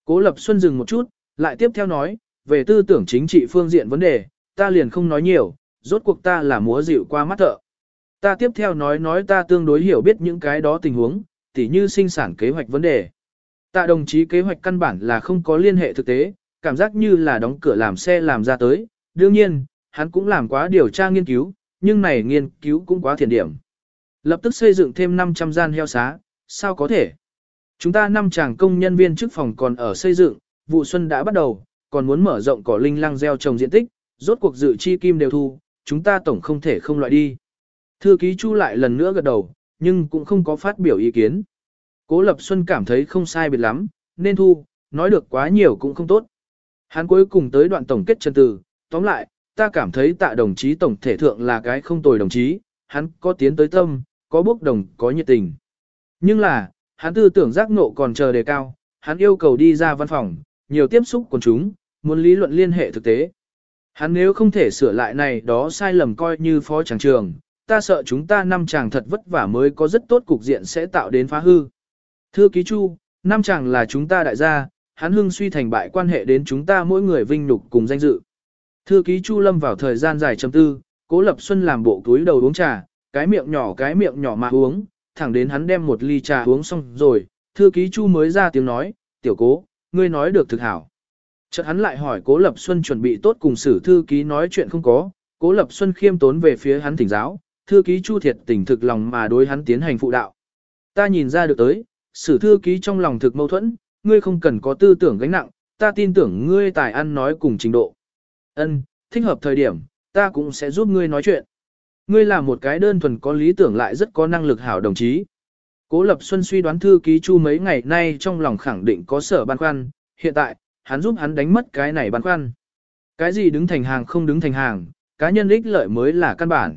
Cố Lập Xuân dừng một chút, lại tiếp theo nói, về tư tưởng chính trị phương diện vấn đề, ta liền không nói nhiều, rốt cuộc ta là múa dịu qua mắt thợ. Ta tiếp theo nói nói ta tương đối hiểu biết những cái đó tình huống, tỉ như sinh sản kế hoạch vấn đề. Tạ đồng chí kế hoạch căn bản là không có liên hệ thực tế, cảm giác như là đóng cửa làm xe làm ra tới. Đương nhiên, hắn cũng làm quá điều tra nghiên cứu, nhưng này nghiên cứu cũng quá thiền điểm. Lập tức xây dựng thêm 500 gian heo xá, sao có thể? Chúng ta năm chàng công nhân viên chức phòng còn ở xây dựng, vụ xuân đã bắt đầu, còn muốn mở rộng cỏ linh lăng gieo trồng diện tích, rốt cuộc dự chi kim đều thu, chúng ta tổng không thể không loại đi. Thư ký Chu lại lần nữa gật đầu, nhưng cũng không có phát biểu ý kiến. Cố Lập Xuân cảm thấy không sai biệt lắm, nên thu, nói được quá nhiều cũng không tốt. Hắn cuối cùng tới đoạn tổng kết chân từ, tóm lại, ta cảm thấy tạ đồng chí tổng thể thượng là cái không tồi đồng chí, hắn có tiến tới tâm, có bốc đồng, có nhiệt tình. Nhưng là, hắn tư tưởng giác ngộ còn chờ đề cao, hắn yêu cầu đi ra văn phòng, nhiều tiếp xúc của chúng, muốn lý luận liên hệ thực tế. Hắn nếu không thể sửa lại này đó sai lầm coi như phó tràng trường, ta sợ chúng ta năm chàng thật vất vả mới có rất tốt cục diện sẽ tạo đến phá hư. Thưa ký chu, năm chàng là chúng ta đại gia, hắn hưng suy thành bại quan hệ đến chúng ta mỗi người vinh nhục cùng danh dự. Thư ký Chu Lâm vào thời gian dài trầm tư, Cố Lập Xuân làm bộ túi đầu uống trà, cái miệng nhỏ cái miệng nhỏ mà uống, thẳng đến hắn đem một ly trà uống xong rồi, thư ký Chu mới ra tiếng nói, tiểu cố, ngươi nói được thực hảo. Chợt hắn lại hỏi Cố Lập Xuân chuẩn bị tốt cùng sử thư ký nói chuyện không có, Cố Lập Xuân khiêm tốn về phía hắn thỉnh giáo, thư ký Chu thiệt tỉnh thực lòng mà đối hắn tiến hành phụ đạo. Ta nhìn ra được tới, sử thư ký trong lòng thực mâu thuẫn, ngươi không cần có tư tưởng gánh nặng, ta tin tưởng ngươi tài ăn nói cùng trình độ. Ân, thích hợp thời điểm, ta cũng sẽ giúp ngươi nói chuyện. Ngươi là một cái đơn thuần có lý tưởng lại rất có năng lực hảo đồng chí. Cố Lập Xuân suy đoán thư ký Chu mấy ngày nay trong lòng khẳng định có sở băn khoăn, hiện tại, hắn giúp hắn đánh mất cái này băn khoăn. Cái gì đứng thành hàng không đứng thành hàng, cá nhân ích lợi mới là căn bản.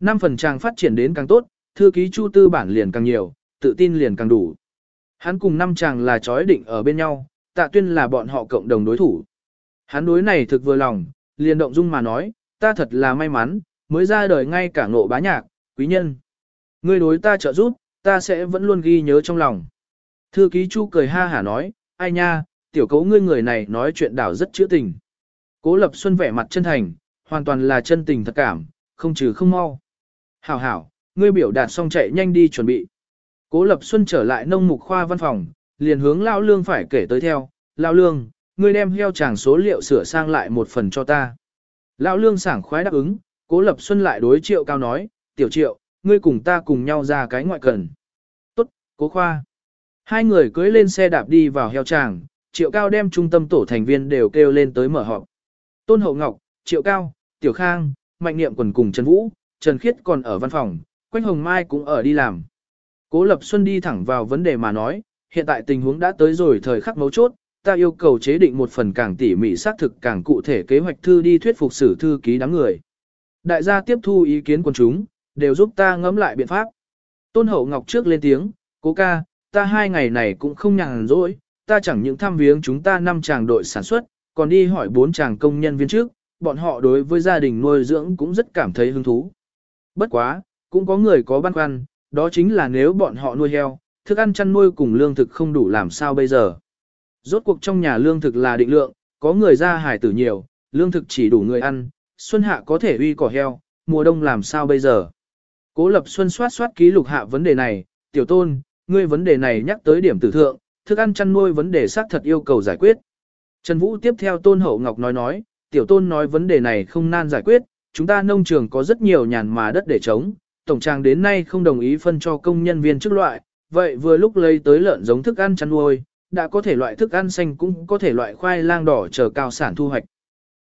Năm phần trang phát triển đến càng tốt, thư ký Chu tư bản liền càng nhiều, tự tin liền càng đủ. Hắn cùng năm chàng là chói định ở bên nhau, tạ tuyên là bọn họ cộng đồng đối thủ. Hắn đối này thực vừa lòng, liền động dung mà nói, ta thật là may mắn, mới ra đời ngay cả ngộ bá nhạc, quý nhân. Ngươi đối ta trợ giúp, ta sẽ vẫn luôn ghi nhớ trong lòng. Thư ký Chu cười ha hả nói, ai nha, tiểu cấu ngươi người này nói chuyện đảo rất chữa tình. Cố Lập Xuân vẻ mặt chân thành, hoàn toàn là chân tình thật cảm, không trừ không mau. Hảo hảo, ngươi biểu đạt xong chạy nhanh đi chuẩn bị. Cố Lập Xuân trở lại nông mục khoa văn phòng, liền hướng Lao Lương phải kể tới theo, Lao Lương, ngươi đem heo chàng số liệu sửa sang lại một phần cho ta. Lão Lương sảng khoái đáp ứng, Cố Lập Xuân lại đối triệu cao nói, tiểu triệu, ngươi cùng ta cùng nhau ra cái ngoại cần. Tốt, cố khoa. Hai người cưới lên xe đạp đi vào heo tràng, triệu cao đem trung tâm tổ thành viên đều kêu lên tới mở họp. Tôn Hậu Ngọc, Triệu Cao, Tiểu Khang, Mạnh Niệm quần cùng Trần Vũ, Trần Khiết còn ở văn phòng, Quách Hồng Mai cũng ở đi làm. Cố Lập Xuân đi thẳng vào vấn đề mà nói, hiện tại tình huống đã tới rồi thời khắc mấu chốt, ta yêu cầu chế định một phần càng tỉ mỉ xác thực càng cụ thể kế hoạch thư đi thuyết phục sử thư ký đám người. Đại gia tiếp thu ý kiến quần chúng, đều giúp ta ngẫm lại biện pháp. Tôn Hậu Ngọc trước lên tiếng, cố ca, ta hai ngày này cũng không nhàn rỗi, ta chẳng những thăm viếng chúng ta năm chàng đội sản xuất, còn đi hỏi bốn chàng công nhân viên trước, bọn họ đối với gia đình nuôi dưỡng cũng rất cảm thấy hứng thú. Bất quá, cũng có người có băn khoăn, đó chính là nếu bọn họ nuôi heo, thức ăn chăn nuôi cùng lương thực không đủ làm sao bây giờ. Rốt cuộc trong nhà lương thực là định lượng, có người ra hải tử nhiều, lương thực chỉ đủ người ăn, xuân hạ có thể uy cỏ heo, mùa đông làm sao bây giờ. Cố lập xuân soát soát ký lục hạ vấn đề này, tiểu tôn, ngươi vấn đề này nhắc tới điểm tử thượng, thức ăn chăn nuôi vấn đề xác thật yêu cầu giải quyết. Trần Vũ tiếp theo tôn hậu ngọc nói nói, tiểu tôn nói vấn đề này không nan giải quyết, chúng ta nông trường có rất nhiều nhàn mà đất để trống, tổng trang đến nay không đồng ý phân cho công nhân viên chức loại, vậy vừa lúc lấy tới lợn giống thức ăn chăn nuôi, đã có thể loại thức ăn xanh cũng có thể loại khoai lang đỏ chờ cao sản thu hoạch.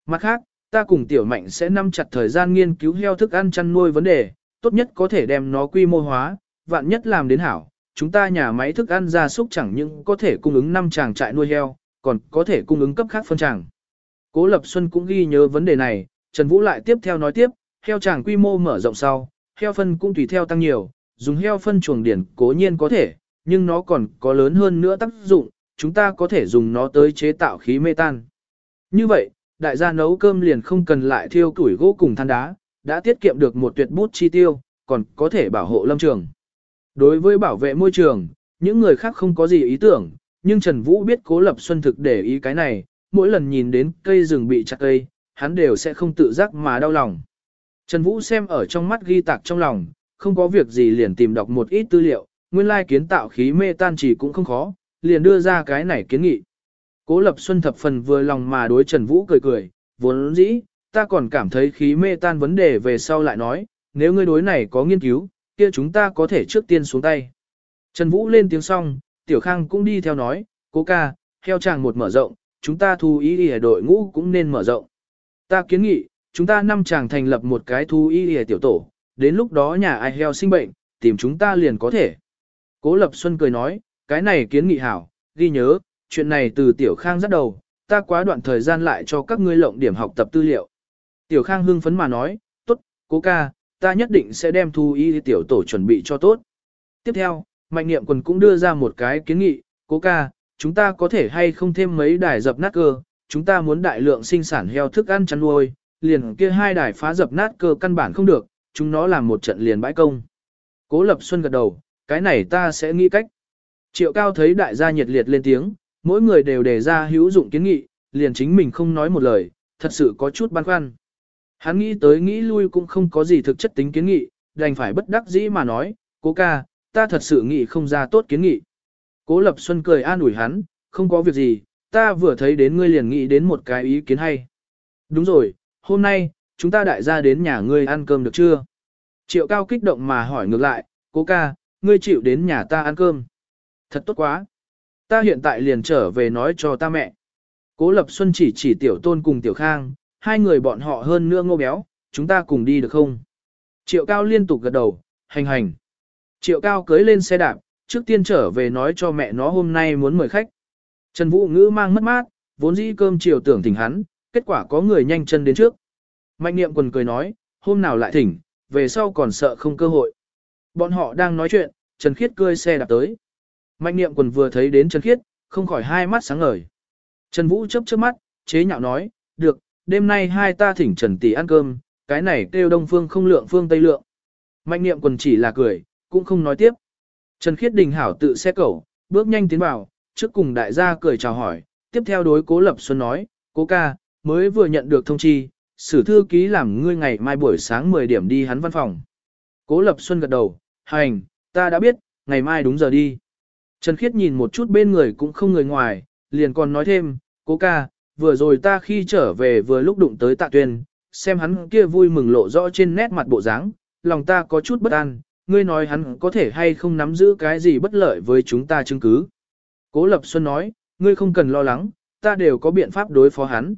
Mặt khác, ta cùng tiểu mạnh sẽ nắm chặt thời gian nghiên cứu heo thức ăn chăn nuôi vấn đề, tốt nhất có thể đem nó quy mô hóa, vạn nhất làm đến hảo. Chúng ta nhà máy thức ăn gia súc chẳng những có thể cung ứng 5 tràng trại nuôi heo, còn có thể cung ứng cấp khác phân tràng. Cố Lập Xuân cũng ghi nhớ vấn đề này, Trần Vũ lại tiếp theo nói tiếp, heo tràng quy mô mở rộng sau, heo phân cũng tùy theo tăng nhiều, dùng heo phân chuồng điển cố nhiên có thể, nhưng nó còn có lớn hơn nữa tác dụng, chúng ta có thể dùng nó tới chế tạo khí mê tan. Như vậy, đại gia nấu cơm liền không cần lại thiêu củi gỗ cùng than đá, đã tiết kiệm được một tuyệt bút chi tiêu, còn có thể bảo hộ lâm trường. Đối với bảo vệ môi trường, những người khác không có gì ý tưởng, nhưng Trần Vũ biết Cố Lập Xuân thực để ý cái này, mỗi lần nhìn đến cây rừng bị chặt cây, hắn đều sẽ không tự giác mà đau lòng. Trần Vũ xem ở trong mắt ghi tạc trong lòng, không có việc gì liền tìm đọc một ít tư liệu, nguyên lai kiến tạo khí mê tan chỉ cũng không khó, liền đưa ra cái này kiến nghị. Cố Lập Xuân thập phần vừa lòng mà đối Trần Vũ cười cười, vốn dĩ, ta còn cảm thấy khí mê tan vấn đề về sau lại nói, nếu ngươi đối này có nghiên cứu, kia chúng ta có thể trước tiên xuống tay. Trần Vũ lên tiếng xong, Tiểu Khang cũng đi theo nói, cố ca, theo chàng một mở rộng, chúng ta thu ý đi đội ngũ cũng nên mở rộng. Ta kiến nghị, chúng ta năm chàng thành lập một cái thu ý đi tiểu tổ, đến lúc đó nhà ai heo sinh bệnh, tìm chúng ta liền có thể. Cố Lập Xuân cười nói, cái này kiến nghị hảo, ghi nhớ, chuyện này từ Tiểu Khang dắt đầu, ta quá đoạn thời gian lại cho các ngươi lộng điểm học tập tư liệu. Tiểu Khang hưng phấn mà nói, tốt, cố ca, ta nhất định sẽ đem thu y tiểu tổ chuẩn bị cho tốt. Tiếp theo, Mạnh Niệm Quần cũng đưa ra một cái kiến nghị, cố ca, chúng ta có thể hay không thêm mấy đài dập nát cơ, chúng ta muốn đại lượng sinh sản heo thức ăn chăn nuôi, liền kia hai đài phá dập nát cơ căn bản không được, chúng nó làm một trận liền bãi công. Cố Lập Xuân gật đầu, cái này ta sẽ nghĩ cách. Triệu Cao thấy đại gia nhiệt liệt lên tiếng, mỗi người đều đề ra hữu dụng kiến nghị, liền chính mình không nói một lời, thật sự có chút băn khoăn. Hắn nghĩ tới nghĩ lui cũng không có gì thực chất tính kiến nghị, đành phải bất đắc dĩ mà nói, cố ca, ta thật sự nghĩ không ra tốt kiến nghị. Cố Lập Xuân cười an ủi hắn, không có việc gì, ta vừa thấy đến ngươi liền nghĩ đến một cái ý kiến hay. Đúng rồi, hôm nay, chúng ta đại gia đến nhà ngươi ăn cơm được chưa? Triệu Cao kích động mà hỏi ngược lại, cố ca, ngươi chịu đến nhà ta ăn cơm. Thật tốt quá. Ta hiện tại liền trở về nói cho ta mẹ. Cố Lập Xuân chỉ chỉ tiểu tôn cùng tiểu khang, hai người bọn họ hơn nữa ngô béo, chúng ta cùng đi được không? Triệu Cao liên tục gật đầu, hành hành. Triệu Cao cưới lên xe đạp, trước tiên trở về nói cho mẹ nó hôm nay muốn mời khách. Trần Vũ Ngữ mang mất mát, vốn dĩ cơm chiều tưởng thỉnh hắn, kết quả có người nhanh chân đến trước. Mạnh niệm quần cười nói, hôm nào lại thỉnh, về sau còn sợ không cơ hội. Bọn họ đang nói chuyện, Trần Khiết cười xe đạp tới. Mạnh niệm quần vừa thấy đến Trần Khiết, không khỏi hai mắt sáng ngời. Trần Vũ chớp chớp mắt, chế nhạo nói, được, đêm nay hai ta thỉnh Trần Tỷ ăn cơm, cái này kêu đông phương không lượng phương tây lượng. Mạnh niệm quần chỉ là cười, cũng không nói tiếp. Trần Khiết Đình hảo tự xe cẩu, bước nhanh tiến vào, trước cùng đại gia cười chào hỏi, tiếp theo đối Cố Lập Xuân nói, Cố ca, mới vừa nhận được thông chi, sử thư ký làm ngươi ngày mai buổi sáng 10 điểm đi hắn văn phòng. Cố Lập Xuân gật đầu, hành, ta đã biết, ngày mai đúng giờ đi. Trần Khiết nhìn một chút bên người cũng không người ngoài, liền còn nói thêm, cố ca, vừa rồi ta khi trở về vừa lúc đụng tới tạ tuyên, xem hắn kia vui mừng lộ rõ trên nét mặt bộ dáng, lòng ta có chút bất an, ngươi nói hắn có thể hay không nắm giữ cái gì bất lợi với chúng ta chứng cứ. Cố Lập Xuân nói, ngươi không cần lo lắng, ta đều có biện pháp đối phó hắn.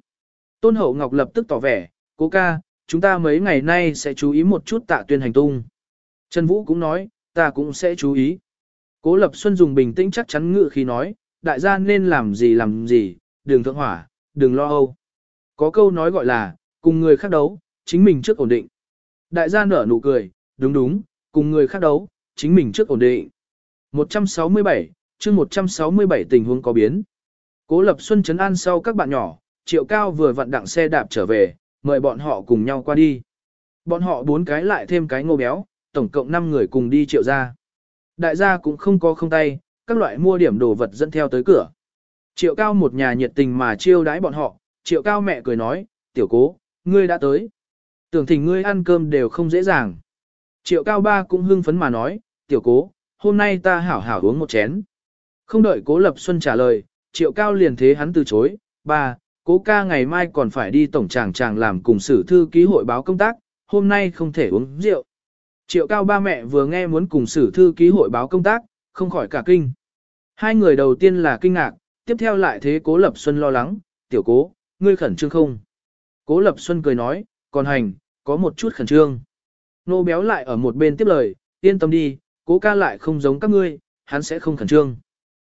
Tôn Hậu Ngọc lập tức tỏ vẻ, cố ca, chúng ta mấy ngày nay sẽ chú ý một chút tạ tuyên hành tung. Trần Vũ cũng nói, ta cũng sẽ chú ý. Cố Lập Xuân dùng bình tĩnh chắc chắn ngự khi nói, đại gia nên làm gì làm gì, đường thượng hỏa, đừng lo âu. Có câu nói gọi là, cùng người khác đấu, chính mình trước ổn định. Đại gia nở nụ cười, đúng đúng, cùng người khác đấu, chính mình trước ổn định. 167, chương 167 tình huống có biến. Cố Lập Xuân chấn an sau các bạn nhỏ, Triệu Cao vừa vận đặng xe đạp trở về, mời bọn họ cùng nhau qua đi. Bọn họ bốn cái lại thêm cái ngô béo, tổng cộng 5 người cùng đi Triệu ra. Đại gia cũng không có không tay, các loại mua điểm đồ vật dẫn theo tới cửa. Triệu Cao một nhà nhiệt tình mà chiêu đãi bọn họ, Triệu Cao mẹ cười nói, tiểu cố, ngươi đã tới. Tưởng thỉnh ngươi ăn cơm đều không dễ dàng. Triệu Cao ba cũng hưng phấn mà nói, tiểu cố, hôm nay ta hảo hảo uống một chén. Không đợi cố Lập Xuân trả lời, Triệu Cao liền thế hắn từ chối, ba, cố ca ngày mai còn phải đi tổng tràng tràng làm cùng sử thư ký hội báo công tác, hôm nay không thể uống rượu. Triệu Cao ba mẹ vừa nghe muốn cùng sử thư ký hội báo công tác, không khỏi cả kinh. Hai người đầu tiên là kinh ngạc, tiếp theo lại thế Cố Lập Xuân lo lắng, tiểu cố, ngươi khẩn trương không? Cố Lập Xuân cười nói, còn hành, có một chút khẩn trương. Nô béo lại ở một bên tiếp lời, yên tâm đi, cố ca lại không giống các ngươi, hắn sẽ không khẩn trương.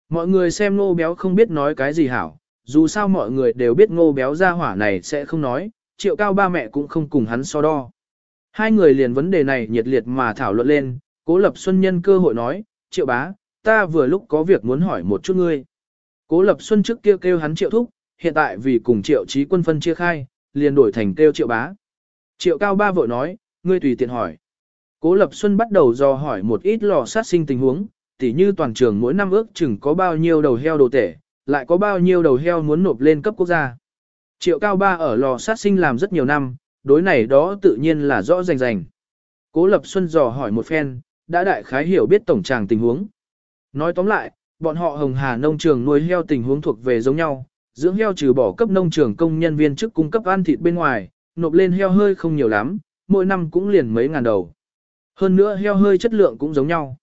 Mọi người xem nô béo không biết nói cái gì hảo, dù sao mọi người đều biết nô béo ra hỏa này sẽ không nói, triệu cao ba mẹ cũng không cùng hắn so đo. Hai người liền vấn đề này nhiệt liệt mà thảo luận lên, cố lập xuân nhân cơ hội nói, triệu bá, ta vừa lúc có việc muốn hỏi một chút ngươi. Cố lập xuân trước kia kêu, kêu hắn triệu thúc, hiện tại vì cùng triệu trí quân phân chia khai, liền đổi thành kêu triệu bá. Triệu cao ba vội nói, ngươi tùy tiện hỏi. Cố lập xuân bắt đầu dò hỏi một ít lò sát sinh tình huống, tỉ như toàn trường mỗi năm ước chừng có bao nhiêu đầu heo đồ tể, lại có bao nhiêu đầu heo muốn nộp lên cấp quốc gia. Triệu cao ba ở lò sát sinh làm rất nhiều năm, đối này đó tự nhiên là rõ rành rành. Cố Lập Xuân dò hỏi một phen, đã đại khái hiểu biết tổng tràng tình huống. Nói tóm lại, bọn họ Hồng Hà nông trường nuôi heo tình huống thuộc về giống nhau, dưỡng heo trừ bỏ cấp nông trường công nhân viên chức cung cấp ăn thịt bên ngoài, nộp lên heo hơi không nhiều lắm, mỗi năm cũng liền mấy ngàn đầu. Hơn nữa heo hơi chất lượng cũng giống nhau.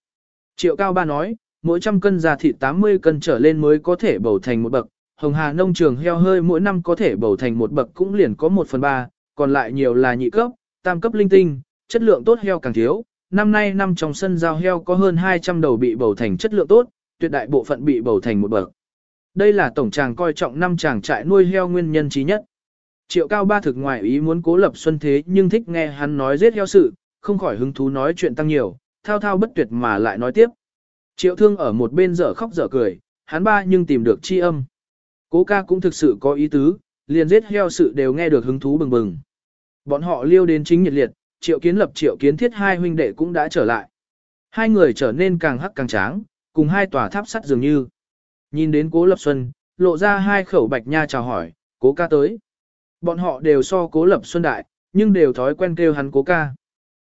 Triệu Cao Ba nói, mỗi trăm cân già thịt 80 cân trở lên mới có thể bầu thành một bậc, Hồng Hà nông trường heo hơi mỗi năm có thể bầu thành một bậc cũng liền có 1 phần 3, còn lại nhiều là nhị cấp, tam cấp linh tinh, chất lượng tốt heo càng thiếu. Năm nay năm trong sân giao heo có hơn 200 đầu bị bầu thành chất lượng tốt, tuyệt đại bộ phận bị bầu thành một bậc. Đây là tổng tràng coi trọng năm chàng trại nuôi heo nguyên nhân trí nhất. Triệu cao ba thực ngoài ý muốn cố lập xuân thế nhưng thích nghe hắn nói giết heo sự, không khỏi hứng thú nói chuyện tăng nhiều, thao thao bất tuyệt mà lại nói tiếp. Triệu thương ở một bên dở khóc dở cười, hắn ba nhưng tìm được chi âm. Cố ca cũng thực sự có ý tứ, liền giết heo sự đều nghe được hứng thú bừng bừng. Bọn họ liêu đến chính nhiệt liệt, triệu kiến lập triệu kiến thiết hai huynh đệ cũng đã trở lại. Hai người trở nên càng hắc càng tráng, cùng hai tòa tháp sắt dường như. Nhìn đến cố lập xuân, lộ ra hai khẩu bạch nha chào hỏi, cố ca tới. Bọn họ đều so cố lập xuân đại, nhưng đều thói quen kêu hắn cố ca.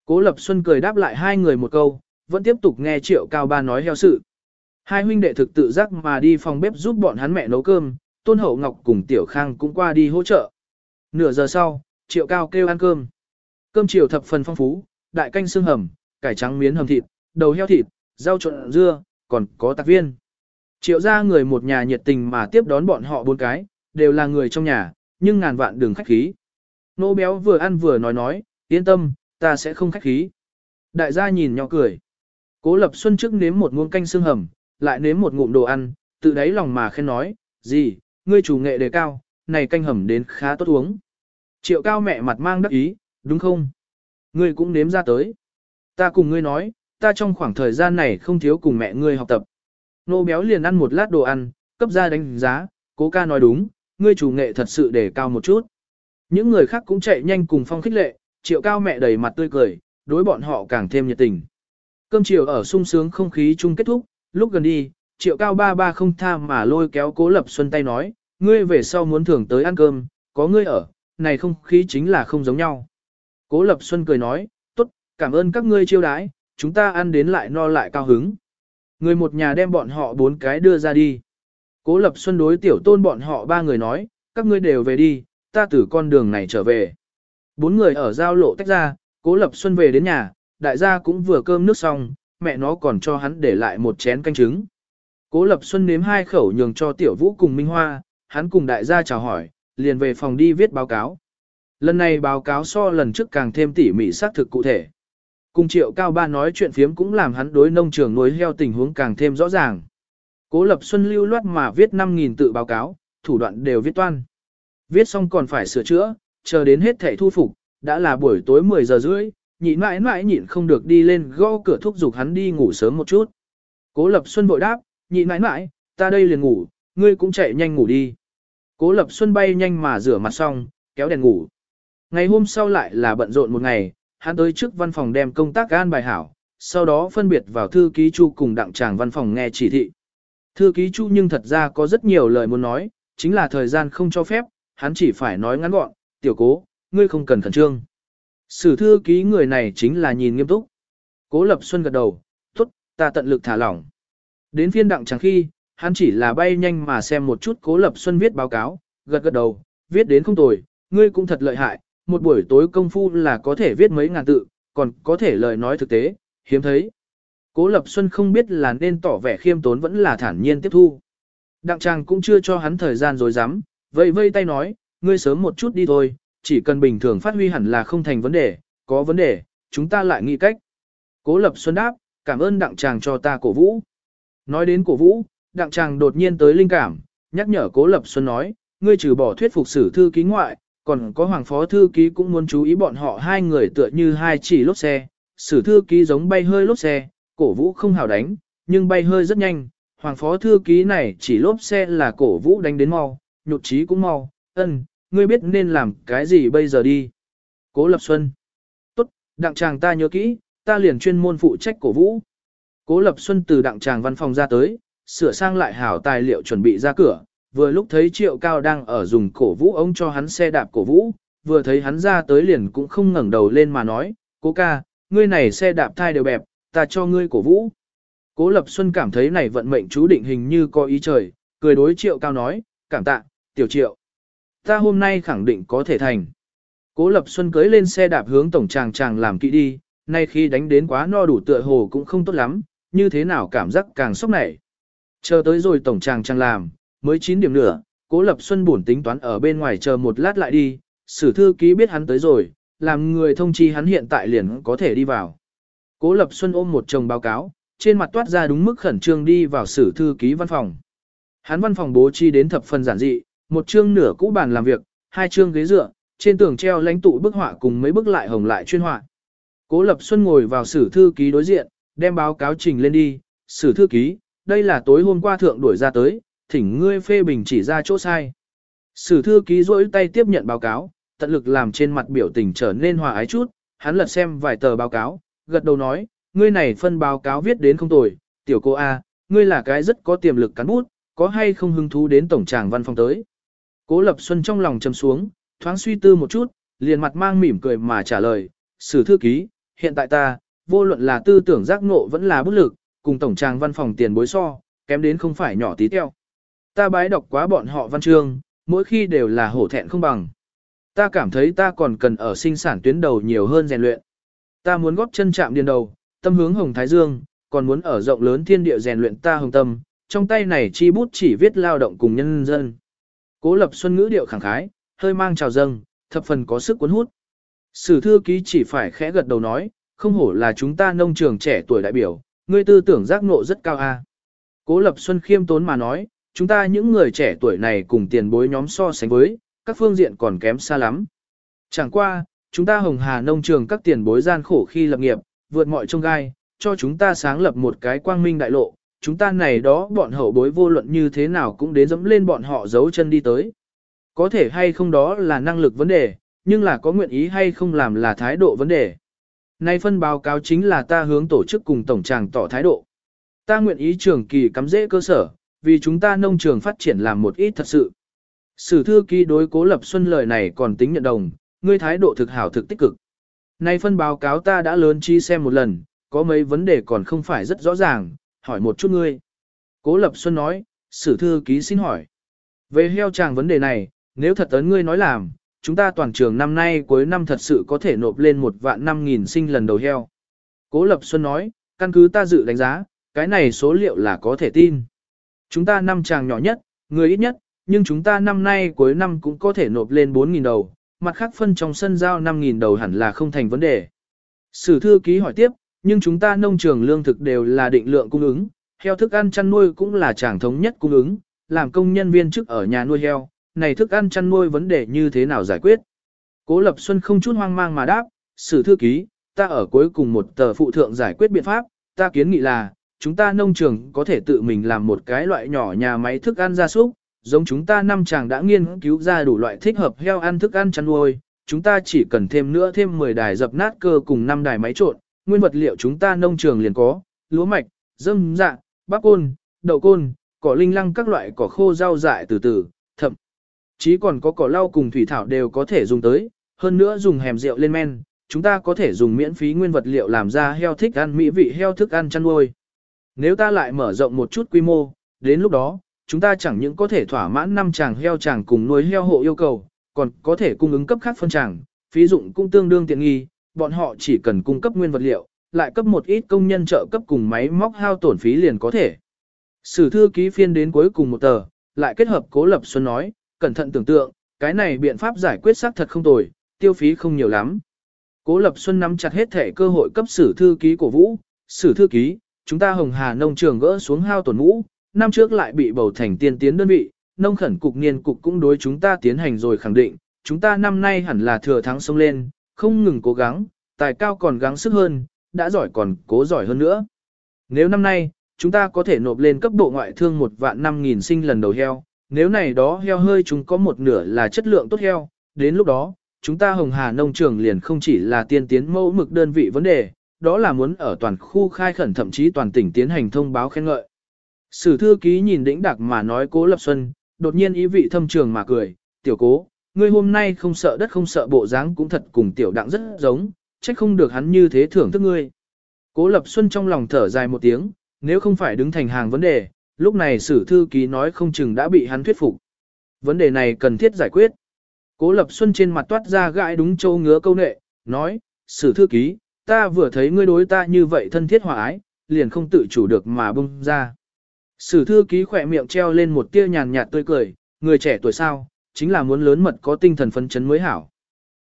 Cố lập xuân cười đáp lại hai người một câu, vẫn tiếp tục nghe triệu cao ba nói heo sự. Hai huynh đệ thực tự giác mà đi phòng bếp giúp bọn hắn mẹ nấu cơm, Tôn Hậu Ngọc cùng Tiểu Khang cũng qua đi hỗ trợ. Nửa giờ sau, Triệu Cao kêu ăn cơm. Cơm chiều thập phần phong phú, đại canh xương hầm, cải trắng miến hầm thịt, đầu heo thịt, rau trộn dưa, còn có tác viên. Triệu ra người một nhà nhiệt tình mà tiếp đón bọn họ bốn cái, đều là người trong nhà, nhưng ngàn vạn đừng khách khí. Nô béo vừa ăn vừa nói nói, yên tâm, ta sẽ không khách khí. Đại gia nhìn nhỏ cười. Cố Lập Xuân trước nếm một muỗng canh xương hầm, lại nếm một ngụm đồ ăn, tự đáy lòng mà khen nói, gì, ngươi chủ nghệ đề cao, này canh hầm đến khá tốt uống. Triệu cao mẹ mặt mang đắc ý, đúng không? Ngươi cũng nếm ra tới. Ta cùng ngươi nói, ta trong khoảng thời gian này không thiếu cùng mẹ ngươi học tập. Nô béo liền ăn một lát đồ ăn, cấp ra đánh giá, cố ca nói đúng, ngươi chủ nghệ thật sự để cao một chút. Những người khác cũng chạy nhanh cùng phong khích lệ, triệu cao mẹ đầy mặt tươi cười, đối bọn họ càng thêm nhiệt tình. Cơm chiều ở sung sướng không khí chung kết thúc, lúc gần đi, triệu cao ba ba không tha mà lôi kéo cố lập xuân tay nói, ngươi về sau muốn thưởng tới ăn cơm, có ngươi ở, này không khí chính là không giống nhau. Cố lập xuân cười nói, tốt, cảm ơn các ngươi chiêu đãi, chúng ta ăn đến lại no lại cao hứng. Người một nhà đem bọn họ bốn cái đưa ra đi. Cố lập xuân đối tiểu tôn bọn họ ba người nói, các ngươi đều về đi, ta từ con đường này trở về. Bốn người ở giao lộ tách ra, cố lập xuân về đến nhà, đại gia cũng vừa cơm nước xong, mẹ nó còn cho hắn để lại một chén canh trứng. Cố Lập Xuân nếm hai khẩu nhường cho Tiểu Vũ cùng Minh Hoa, hắn cùng đại gia chào hỏi, liền về phòng đi viết báo cáo. Lần này báo cáo so lần trước càng thêm tỉ mỉ xác thực cụ thể. Cùng Triệu Cao Ba nói chuyện phiếm cũng làm hắn đối nông trường nuôi heo tình huống càng thêm rõ ràng. Cố Lập Xuân lưu loát mà viết 5.000 tự báo cáo, thủ đoạn đều viết toan. Viết xong còn phải sửa chữa, chờ đến hết thẻ thu phục, đã là buổi tối 10 giờ rưỡi, nhịn mãi mãi nhịn không được đi lên gõ cửa thúc giục hắn đi ngủ sớm một chút. Cố Lập Xuân vội đáp, nhịn mãi mãi, ta đây liền ngủ, ngươi cũng chạy nhanh ngủ đi. Cố Lập Xuân bay nhanh mà rửa mặt xong, kéo đèn ngủ. Ngày hôm sau lại là bận rộn một ngày, hắn tới trước văn phòng đem công tác gan bài hảo, sau đó phân biệt vào thư ký Chu cùng đặng tràng văn phòng nghe chỉ thị. Thư ký Chu nhưng thật ra có rất nhiều lời muốn nói, chính là thời gian không cho phép, hắn chỉ phải nói ngắn gọn, tiểu cố, ngươi không cần khẩn trương. Sử thư ký người này chính là nhìn nghiêm túc. Cố Lập Xuân gật đầu, tốt, ta tận lực thả lỏng. Đến phiên đặng chẳng khi, hắn chỉ là bay nhanh mà xem một chút Cố Lập Xuân viết báo cáo, gật gật đầu, viết đến không tồi, ngươi cũng thật lợi hại, một buổi tối công phu là có thể viết mấy ngàn tự, còn có thể lời nói thực tế, hiếm thấy. Cố Lập Xuân không biết là nên tỏ vẻ khiêm tốn vẫn là thản nhiên tiếp thu. Đặng Trang cũng chưa cho hắn thời gian rồi dám, vây vây tay nói, ngươi sớm một chút đi thôi, chỉ cần bình thường phát huy hẳn là không thành vấn đề, có vấn đề, chúng ta lại nghĩ cách. Cố Lập Xuân đáp, cảm ơn Đặng Tràng cho ta cổ vũ. Nói đến cổ vũ, Đặng Tràng đột nhiên tới linh cảm, nhắc nhở Cố Lập Xuân nói, ngươi trừ bỏ thuyết phục sử thư ký ngoại, còn có hoàng phó thư ký cũng muốn chú ý bọn họ hai người tựa như hai chỉ lốp xe, sử thư ký giống bay hơi lốp xe, cổ vũ không hào đánh, nhưng bay hơi rất nhanh, hoàng phó thư ký này chỉ lốp xe là cổ vũ đánh đến mau, nhụt trí cũng mau, ân, ngươi biết nên làm cái gì bây giờ đi. Cố Lập Xuân. Tốt, đặng chàng ta nhớ kỹ, ta liền chuyên môn phụ trách cổ vũ. Cố Lập Xuân từ đặng chàng văn phòng ra tới, sửa sang lại hảo tài liệu chuẩn bị ra cửa, vừa lúc thấy Triệu Cao đang ở dùng cổ vũ ông cho hắn xe đạp cổ vũ, vừa thấy hắn ra tới liền cũng không ngẩng đầu lên mà nói, cố ca, ngươi này xe đạp thai đều bẹp, ta cho ngươi cổ vũ. Cố Lập Xuân cảm thấy này vận mệnh chú định hình như có ý trời, cười đối Triệu Cao nói, cảm tạ, tiểu Triệu. Ta hôm nay khẳng định có thể thành. Cố Lập Xuân cưới lên xe đạp hướng tổng tràng tràng làm kỵ đi, nay khi đánh đến quá no đủ tựa hồ cũng không tốt lắm, như thế nào cảm giác càng sốc nảy. Chờ tới rồi tổng tràng tràng làm, mới 9 điểm nữa, Cố Lập Xuân buồn tính toán ở bên ngoài chờ một lát lại đi, sử thư ký biết hắn tới rồi, làm người thông chi hắn hiện tại liền có thể đi vào. Cố Lập Xuân ôm một chồng báo cáo, trên mặt toát ra đúng mức khẩn trương đi vào sử thư ký văn phòng. Hắn văn phòng bố trí đến thập phần giản dị, một chương nửa cũ bàn làm việc, hai chương ghế dựa, trên tường treo lãnh tụ bức họa cùng mấy bức lại hồng lại chuyên họa. Cố Lập Xuân ngồi vào sử thư ký đối diện, đem báo cáo trình lên đi, sử thư ký, đây là tối hôm qua thượng đuổi ra tới, thỉnh ngươi phê bình chỉ ra chỗ sai. Sử thư ký rỗi tay tiếp nhận báo cáo, tận lực làm trên mặt biểu tình trở nên hòa ái chút, hắn lật xem vài tờ báo cáo, gật đầu nói, ngươi này phân báo cáo viết đến không tồi, tiểu cô A, ngươi là cái rất có tiềm lực cán bút, có hay không hứng thú đến tổng tràng văn phòng tới. Cố Lập Xuân trong lòng trầm xuống, thoáng suy tư một chút, liền mặt mang mỉm cười mà trả lời, sử thư ký, hiện tại ta, vô luận là tư tưởng giác ngộ vẫn là bức lực, cùng tổng tràng văn phòng tiền bối so, kém đến không phải nhỏ tí teo. Ta bái đọc quá bọn họ văn chương, mỗi khi đều là hổ thẹn không bằng. Ta cảm thấy ta còn cần ở sinh sản tuyến đầu nhiều hơn rèn luyện. Ta muốn góp chân chạm điền đầu, tâm hướng hồng thái dương, còn muốn ở rộng lớn thiên địa rèn luyện ta hồng tâm, trong tay này chi bút chỉ viết lao động cùng nhân dân. Cố Lập Xuân ngữ điệu khẳng khái, hơi mang trào dâng, thập phần có sức cuốn hút. Sử thư ký chỉ phải khẽ gật đầu nói, không hổ là chúng ta nông trường trẻ tuổi đại biểu, ngươi tư tưởng giác ngộ rất cao a. Cố Lập Xuân khiêm tốn mà nói, chúng ta những người trẻ tuổi này cùng tiền bối nhóm so sánh với, các phương diện còn kém xa lắm. Chẳng qua, chúng ta hồng hà nông trường các tiền bối gian khổ khi lập nghiệp, vượt mọi trông gai, cho chúng ta sáng lập một cái quang minh đại lộ, chúng ta này đó bọn hậu bối vô luận như thế nào cũng đến dẫm lên bọn họ giấu chân đi tới. Có thể hay không đó là năng lực vấn đề, nhưng là có nguyện ý hay không làm là thái độ vấn đề. Nay phân báo cáo chính là ta hướng tổ chức cùng tổng tràng tỏ thái độ. Ta nguyện ý trường kỳ cắm dễ cơ sở, vì chúng ta nông trường phát triển làm một ít thật sự. Sử thư ký đối cố lập xuân lời này còn tính nhận đồng, ngươi thái độ thực hảo thực tích cực. Nay phân báo cáo ta đã lớn chi xem một lần, có mấy vấn đề còn không phải rất rõ ràng, hỏi một chút ngươi. Cố Lập Xuân nói, sử thư ký xin hỏi. Về heo chàng vấn đề này, nếu thật ấn ngươi nói làm, chúng ta toàn trường năm nay cuối năm thật sự có thể nộp lên một vạn năm nghìn sinh lần đầu heo. Cố Lập Xuân nói, căn cứ ta dự đánh giá, cái này số liệu là có thể tin. Chúng ta năm chàng nhỏ nhất, người ít nhất, nhưng chúng ta năm nay cuối năm cũng có thể nộp lên 4.000 đầu, mặt khác phân trong sân giao 5.000 đầu hẳn là không thành vấn đề. Sử thư ký hỏi tiếp, nhưng chúng ta nông trường lương thực đều là định lượng cung ứng, heo thức ăn chăn nuôi cũng là chàng thống nhất cung ứng, làm công nhân viên chức ở nhà nuôi heo, này thức ăn chăn nuôi vấn đề như thế nào giải quyết. Cố Lập Xuân không chút hoang mang mà đáp, sử thư ký, ta ở cuối cùng một tờ phụ thượng giải quyết biện pháp, ta kiến nghị là, chúng ta nông trường có thể tự mình làm một cái loại nhỏ nhà máy thức ăn gia súc, giống chúng ta năm chàng đã nghiên cứu ra đủ loại thích hợp heo ăn thức ăn chăn nuôi, chúng ta chỉ cần thêm nữa thêm 10 đài dập nát cơ cùng 5 đài máy trộn, nguyên vật liệu chúng ta nông trường liền có, lúa mạch, dâm dạ, bắp côn, đậu côn, cỏ linh lăng các loại cỏ khô rau dại từ từ, thậm chí còn có cỏ lau cùng thủy thảo đều có thể dùng tới, hơn nữa dùng hẻm rượu lên men, chúng ta có thể dùng miễn phí nguyên vật liệu làm ra heo thích ăn mỹ vị heo thức ăn chăn nuôi. Nếu ta lại mở rộng một chút quy mô, đến lúc đó, chúng ta chẳng những có thể thỏa mãn năm chàng heo chàng cùng nuôi heo hộ yêu cầu, còn có thể cung ứng cấp khác phân chàng, phí dụng cũng tương đương tiện nghi, bọn họ chỉ cần cung cấp nguyên vật liệu, lại cấp một ít công nhân trợ cấp cùng máy móc hao tổn phí liền có thể. Sử thư ký phiên đến cuối cùng một tờ, lại kết hợp Cố Lập Xuân nói, cẩn thận tưởng tượng, cái này biện pháp giải quyết xác thật không tồi, tiêu phí không nhiều lắm. Cố Lập Xuân nắm chặt hết thể cơ hội cấp sử thư ký cổ vũ, sử thư ký, chúng ta Hồng Hà nông trường gỡ xuống hao tổn ngũ, năm trước lại bị bầu thành tiên tiến đơn vị, nông khẩn cục niên cục cũng đối chúng ta tiến hành rồi khẳng định, chúng ta năm nay hẳn là thừa thắng sông lên, không ngừng cố gắng, tài cao còn gắng sức hơn, đã giỏi còn cố giỏi hơn nữa. Nếu năm nay, chúng ta có thể nộp lên cấp độ ngoại thương một vạn năm nghìn sinh lần đầu heo, nếu này đó heo hơi chúng có một nửa là chất lượng tốt heo, đến lúc đó, chúng ta Hồng Hà nông trường liền không chỉ là tiên tiến mẫu mực đơn vị vấn đề, đó là muốn ở toàn khu khai khẩn thậm chí toàn tỉnh tiến hành thông báo khen ngợi. Sử thư ký nhìn đĩnh đặc mà nói cố lập xuân, đột nhiên ý vị thâm trường mà cười, tiểu cố, ngươi hôm nay không sợ đất không sợ bộ dáng cũng thật cùng tiểu đặng rất giống, trách không được hắn như thế thưởng thức ngươi. Cố lập xuân trong lòng thở dài một tiếng, nếu không phải đứng thành hàng vấn đề, lúc này sử thư ký nói không chừng đã bị hắn thuyết phục. Vấn đề này cần thiết giải quyết. Cố lập xuân trên mặt toát ra gãi đúng châu ngứa câu nệ, nói, sử thư ký, ta vừa thấy ngươi đối ta như vậy thân thiết hòa ái, liền không tự chủ được mà bung ra. Sử thư ký khỏe miệng treo lên một tia nhàn nhạt tươi cười, người trẻ tuổi sao, chính là muốn lớn mật có tinh thần phấn chấn mới hảo.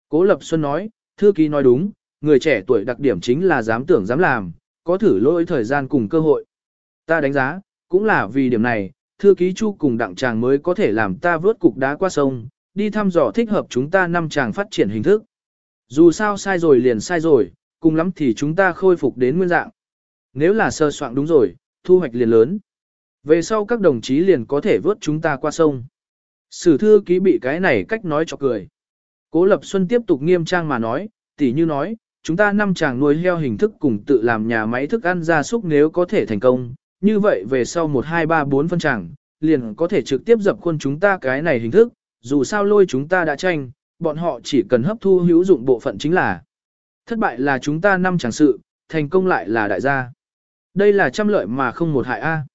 Cố Lập Xuân nói, thư ký nói đúng, người trẻ tuổi đặc điểm chính là dám tưởng dám làm, có thử lỗi thời gian cùng cơ hội. Ta đánh giá, cũng là vì điểm này, thư ký chu cùng đặng chàng mới có thể làm ta vớt cục đá qua sông, đi thăm dò thích hợp chúng ta năm chàng phát triển hình thức. Dù sao sai rồi liền sai rồi, cùng lắm thì chúng ta khôi phục đến nguyên dạng. Nếu là sơ soạn đúng rồi, thu hoạch liền lớn. Về sau các đồng chí liền có thể vớt chúng ta qua sông. Sử thư ký bị cái này cách nói cho cười. Cố Lập Xuân tiếp tục nghiêm trang mà nói, tỉ như nói, chúng ta năm chàng nuôi heo hình thức cùng tự làm nhà máy thức ăn gia súc nếu có thể thành công, như vậy về sau 1 2 3 4 phân chàng, liền có thể trực tiếp dập khuôn chúng ta cái này hình thức, dù sao lôi chúng ta đã tranh, bọn họ chỉ cần hấp thu hữu dụng bộ phận chính là. Thất bại là chúng ta năm chẳng sự, thành công lại là đại gia. Đây là trăm lợi mà không một hại a.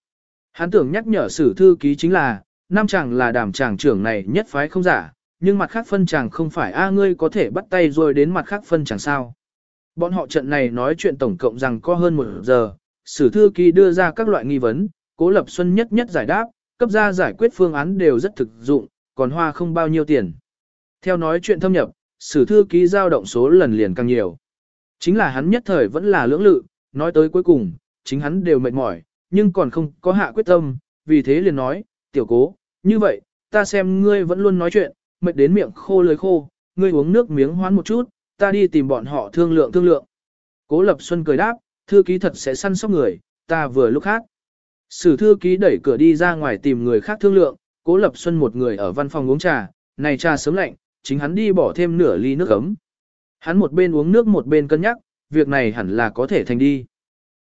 Hắn tưởng nhắc nhở sử thư ký chính là, nam chàng là đàm chàng trưởng này nhất phái không giả, nhưng mặt khác phân chàng không phải a ngươi có thể bắt tay rồi đến mặt khác phân chàng sao. Bọn họ trận này nói chuyện tổng cộng rằng có hơn một giờ, sử thư ký đưa ra các loại nghi vấn, cố lập xuân nhất nhất giải đáp, cấp ra giải quyết phương án đều rất thực dụng, còn hoa không bao nhiêu tiền. Theo nói chuyện thâm nhập, sử thư ký giao động số lần liền càng nhiều. Chính là hắn nhất thời vẫn là lưỡng lự, nói tới cuối cùng, chính hắn đều mệt mỏi, nhưng còn không có hạ quyết tâm, vì thế liền nói, tiểu cố, như vậy, ta xem ngươi vẫn luôn nói chuyện, mệt đến miệng khô lưỡi khô, ngươi uống nước miếng hoán một chút, ta đi tìm bọn họ thương lượng thương lượng. Cố Lập Xuân cười đáp, thư ký thật sẽ săn sóc người, ta vừa lúc khác. Sử thư ký đẩy cửa đi ra ngoài tìm người khác thương lượng, Cố Lập Xuân một người ở văn phòng uống trà, này trà sớm lạnh, chính hắn đi bỏ thêm nửa ly nước ấm. Hắn một bên uống nước một bên cân nhắc, việc này hẳn là có thể thành đi.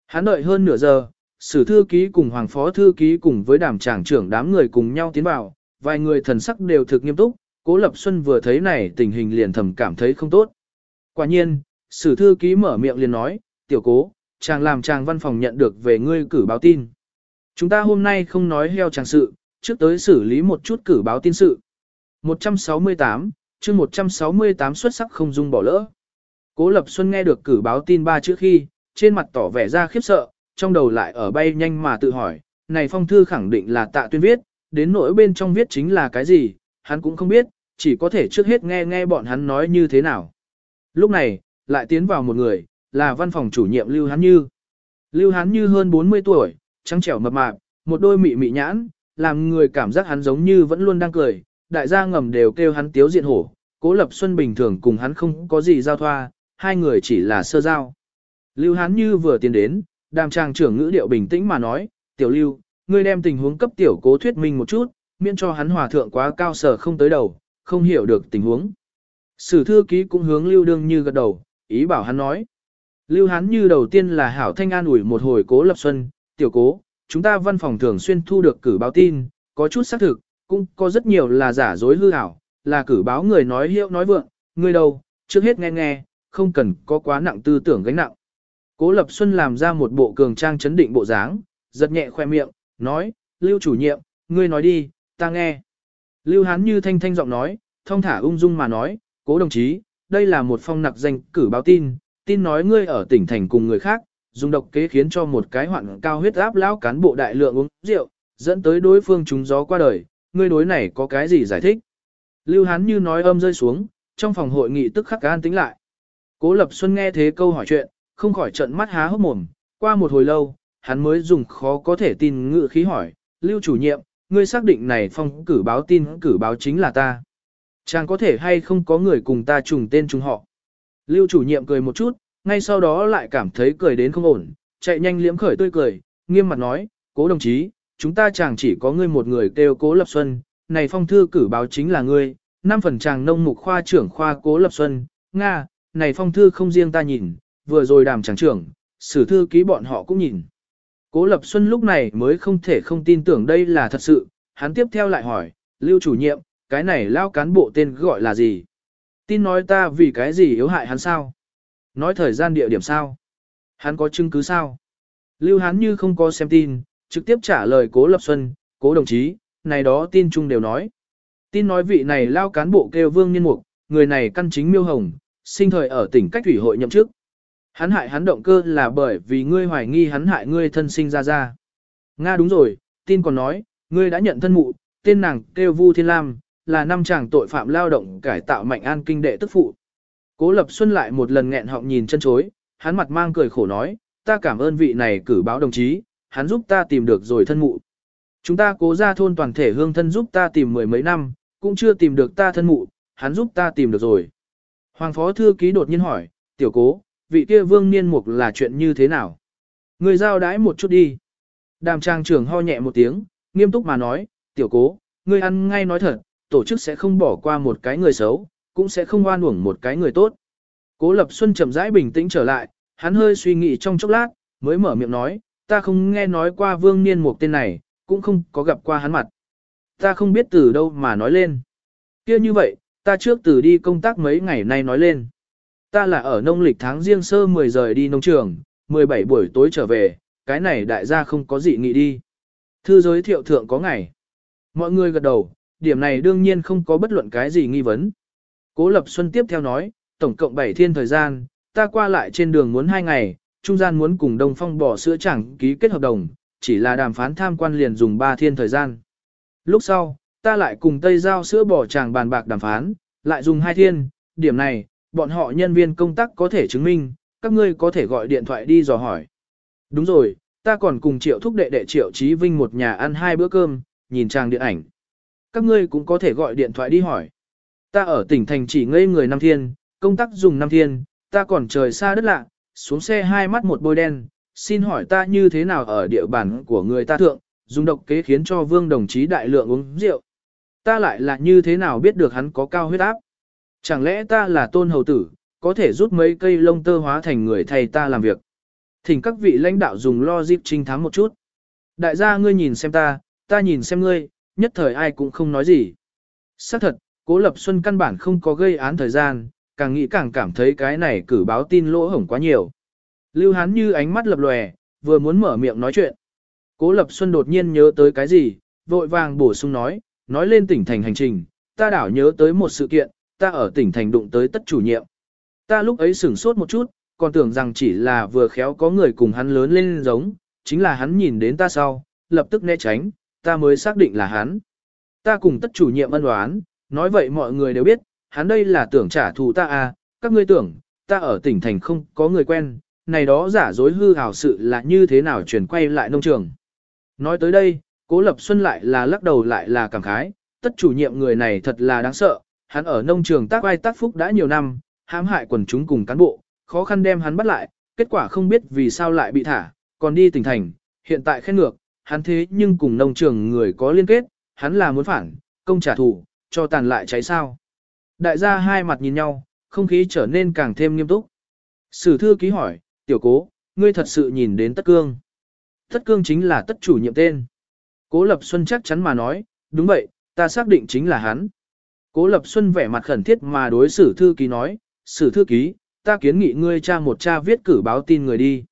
Hắn đợi hơn nửa giờ, sử thư ký cùng hoàng phó thư ký cùng với đàm tràng trưởng đám người cùng nhau tiến vào, vài người thần sắc đều thực nghiêm túc, cố lập xuân vừa thấy này tình hình liền thầm cảm thấy không tốt. Quả nhiên, sử thư ký mở miệng liền nói, tiểu cố, chàng làm chàng văn phòng nhận được về ngươi cử báo tin. Chúng ta hôm nay không nói heo chàng sự, trước tới xử lý một chút cử báo tin sự. 168, chương 168 xuất sắc không dung bỏ lỡ. Cố Lập Xuân nghe được cử báo tin ba chữ khi, trên mặt tỏ vẻ ra khiếp sợ, trong đầu lại ở bay nhanh mà tự hỏi, này phong thư khẳng định là tạ tuyên viết, đến nỗi bên trong viết chính là cái gì, hắn cũng không biết, chỉ có thể trước hết nghe nghe bọn hắn nói như thế nào. Lúc này, lại tiến vào một người, là văn phòng chủ nhiệm Lưu Hán Như. Lưu Hán Như hơn 40 tuổi, trắng trẻo mập mạp, một đôi mị mị nhãn, làm người cảm giác hắn giống như vẫn luôn đang cười, đại gia ngầm đều kêu hắn tiếu diện hổ, cố lập xuân bình thường cùng hắn không có gì giao thoa, hai người chỉ là sơ giao. Lưu Hán Như vừa tiến đến, đàm trang trưởng ngữ điệu bình tĩnh mà nói, tiểu lưu, ngươi đem tình huống cấp tiểu cố thuyết minh một chút, miễn cho hắn hòa thượng quá cao sở không tới đầu, không hiểu được tình huống. Sử thư ký cũng hướng Lưu Đương Như gật đầu, ý bảo hắn nói. Lưu Hán Như đầu tiên là hảo thanh an ủi một hồi cố lập xuân, tiểu cố, chúng ta văn phòng thường xuyên thu được cử báo tin, có chút xác thực, cũng có rất nhiều là giả dối hư ảo, là cử báo người nói hiệu nói vượng, người đâu, trước hết nghe nghe, không cần có quá nặng tư tưởng gánh nặng. Cố Lập Xuân làm ra một bộ cường trang chấn định bộ dáng, giật nhẹ khoe miệng, nói, Lưu chủ nhiệm, ngươi nói đi, ta nghe. Lưu Hán như thanh thanh giọng nói, thông thả ung dung mà nói, cố đồng chí, đây là một phong nặc danh cử báo tin, tin nói ngươi ở tỉnh thành cùng người khác, dùng độc kế khiến cho một cái hoạn cao huyết áp lão cán bộ đại lượng uống rượu, dẫn tới đối phương trúng gió qua đời, ngươi đối này có cái gì giải thích? Lưu Hán như nói âm rơi xuống, trong phòng hội nghị tức khắc an tính lại. Cố Lập Xuân nghe thế câu hỏi chuyện, không khỏi trận mắt há hốc mồm, qua một hồi lâu, hắn mới dùng khó có thể tin ngự khí hỏi, Lưu chủ nhiệm, ngươi xác định này phong cử báo tin cử báo chính là ta. Chàng có thể hay không có người cùng ta trùng tên trùng họ. Lưu chủ nhiệm cười một chút, ngay sau đó lại cảm thấy cười đến không ổn, chạy nhanh liễm khởi tươi cười, nghiêm mặt nói, cố đồng chí, chúng ta chẳng chỉ có ngươi một người kêu cố lập xuân, này phong thư cử báo chính là ngươi, năm phần chàng nông mục khoa trưởng khoa cố lập xuân, Nga, này phong thư không riêng ta nhìn, vừa rồi đàm chàng trưởng, sử thư ký bọn họ cũng nhìn. Cố Lập Xuân lúc này mới không thể không tin tưởng đây là thật sự, hắn tiếp theo lại hỏi, Lưu chủ nhiệm, cái này lao cán bộ tên gọi là gì? Tin nói ta vì cái gì yếu hại hắn sao? Nói thời gian địa điểm sao? Hắn có chứng cứ sao? Lưu hắn như không có xem tin, trực tiếp trả lời Cố Lập Xuân, Cố đồng chí, này đó tin chung đều nói. Tin nói vị này lao cán bộ kêu Vương Nhân Mục, người này căn chính miêu hồng, sinh thời ở tỉnh cách thủy hội nhậm chức. Hắn hại hắn động cơ là bởi vì ngươi hoài nghi hắn hại ngươi thân sinh ra ra. Nga đúng rồi, tin còn nói, ngươi đã nhận thân mụ, tên nàng kêu Vu Thiên Lam, là năm chàng tội phạm lao động cải tạo mạnh an kinh đệ tức phụ. Cố Lập Xuân lại một lần nghẹn họng nhìn chân chối, hắn mặt mang cười khổ nói, ta cảm ơn vị này cử báo đồng chí, hắn giúp ta tìm được rồi thân mụ. Chúng ta cố ra thôn toàn thể hương thân giúp ta tìm mười mấy năm, cũng chưa tìm được ta thân mụ, hắn giúp ta tìm được rồi. Hoàng phó thư ký đột nhiên hỏi, tiểu cố, vị kia vương niên mục là chuyện như thế nào? Người giao đái một chút đi. Đàm trang trưởng ho nhẹ một tiếng, nghiêm túc mà nói, tiểu cố, ngươi ăn ngay nói thật, tổ chức sẽ không bỏ qua một cái người xấu, cũng sẽ không oan uổng một cái người tốt. Cố Lập Xuân chậm rãi bình tĩnh trở lại, hắn hơi suy nghĩ trong chốc lát, mới mở miệng nói, ta không nghe nói qua vương niên mục tên này, cũng không có gặp qua hắn mặt. Ta không biết từ đâu mà nói lên. kia như vậy, ta trước từ đi công tác mấy ngày nay nói lên. Ta là ở nông lịch tháng riêng sơ 10 giờ đi nông trường, 17 buổi tối trở về, cái này đại gia không có gì nghị đi. Thư giới thiệu thượng có ngày. Mọi người gật đầu, điểm này đương nhiên không có bất luận cái gì nghi vấn. Cố Lập Xuân tiếp theo nói, tổng cộng 7 thiên thời gian, ta qua lại trên đường muốn 2 ngày, trung gian muốn cùng Đông Phong bỏ sữa chẳng ký kết hợp đồng, chỉ là đàm phán tham quan liền dùng 3 thiên thời gian. Lúc sau, ta lại cùng Tây Giao sữa bỏ chàng bàn bạc đàm phán, lại dùng 2 thiên, điểm này, bọn họ nhân viên công tác có thể chứng minh, các ngươi có thể gọi điện thoại đi dò hỏi. Đúng rồi, ta còn cùng triệu thúc đệ đệ triệu trí vinh một nhà ăn hai bữa cơm, nhìn trang điện ảnh. Các ngươi cũng có thể gọi điện thoại đi hỏi. Ta ở tỉnh thành chỉ ngây người năm thiên, công tác dùng năm thiên, ta còn trời xa đất lạ, xuống xe hai mắt một bôi đen, xin hỏi ta như thế nào ở địa bàn của người ta thượng, dùng độc kế khiến cho vương đồng chí đại lượng uống rượu. Ta lại là như thế nào biết được hắn có cao huyết áp. Chẳng lẽ ta là tôn hầu tử, có thể rút mấy cây lông tơ hóa thành người thầy ta làm việc. Thỉnh các vị lãnh đạo dùng logic trinh thám một chút. Đại gia ngươi nhìn xem ta, ta nhìn xem ngươi, nhất thời ai cũng không nói gì. Xác thật, Cố Lập Xuân căn bản không có gây án thời gian, càng nghĩ càng cảm thấy cái này cử báo tin lỗ hổng quá nhiều. Lưu Hán như ánh mắt lập lòe, vừa muốn mở miệng nói chuyện. Cố Lập Xuân đột nhiên nhớ tới cái gì, vội vàng bổ sung nói, nói lên tỉnh thành hành trình, ta đảo nhớ tới một sự kiện, ta ở tỉnh thành đụng tới tất chủ nhiệm. Ta lúc ấy sửng sốt một chút, còn tưởng rằng chỉ là vừa khéo có người cùng hắn lớn lên giống, chính là hắn nhìn đến ta sau, lập tức né tránh, ta mới xác định là hắn. Ta cùng tất chủ nhiệm ân oán, nói vậy mọi người đều biết, hắn đây là tưởng trả thù ta à, các ngươi tưởng, ta ở tỉnh thành không có người quen, này đó giả dối hư hào sự là như thế nào chuyển quay lại nông trường. Nói tới đây, Cố Lập Xuân lại là lắc đầu lại là cảm khái, tất chủ nhiệm người này thật là đáng sợ, hắn ở nông trường tác vai tác phúc đã nhiều năm, hãm hại quần chúng cùng cán bộ, khó khăn đem hắn bắt lại, kết quả không biết vì sao lại bị thả, còn đi tỉnh thành, hiện tại khen ngược, hắn thế nhưng cùng nông trường người có liên kết, hắn là muốn phản, công trả thù, cho tàn lại cháy sao. Đại gia hai mặt nhìn nhau, không khí trở nên càng thêm nghiêm túc. Sử thư ký hỏi, tiểu cố, ngươi thật sự nhìn đến tất cương. Tất cương chính là tất chủ nhiệm tên. Cố Lập Xuân chắc chắn mà nói, đúng vậy, ta xác định chính là hắn. Cố Lập Xuân vẻ mặt khẩn thiết mà đối xử thư ký nói, sử thư ký, ta kiến nghị ngươi cha một cha viết cử báo tin người đi.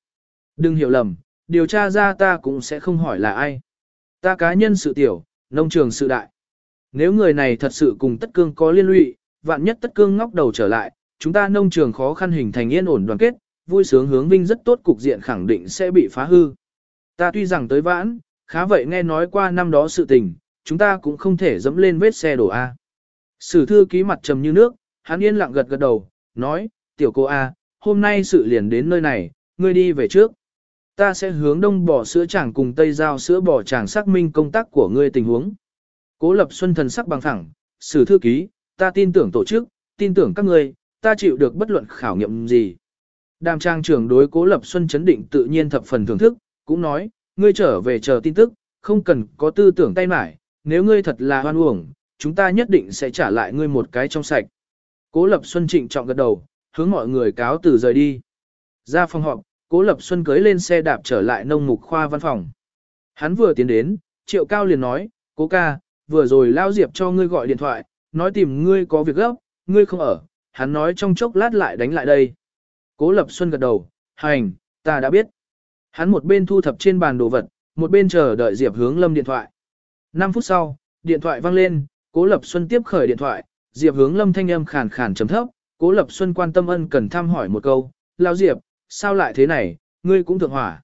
Đừng hiểu lầm, điều tra ra ta cũng sẽ không hỏi là ai. Ta cá nhân sự tiểu, nông trường sự đại. Nếu người này thật sự cùng tất cương có liên lụy, vạn nhất tất cương ngóc đầu trở lại, chúng ta nông trường khó khăn hình thành yên ổn đoàn kết, vui sướng hướng vinh rất tốt cục diện khẳng định sẽ bị phá hư. Ta tuy rằng tới vãn, khá vậy nghe nói qua năm đó sự tình, chúng ta cũng không thể dẫm lên vết xe đổ A. Sử thư ký mặt trầm như nước, hắn yên lặng gật gật đầu, nói, tiểu cô A, hôm nay sự liền đến nơi này, ngươi đi về trước. Ta sẽ hướng đông bỏ sữa chàng cùng tây giao sữa bỏ chàng xác minh công tác của ngươi tình huống. Cố lập xuân thần sắc bằng thẳng, sử thư ký, ta tin tưởng tổ chức, tin tưởng các ngươi, ta chịu được bất luận khảo nghiệm gì. Đàm trang trưởng đối cố lập xuân chấn định tự nhiên thập phần thưởng thức, cũng nói, ngươi trở về chờ tin tức, không cần có tư tưởng tay mải, nếu ngươi thật là hoan uổng, chúng ta nhất định sẽ trả lại ngươi một cái trong sạch. Cố Lập Xuân trịnh trọng gật đầu, hướng mọi người cáo từ rời đi. Ra phòng họp, Cố Lập Xuân cưới lên xe đạp trở lại nông mục khoa văn phòng. Hắn vừa tiến đến, Triệu Cao liền nói, Cố ca, vừa rồi Lao Diệp cho ngươi gọi điện thoại, nói tìm ngươi có việc gấp, ngươi không ở, hắn nói trong chốc lát lại đánh lại đây. Cố Lập Xuân gật đầu, hành, ta đã biết. Hắn một bên thu thập trên bàn đồ vật, một bên chờ đợi Diệp hướng lâm điện thoại. 5 phút sau, điện thoại vang lên, Cố Lập Xuân tiếp khởi điện thoại, Diệp hướng lâm thanh âm khàn khàn trầm thấp, Cố Lập Xuân quan tâm ân cần thăm hỏi một câu, lao Diệp, sao lại thế này, ngươi cũng thượng hỏa.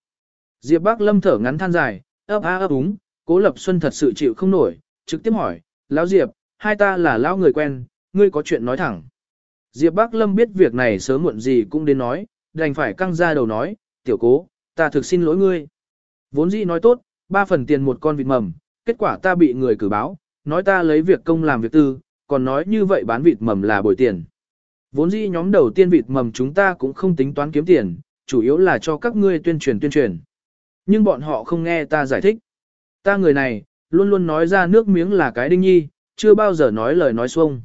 Diệp bác lâm thở ngắn than dài, ấp a ấp úng, Cố Lập Xuân thật sự chịu không nổi, trực tiếp hỏi, lão Diệp, hai ta là lão người quen, ngươi có chuyện nói thẳng. Diệp Bắc lâm biết việc này sớm muộn gì cũng đến nói, đành phải căng ra đầu nói, tiểu cố, ta thực xin lỗi ngươi. Vốn dĩ nói tốt, ba phần tiền một con vịt mầm, kết quả ta bị người cử báo, nói ta lấy việc công làm việc tư, còn nói như vậy bán vịt mầm là bồi tiền. Vốn dĩ nhóm đầu tiên vịt mầm chúng ta cũng không tính toán kiếm tiền, chủ yếu là cho các ngươi tuyên truyền tuyên truyền. Nhưng bọn họ không nghe ta giải thích. Ta người này, luôn luôn nói ra nước miếng là cái đinh nhi, chưa bao giờ nói lời nói xuông.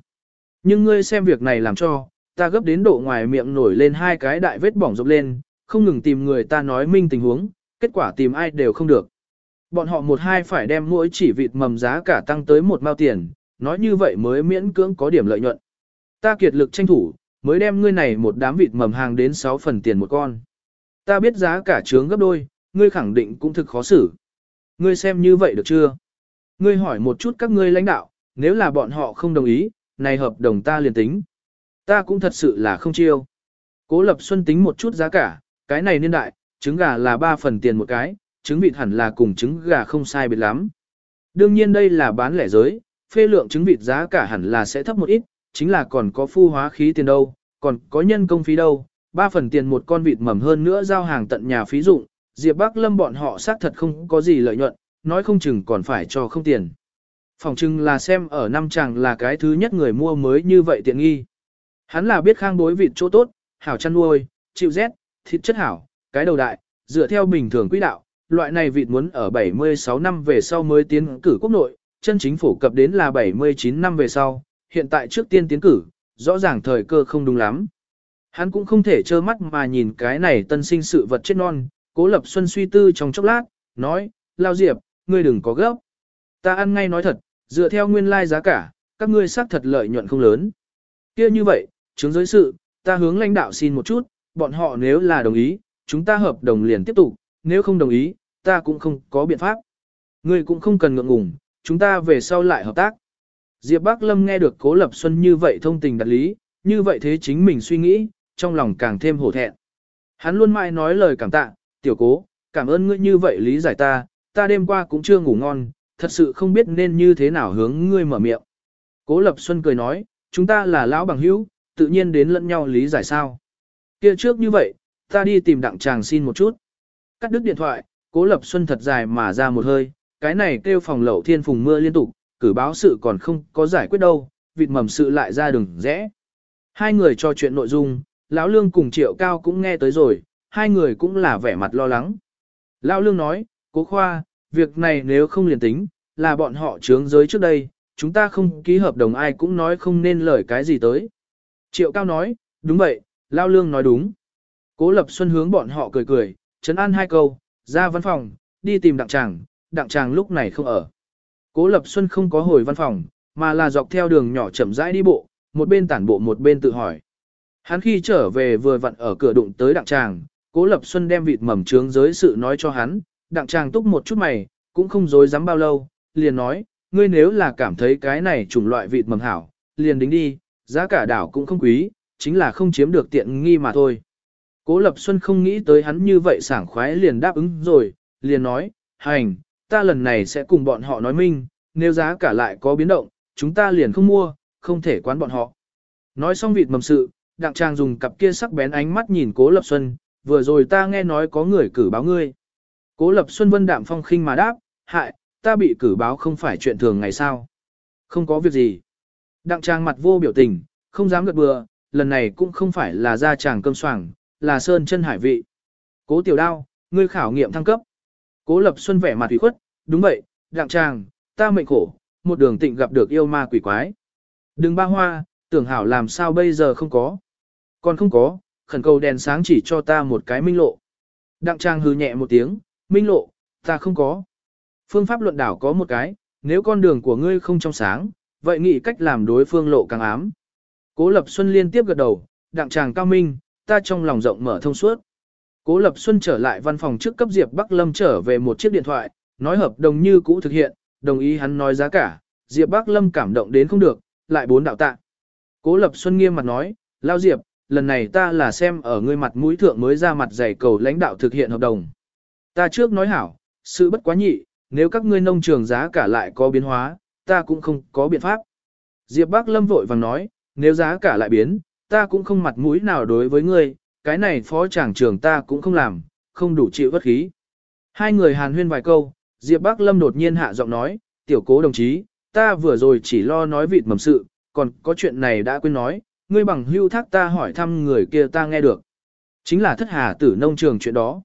Nhưng ngươi xem việc này làm cho, ta gấp đến độ ngoài miệng nổi lên hai cái đại vết bỏng rộp lên, không ngừng tìm người ta nói minh tình huống, kết quả tìm ai đều không được. Bọn họ một hai phải đem mỗi chỉ vịt mầm giá cả tăng tới một mao tiền, nói như vậy mới miễn cưỡng có điểm lợi nhuận. Ta kiệt lực tranh thủ, mới đem ngươi này một đám vịt mầm hàng đến 6 phần tiền một con. Ta biết giá cả trướng gấp đôi, ngươi khẳng định cũng thực khó xử. Ngươi xem như vậy được chưa? Ngươi hỏi một chút các ngươi lãnh đạo, nếu là bọn họ không đồng ý, này hợp đồng ta liền tính. Ta cũng thật sự là không chiêu. Cố Lập Xuân tính một chút giá cả, cái này niên đại, trứng gà là 3 phần tiền một cái, trứng vịt hẳn là cùng trứng gà không sai biệt lắm. Đương nhiên đây là bán lẻ giới, phê lượng trứng vịt giá cả hẳn là sẽ thấp một ít, chính là còn có phu hóa khí tiền đâu, còn có nhân công phí đâu, 3 phần tiền một con vịt mầm hơn nữa giao hàng tận nhà phí dụng, Diệp Bắc Lâm bọn họ xác thật không có gì lợi nhuận, nói không chừng còn phải cho không tiền. Phòng chừng là xem ở năm chàng là cái thứ nhất người mua mới như vậy tiện nghi. Hắn là biết khang đối vịt chỗ tốt, hảo chăn nuôi, chịu rét, thịt chất hảo, cái đầu đại, dựa theo bình thường quỹ đạo, loại này vịt muốn ở 76 năm về sau mới tiến cử quốc nội, chân chính phủ cập đến là 79 năm về sau, hiện tại trước tiên tiến cử, rõ ràng thời cơ không đúng lắm. Hắn cũng không thể trơ mắt mà nhìn cái này tân sinh sự vật chết non, cố lập xuân suy tư trong chốc lát, nói, lao diệp, ngươi đừng có gấp. Ta ăn ngay nói thật, dựa theo nguyên lai giá cả, các ngươi xác thật lợi nhuận không lớn. kia như vậy, chứng giới sự, ta hướng lãnh đạo xin một chút, bọn họ nếu là đồng ý, chúng ta hợp đồng liền tiếp tục, nếu không đồng ý, ta cũng không có biện pháp. Ngươi cũng không cần ngượng ngùng, chúng ta về sau lại hợp tác. Diệp Bắc Lâm nghe được Cố Lập Xuân như vậy thông tình đặt lý, như vậy thế chính mình suy nghĩ, trong lòng càng thêm hổ thẹn. Hắn luôn mãi nói lời cảm tạ, tiểu cố, cảm ơn ngươi như vậy lý giải ta, ta đêm qua cũng chưa ngủ ngon, thật sự không biết nên như thế nào hướng ngươi mở miệng. Cố Lập Xuân cười nói, chúng ta là lão bằng hữu, tự nhiên đến lẫn nhau lý giải sao. Kia trước như vậy, ta đi tìm đặng chàng xin một chút. Cắt đứt điện thoại, Cố Lập Xuân thật dài mà ra một hơi, cái này kêu phòng lậu thiên phùng mưa liên tục, cử báo sự còn không có giải quyết đâu, vịt mầm sự lại ra đường rẽ. Hai người trò chuyện nội dung, lão lương cùng triệu cao cũng nghe tới rồi, hai người cũng là vẻ mặt lo lắng. Lão lương nói, cố khoa, việc này nếu không liền tính, là bọn họ trướng giới trước đây, chúng ta không ký hợp đồng ai cũng nói không nên lời cái gì tới. Triệu cao nói, đúng vậy, lao lương nói đúng. Cố lập xuân hướng bọn họ cười cười, chấn an hai câu, ra văn phòng, đi tìm đặng tràng, đặng tràng lúc này không ở. Cố lập xuân không có hồi văn phòng, mà là dọc theo đường nhỏ chậm rãi đi bộ, một bên tản bộ một bên tự hỏi. Hắn khi trở về vừa vặn ở cửa đụng tới đặng tràng, cố lập xuân đem vịt mầm trướng giới sự nói cho hắn, đặng tràng túc một chút mày, cũng không dối dám bao lâu, liền nói, ngươi nếu là cảm thấy cái này chủng loại vịt mầm hảo, liền đính đi, giá cả đảo cũng không quý, chính là không chiếm được tiện nghi mà thôi. Cố Lập Xuân không nghĩ tới hắn như vậy sảng khoái liền đáp ứng rồi, liền nói, hành, ta lần này sẽ cùng bọn họ nói minh, nếu giá cả lại có biến động, chúng ta liền không mua, không thể quán bọn họ. Nói xong vịt mầm sự, đặng trang dùng cặp kia sắc bén ánh mắt nhìn Cố Lập Xuân, vừa rồi ta nghe nói có người cử báo ngươi. Cố Lập Xuân vân đạm phong khinh mà đáp, hại, ta bị cử báo không phải chuyện thường ngày sao. Không có việc gì. Đặng trang mặt vô biểu tình, không dám gật bừa, lần này cũng không phải là ra chàng cơm soảng, là sơn chân hải vị. Cố tiểu đao, ngươi khảo nghiệm thăng cấp. Cố Lập Xuân vẻ mặt ủy khuất, đúng vậy, đặng trang, ta mệnh khổ, một đường tịnh gặp được yêu ma quỷ quái. Đừng ba hoa, tưởng hảo làm sao bây giờ không có. Còn không có, khẩn cầu đèn sáng chỉ cho ta một cái minh lộ. Đặng trang hư nhẹ một tiếng, minh lộ, ta không có. Phương pháp luận đảo có một cái, nếu con đường của ngươi không trong sáng, vậy nghĩ cách làm đối phương lộ càng ám. Cố Lập Xuân liên tiếp gật đầu, đặng chàng cao minh, ta trong lòng rộng mở thông suốt. Cố Lập Xuân trở lại văn phòng trước cấp Diệp Bắc Lâm trở về một chiếc điện thoại, nói hợp đồng như cũ thực hiện, đồng ý hắn nói giá cả, Diệp Bắc Lâm cảm động đến không được, lại bốn đạo tạ. Cố Lập Xuân nghiêm mặt nói, Lao Diệp, lần này ta là xem ở ngươi mặt mũi thượng mới ra mặt dày cầu lãnh đạo thực hiện hợp đồng. Ta trước nói hảo, sự bất quá nhị, nếu các ngươi nông trường giá cả lại có biến hóa, ta cũng không có biện pháp. Diệp bác Lâm vội vàng nói, nếu giá cả lại biến, ta cũng không mặt mũi nào đối với ngươi, cái này phó tràng trưởng ta cũng không làm, không đủ chịu bất khí. Hai người hàn huyên vài câu, Diệp bác Lâm đột nhiên hạ giọng nói, tiểu cố đồng chí, ta vừa rồi chỉ lo nói vịt mầm sự, còn có chuyện này đã quên nói, ngươi bằng hưu thác ta hỏi thăm người kia ta nghe được. Chính là thất hà tử nông trường chuyện đó.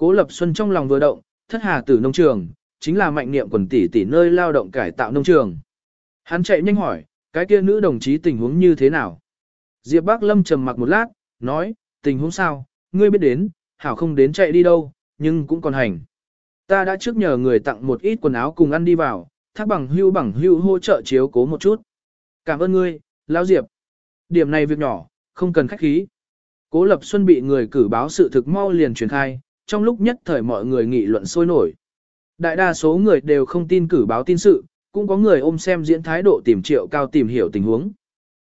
Cố Lập Xuân trong lòng vừa động, thất hà tử nông trường, chính là mạnh niệm quần tỷ tỷ nơi lao động cải tạo nông trường. Hắn chạy nhanh hỏi, cái kia nữ đồng chí tình huống như thế nào? Diệp Bác Lâm trầm mặc một lát, nói, tình huống sao, ngươi biết đến, hảo không đến chạy đi đâu, nhưng cũng còn hành. Ta đã trước nhờ người tặng một ít quần áo cùng ăn đi vào, thác bằng hưu bằng hưu hỗ trợ chiếu cố một chút. Cảm ơn ngươi, Lão Diệp. Điểm này việc nhỏ, không cần khách khí. Cố Lập Xuân bị người cử báo sự thực mau liền truyền khai, trong lúc nhất thời mọi người nghị luận sôi nổi. Đại đa số người đều không tin cử báo tin sự, cũng có người ôm xem diễn thái độ tìm triệu cao tìm hiểu tình huống.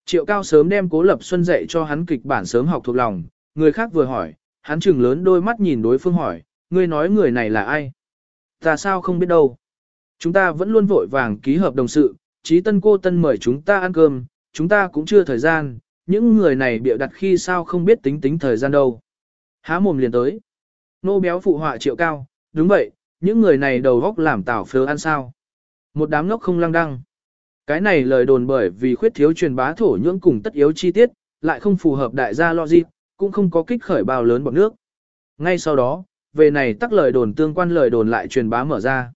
Triệu cao sớm đem Cố Lập Xuân dạy cho hắn kịch bản sớm học thuộc lòng, người khác vừa hỏi, hắn chừng lớn đôi mắt nhìn đối phương hỏi, ngươi nói người này là ai? Ta sao không biết đâu? Chúng ta vẫn luôn vội vàng ký hợp đồng sự, trí tân cô tân mời chúng ta ăn cơm, chúng ta cũng chưa thời gian, những người này bịa đặt khi sao không biết tính tính thời gian đâu. Há mồm liền tới. Nô béo phụ họa triệu cao, đúng vậy, những người này đầu góc làm tảo phớ ăn sao. Một đám ngốc không lăng đăng. Cái này lời đồn bởi vì khuyết thiếu truyền bá thổ nhưỡng cùng tất yếu chi tiết, lại không phù hợp đại gia logic, cũng không có kích khởi bao lớn bọn nước. Ngay sau đó, về này tắc lời đồn tương quan lời đồn lại truyền bá mở ra.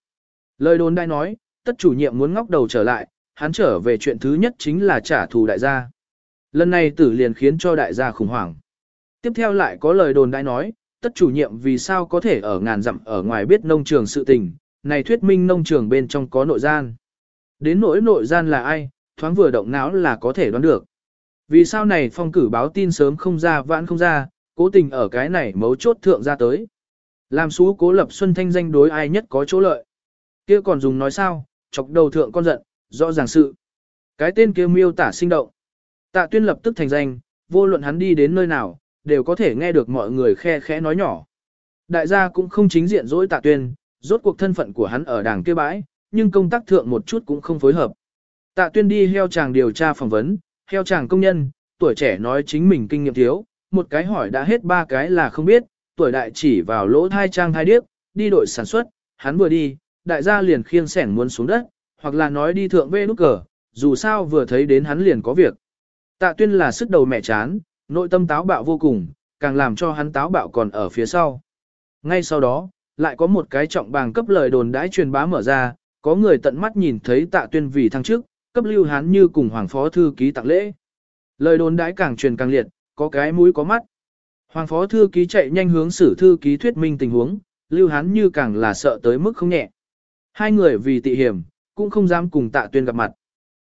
Lời đồn đại nói, tất chủ nhiệm muốn ngóc đầu trở lại, hắn trở về chuyện thứ nhất chính là trả thù đại gia. Lần này tử liền khiến cho đại gia khủng hoảng. Tiếp theo lại có lời đồn đại nói, tất chủ nhiệm vì sao có thể ở ngàn dặm ở ngoài biết nông trường sự tình, này thuyết minh nông trường bên trong có nội gian. Đến nỗi nội gian là ai, thoáng vừa động não là có thể đoán được. Vì sao này phong cử báo tin sớm không ra vãn không ra, cố tình ở cái này mấu chốt thượng ra tới. Làm xú cố lập xuân thanh danh đối ai nhất có chỗ lợi. kia còn dùng nói sao, chọc đầu thượng con giận, rõ ràng sự. Cái tên kia miêu tả sinh động. Tạ tuyên lập tức thành danh, vô luận hắn đi đến nơi nào, đều có thể nghe được mọi người khe khẽ nói nhỏ. Đại gia cũng không chính diện dỗi tạ tuyên, rốt cuộc thân phận của hắn ở đảng kia bãi, nhưng công tác thượng một chút cũng không phối hợp. Tạ tuyên đi heo chàng điều tra phỏng vấn, heo chàng công nhân, tuổi trẻ nói chính mình kinh nghiệm thiếu, một cái hỏi đã hết ba cái là không biết, tuổi đại chỉ vào lỗ thai trang thai điếc, đi đội sản xuất, hắn vừa đi, đại gia liền khiêng sẻng muốn xuống đất, hoặc là nói đi thượng vê nút cờ, dù sao vừa thấy đến hắn liền có việc. Tạ tuyên là sức đầu mẹ chán, nội tâm táo bạo vô cùng, càng làm cho hắn táo bạo còn ở phía sau. Ngay sau đó, lại có một cái trọng bàng cấp lời đồn đãi truyền bá mở ra, có người tận mắt nhìn thấy tạ tuyên vì thăng chức, cấp lưu hán như cùng hoàng phó thư ký tặng lễ. Lời đồn đãi càng truyền càng liệt, có cái mũi có mắt. Hoàng phó thư ký chạy nhanh hướng sử thư ký thuyết minh tình huống, lưu hán như càng là sợ tới mức không nhẹ. Hai người vì tị hiểm, cũng không dám cùng tạ tuyên gặp mặt.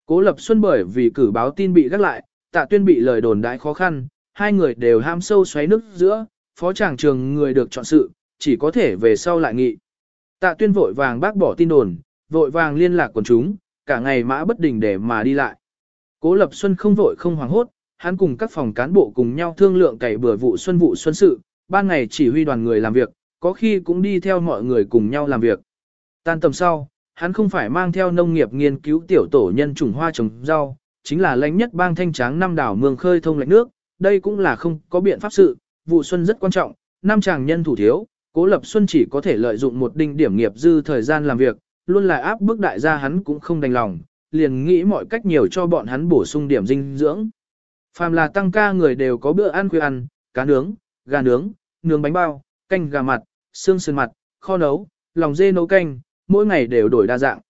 Cố lập xuân bởi vì cử báo tin bị gác lại, tạ tuyên bị lời đồn đãi khó khăn, hai người đều ham sâu xoáy nước giữa, phó tràng trường người được chọn sự, chỉ có thể về sau lại nghị. Tạ tuyên vội vàng bác bỏ tin đồn, vội vàng liên lạc quần chúng, cả ngày mã bất đình để mà đi lại. Cố Lập Xuân không vội không hoảng hốt, hắn cùng các phòng cán bộ cùng nhau thương lượng cày bừa vụ xuân vụ xuân sự, ban ngày chỉ huy đoàn người làm việc, có khi cũng đi theo mọi người cùng nhau làm việc. Tan tầm sau, hắn không phải mang theo nông nghiệp nghiên cứu tiểu tổ nhân chủng hoa trồng rau, chính là lãnh nhất bang thanh tráng năm đảo mương khơi thông lạch nước, đây cũng là không có biện pháp sự, vụ xuân rất quan trọng, năm chàng nhân thủ thiếu, Cố Lập Xuân chỉ có thể lợi dụng một đinh điểm nghiệp dư thời gian làm việc, luôn là áp bức đại gia hắn cũng không đành lòng, liền nghĩ mọi cách nhiều cho bọn hắn bổ sung điểm dinh dưỡng. Phàm là tăng ca người đều có bữa ăn khuya ăn, cá nướng, gà nướng, nướng bánh bao, canh gà mặt, xương sườn mặt, kho nấu, lòng dê nấu canh, mỗi ngày đều đổi đa dạng.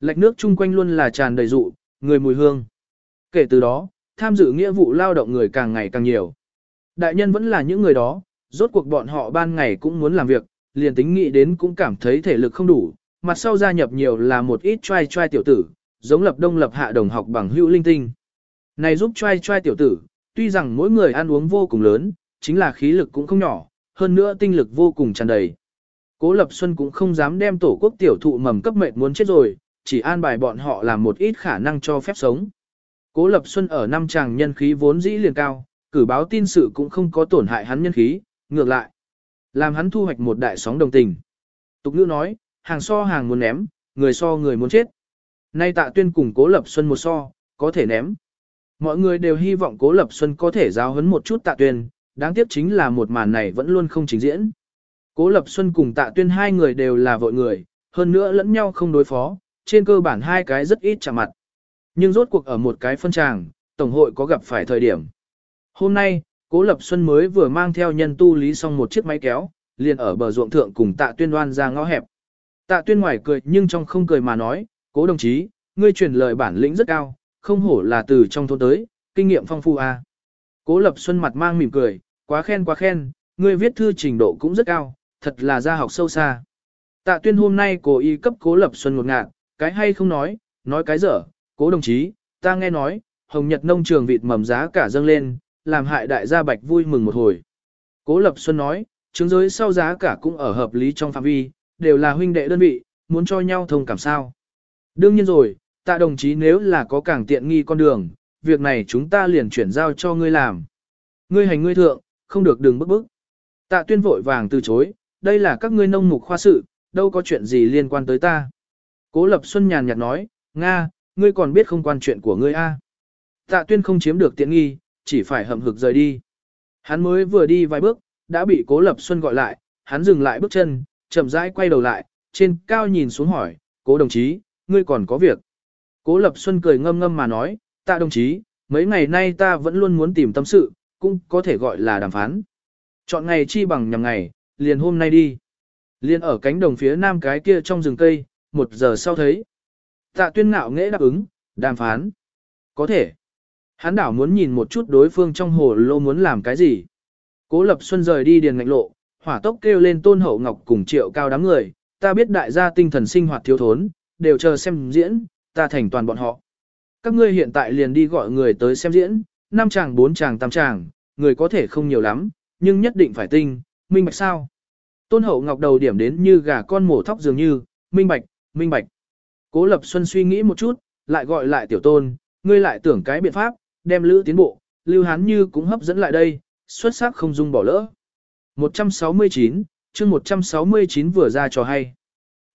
Lạch nước chung quanh luôn là tràn đầy rụ, người mùi hương. Kể từ đó, tham dự nghĩa vụ lao động người càng ngày càng nhiều. Đại nhân vẫn là những người đó, rốt cuộc bọn họ ban ngày cũng muốn làm việc, liền tính nghĩ đến cũng cảm thấy thể lực không đủ, mặt sau gia nhập nhiều là một ít trai trai tiểu tử, giống lập đông lập hạ đồng học bằng hữu linh tinh. Này giúp trai trai tiểu tử, tuy rằng mỗi người ăn uống vô cùng lớn, chính là khí lực cũng không nhỏ, hơn nữa tinh lực vô cùng tràn đầy. Cố Lập Xuân cũng không dám đem tổ quốc tiểu thụ mầm cấp mệnh muốn chết rồi, chỉ an bài bọn họ làm một ít khả năng cho phép sống. Cố Lập Xuân ở năm chàng nhân khí vốn dĩ liền cao, cử báo tin sự cũng không có tổn hại hắn nhân khí, ngược lại. Làm hắn thu hoạch một đại sóng đồng tình. Tục ngữ nói, hàng so hàng muốn ném, người so người muốn chết. Nay tạ tuyên cùng Cố Lập Xuân một so, có thể ném. Mọi người đều hy vọng Cố Lập Xuân có thể giáo huấn một chút tạ tuyên, đáng tiếc chính là một màn này vẫn luôn không trình diễn. Cố Lập Xuân cùng tạ tuyên hai người đều là vội người, hơn nữa lẫn nhau không đối phó, trên cơ bản hai cái rất ít chạm mặt. Nhưng rốt cuộc ở một cái phân tràng, Tổng hội có gặp phải thời điểm. Hôm nay, Cố Lập Xuân mới vừa mang theo nhân tu lý xong một chiếc máy kéo, liền ở bờ ruộng thượng cùng tạ tuyên đoan ra ngõ hẹp. Tạ tuyên ngoài cười nhưng trong không cười mà nói, cố đồng chí, ngươi truyền lời bản lĩnh rất cao, không hổ là từ trong thôn tới, kinh nghiệm phong phu à. Cố Lập Xuân mặt mang mỉm cười, quá khen quá khen, ngươi viết thư trình độ cũng rất cao, thật là gia học sâu xa. Tạ tuyên hôm nay cố ý cấp Cố Lập Xuân một ngạc, cái hay không nói, nói cái dở, cố đồng chí, ta nghe nói, Hồng Nhật nông trường vịt mầm giá cả dâng lên, làm hại đại gia bạch vui mừng một hồi. Cố Lập Xuân nói, chứng giới sau giá cả cũng ở hợp lý trong phạm vi, đều là huynh đệ đơn vị, muốn cho nhau thông cảm sao. Đương nhiên rồi, tạ đồng chí nếu là có càng tiện nghi con đường, việc này chúng ta liền chuyển giao cho ngươi làm. Ngươi hành ngươi thượng, không được đừng bức bức. Tạ tuyên vội vàng từ chối, đây là các ngươi nông mục khoa sự, đâu có chuyện gì liên quan tới ta. Cố Lập Xuân nhàn nhạt nói, Nga, ngươi còn biết không quan chuyện của ngươi a? Tạ tuyên không chiếm được tiện nghi, chỉ phải hậm hực rời đi. Hắn mới vừa đi vài bước, đã bị Cố Lập Xuân gọi lại, hắn dừng lại bước chân, chậm rãi quay đầu lại, trên cao nhìn xuống hỏi, Cố đồng chí, ngươi còn có việc. Cố Lập Xuân cười ngâm ngâm mà nói, tạ đồng chí, mấy ngày nay ta vẫn luôn muốn tìm tâm sự, cũng có thể gọi là đàm phán. Chọn ngày chi bằng nhằm ngày, liền hôm nay đi. Liên ở cánh đồng phía nam cái kia trong rừng cây, một giờ sau thấy. Tạ tuyên ngạo nghễ đáp ứng, đàm phán. Có thể. Hắn đảo muốn nhìn một chút đối phương trong hồ lô muốn làm cái gì. Cố Lập Xuân rời đi điền ngạnh lộ, hỏa tốc kêu lên Tôn Hậu Ngọc cùng triệu cao đám người, ta biết đại gia tinh thần sinh hoạt thiếu thốn, đều chờ xem diễn, ta thành toàn bọn họ. Các ngươi hiện tại liền đi gọi người tới xem diễn, năm chàng bốn chàng tam chàng, người có thể không nhiều lắm, nhưng nhất định phải tinh, minh bạch sao. Tôn Hậu Ngọc đầu điểm đến như gà con mổ thóc dường như, minh bạch, minh bạch. Cố Lập Xuân suy nghĩ một chút, lại gọi lại tiểu tôn, ngươi lại tưởng cái biện pháp, đem lữ tiến bộ, Lưu Hán Như cũng hấp dẫn lại đây, xuất sắc không dung bỏ lỡ. 169, chương 169 vừa ra trò hay.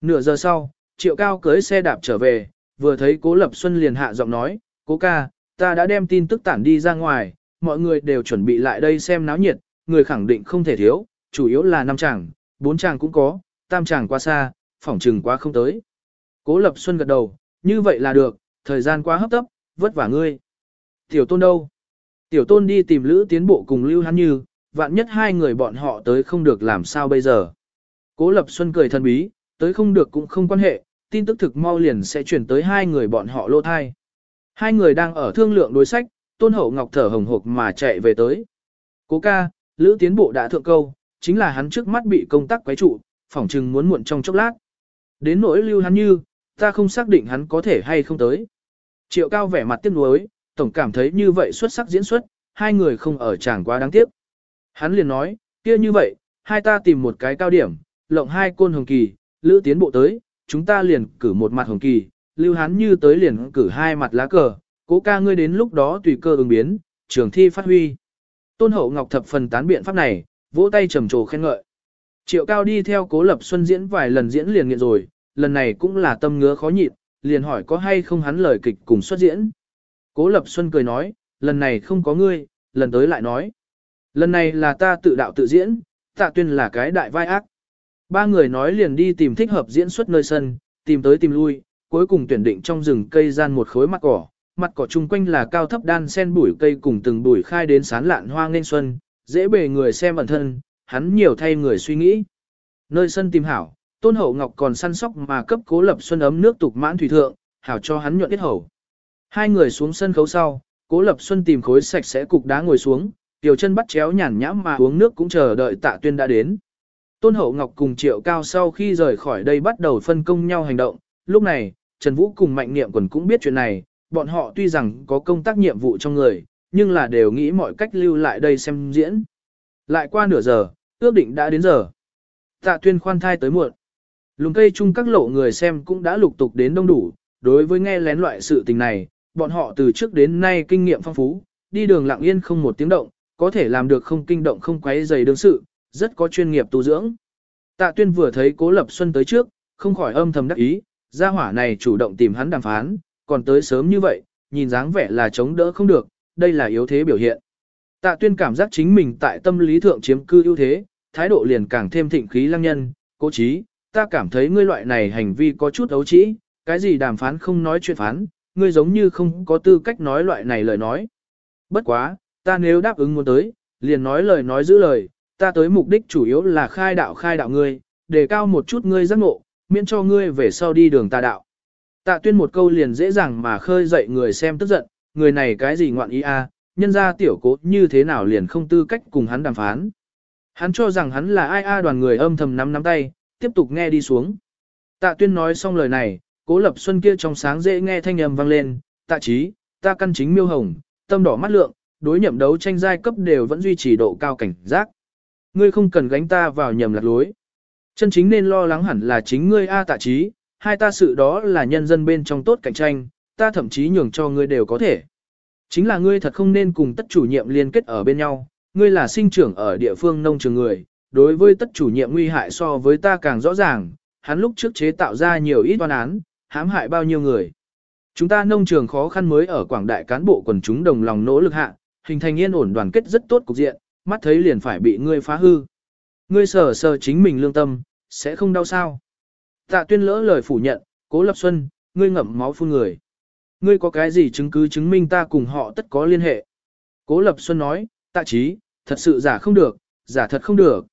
Nửa giờ sau, Triệu Cao cưới xe đạp trở về, vừa thấy Cố Lập Xuân liền hạ giọng nói, Cố ca, ta đã đem tin tức tản đi ra ngoài, mọi người đều chuẩn bị lại đây xem náo nhiệt, người khẳng định không thể thiếu, chủ yếu là năm chàng, bốn chàng cũng có, tam chàng quá xa, phỏng trừng quá không tới. Cố Lập Xuân gật đầu, như vậy là được, thời gian quá hấp tấp, vất vả ngươi. Tiểu tôn đâu? Tiểu tôn đi tìm Lữ tiến bộ cùng Lưu Hán Như, vạn nhất hai người bọn họ tới không được làm sao bây giờ. Cố Lập Xuân cười thân bí, tới không được cũng không quan hệ, tin tức thực mau liền sẽ chuyển tới hai người bọn họ lô thai. Hai người đang ở thương lượng đối sách, Tôn Hậu Ngọc thở hồng hộc mà chạy về tới. Cố ca, Lữ tiến bộ đã thượng câu, chính là hắn trước mắt bị công tác quấy trụ, phỏng chừng muốn muộn trong chốc lát. Đến nỗi lưu Hán như, ta không xác định hắn có thể hay không tới. Triệu cao vẻ mặt tiếc nuối, tổng cảm thấy như vậy xuất sắc diễn xuất, hai người không ở chàng quá đáng tiếc. Hắn liền nói, kia như vậy, hai ta tìm một cái cao điểm, lộng hai côn hồng kỳ, lữ tiến bộ tới, chúng ta liền cử một mặt hồng kỳ, lưu hắn như tới liền cử hai mặt lá cờ, cố ca ngươi đến lúc đó tùy cơ ứng biến, trường thi phát huy. Tôn hậu ngọc thập phần tán biện pháp này, vỗ tay trầm trồ khen ngợi. Triệu cao đi theo cố lập xuân diễn vài lần diễn liền nghiện rồi, lần này cũng là tâm ngứa khó nhịn, liền hỏi có hay không hắn lời kịch cùng xuất diễn. Cố lập xuân cười nói, lần này không có ngươi, lần tới lại nói. Lần này là ta tự đạo tự diễn, tạ tuyên là cái đại vai ác. Ba người nói liền đi tìm thích hợp diễn xuất nơi sân, tìm tới tìm lui, cuối cùng tuyển định trong rừng cây gian một khối mặt cỏ, mặt cỏ chung quanh là cao thấp đan sen bụi cây cùng từng bụi khai đến sán lạn hoa nên xuân, dễ bề người xem bản thân, hắn nhiều thay người suy nghĩ. Nơi sân tìm hảo, Tôn Hậu Ngọc còn săn sóc mà cấp cố lập xuân ấm nước tục mãn thủy thượng, hảo cho hắn nhuận tiết hầu. Hai người xuống sân khấu sau, cố lập xuân tìm khối sạch sẽ cục đá ngồi xuống, tiểu chân bắt chéo nhàn nhãm mà uống nước cũng chờ đợi tạ tuyên đã đến. Tôn Hậu Ngọc cùng Triệu Cao sau khi rời khỏi đây bắt đầu phân công nhau hành động, lúc này, Trần Vũ cùng Mạnh Niệm quần cũng biết chuyện này, bọn họ tuy rằng có công tác nhiệm vụ trong người, nhưng là đều nghĩ mọi cách lưu lại đây xem diễn. Lại qua nửa giờ, ước định đã đến giờ. Tạ tuyên khoan thai tới muộn. Lùng cây chung các lộ người xem cũng đã lục tục đến đông đủ, đối với nghe lén loại sự tình này, bọn họ từ trước đến nay kinh nghiệm phong phú, đi đường lặng yên không một tiếng động, có thể làm được không kinh động không quấy dày đương sự, rất có chuyên nghiệp tu dưỡng. Tạ tuyên vừa thấy Cố Lập Xuân tới trước, không khỏi âm thầm đắc ý, gia hỏa này chủ động tìm hắn đàm phán, còn tới sớm như vậy, nhìn dáng vẻ là chống đỡ không được, đây là yếu thế biểu hiện. Tạ tuyên cảm giác chính mình tại tâm lý thượng chiếm cư ưu thế, thái độ liền càng thêm thịnh khí lăng nhân, cố trí, ta cảm thấy ngươi loại này hành vi có chút ấu trĩ, cái gì đàm phán không nói chuyện phán, ngươi giống như không có tư cách nói loại này lời nói. Bất quá, ta nếu đáp ứng muốn tới, liền nói lời nói giữ lời, ta tới mục đích chủ yếu là khai đạo khai đạo ngươi, đề cao một chút ngươi giác ngộ, miễn cho ngươi về sau đi đường ta đạo. Tạ tuyên một câu liền dễ dàng mà khơi dậy người xem tức giận, người này cái gì ngoạn ý a, nhân ra tiểu cố như thế nào liền không tư cách cùng hắn đàm phán. Hắn cho rằng hắn là ai a đoàn người âm thầm nắm nắm tay, tiếp tục nghe đi xuống. Tạ tuyên nói xong lời này, cố lập xuân kia trong sáng dễ nghe thanh âm vang lên, tạ trí, ta căn chính miêu hồng, tâm đỏ mắt lượng, đối nhậm đấu tranh giai cấp đều vẫn duy trì độ cao cảnh giác. Ngươi không cần gánh ta vào nhầm lạc lối. Chân chính nên lo lắng hẳn là chính ngươi A tạ trí, hai ta sự đó là nhân dân bên trong tốt cạnh tranh, ta thậm chí nhường cho ngươi đều có thể. Chính là ngươi thật không nên cùng tất chủ nhiệm liên kết ở bên nhau, ngươi là sinh trưởng ở địa phương nông trường người, đối với tất chủ nhiệm nguy hại so với ta càng rõ ràng, hắn lúc trước chế tạo ra nhiều ít oan án, hãm hại bao nhiêu người. Chúng ta nông trường khó khăn mới ở quảng đại cán bộ quần chúng đồng lòng nỗ lực hạ, hình thành yên ổn đoàn kết rất tốt cục diện, mắt thấy liền phải bị ngươi phá hư. Ngươi sở sờ chính mình lương tâm, sẽ không đau sao. Tạ tuyên lỡ lời phủ nhận, cố lập xuân, ngươi ngậm máu phun người. Ngươi có cái gì chứng cứ chứng minh ta cùng họ tất có liên hệ. Cố lập xuân nói, tạ trí, thật sự giả không được, giả thật không được.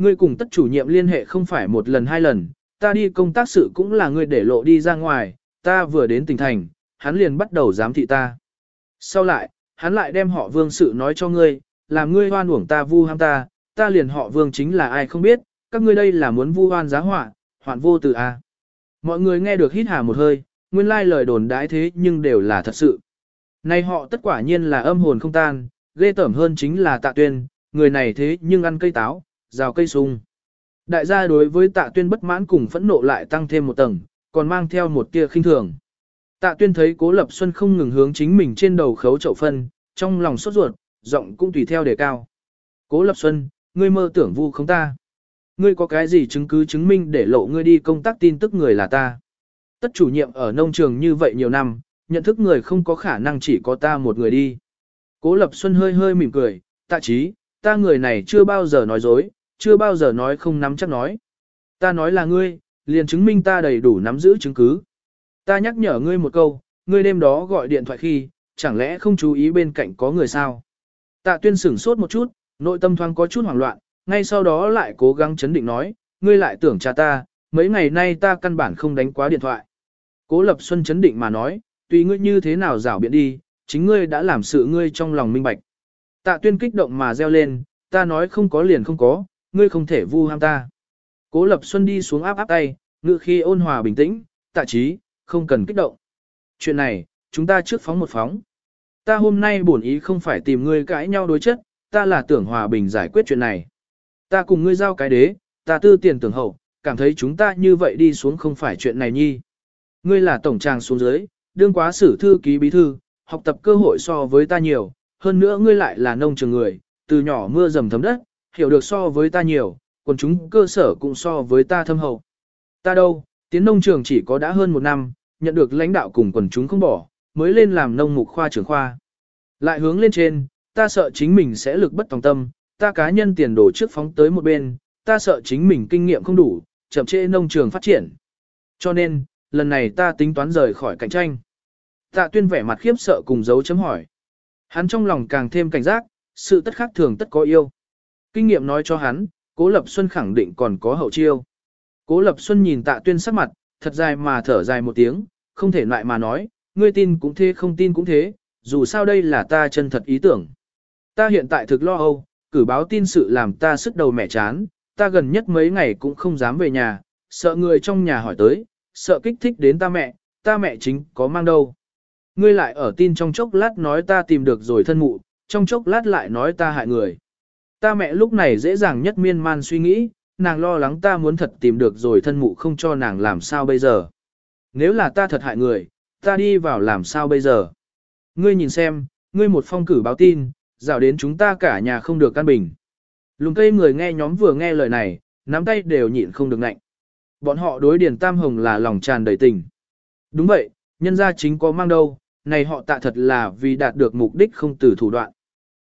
Ngươi cùng tất chủ nhiệm liên hệ không phải một lần hai lần, ta đi công tác sự cũng là ngươi để lộ đi ra ngoài, ta vừa đến tỉnh thành, hắn liền bắt đầu giám thị ta. Sau lại, hắn lại đem họ vương sự nói cho ngươi, làm ngươi hoan uổng ta vu ham ta, ta liền họ vương chính là ai không biết, các ngươi đây là muốn vu hoan giá họa, hoạn vô từ a. Mọi người nghe được hít hà một hơi, nguyên lai lời đồn đãi thế nhưng đều là thật sự. Này họ tất quả nhiên là âm hồn không tan, ghê tởm hơn chính là tạ tuyên, người này thế nhưng ăn cây táo, rào cây sung. Đại gia đối với tạ tuyên bất mãn cùng phẫn nộ lại tăng thêm một tầng, còn mang theo một tia khinh thường. Tạ tuyên thấy cố lập xuân không ngừng hướng chính mình trên đầu khấu chậu phân, trong lòng sốt ruột, giọng cũng tùy theo đề cao. Cố lập xuân, ngươi mơ tưởng vu không ta. Ngươi có cái gì chứng cứ chứng minh để lộ ngươi đi công tác tin tức người là ta. Tất chủ nhiệm ở nông trường như vậy nhiều năm, nhận thức người không có khả năng chỉ có ta một người đi. Cố Lập Xuân hơi hơi mỉm cười, tạ trí, ta người này chưa bao giờ nói dối, chưa bao giờ nói không nắm chắc nói. Ta nói là ngươi, liền chứng minh ta đầy đủ nắm giữ chứng cứ. Ta nhắc nhở ngươi một câu, ngươi đêm đó gọi điện thoại khi, chẳng lẽ không chú ý bên cạnh có người sao? Tạ tuyên sửng sốt một chút, nội tâm thoáng có chút hoảng loạn, ngay sau đó lại cố gắng chấn định nói, ngươi lại tưởng cha ta, mấy ngày nay ta căn bản không đánh quá điện thoại. Cố Lập Xuân chấn định mà nói, tùy ngươi như thế nào rảo biện đi, chính ngươi đã làm sự ngươi trong lòng minh bạch. Tạ tuyên kích động mà reo lên, ta nói không có liền không có, ngươi không thể vu ham ta. Cố Lập Xuân đi xuống áp áp tay, ngựa khi ôn hòa bình tĩnh, tạ trí, không cần kích động. Chuyện này, chúng ta trước phóng một phóng. Ta hôm nay bổn ý không phải tìm ngươi cãi nhau đối chất, ta là tưởng hòa bình giải quyết chuyện này. Ta cùng ngươi giao cái đế, ta tư tiền tưởng hậu, cảm thấy chúng ta như vậy đi xuống không phải chuyện này nhi. Ngươi là tổng tràng xuống dưới, đương quá sử thư ký bí thư, học tập cơ hội so với ta nhiều, hơn nữa ngươi lại là nông trường người, từ nhỏ mưa dầm thấm đất, hiểu được so với ta nhiều, còn chúng cơ sở cũng so với ta thâm hậu. Ta đâu, tiến nông trường chỉ có đã hơn một năm, nhận được lãnh đạo cùng quần chúng không bỏ, mới lên làm nông mục khoa trưởng khoa. Lại hướng lên trên, ta sợ chính mình sẽ lực bất tòng tâm, ta cá nhân tiền đồ trước phóng tới một bên, ta sợ chính mình kinh nghiệm không đủ, chậm trễ nông trường phát triển. Cho nên, lần này ta tính toán rời khỏi cạnh tranh. Tạ tuyên vẻ mặt khiếp sợ cùng dấu chấm hỏi. Hắn trong lòng càng thêm cảnh giác, sự tất khác thường tất có yêu. Kinh nghiệm nói cho hắn, Cố Lập Xuân khẳng định còn có hậu chiêu. Cố Lập Xuân nhìn tạ tuyên sắc mặt, thật dài mà thở dài một tiếng, không thể lại mà nói, ngươi tin cũng thế không tin cũng thế, dù sao đây là ta chân thật ý tưởng. Ta hiện tại thực lo âu, cử báo tin sự làm ta sức đầu mẹ chán, ta gần nhất mấy ngày cũng không dám về nhà, sợ người trong nhà hỏi tới, sợ kích thích đến ta mẹ, ta mẹ chính có mang đâu. Ngươi lại ở tin trong chốc lát nói ta tìm được rồi thân mụ, trong chốc lát lại nói ta hại người. Ta mẹ lúc này dễ dàng nhất miên man suy nghĩ, nàng lo lắng ta muốn thật tìm được rồi thân mụ không cho nàng làm sao bây giờ. Nếu là ta thật hại người, ta đi vào làm sao bây giờ. Ngươi nhìn xem, ngươi một phong cử báo tin, dạo đến chúng ta cả nhà không được căn bình. Lùng cây người nghe nhóm vừa nghe lời này, nắm tay đều nhịn không được ngạnh. Bọn họ đối Điền Tam Hồng là lòng tràn đầy tình. Đúng vậy, nhân gia chính có mang đâu, này họ tạ thật là vì đạt được mục đích không từ thủ đoạn.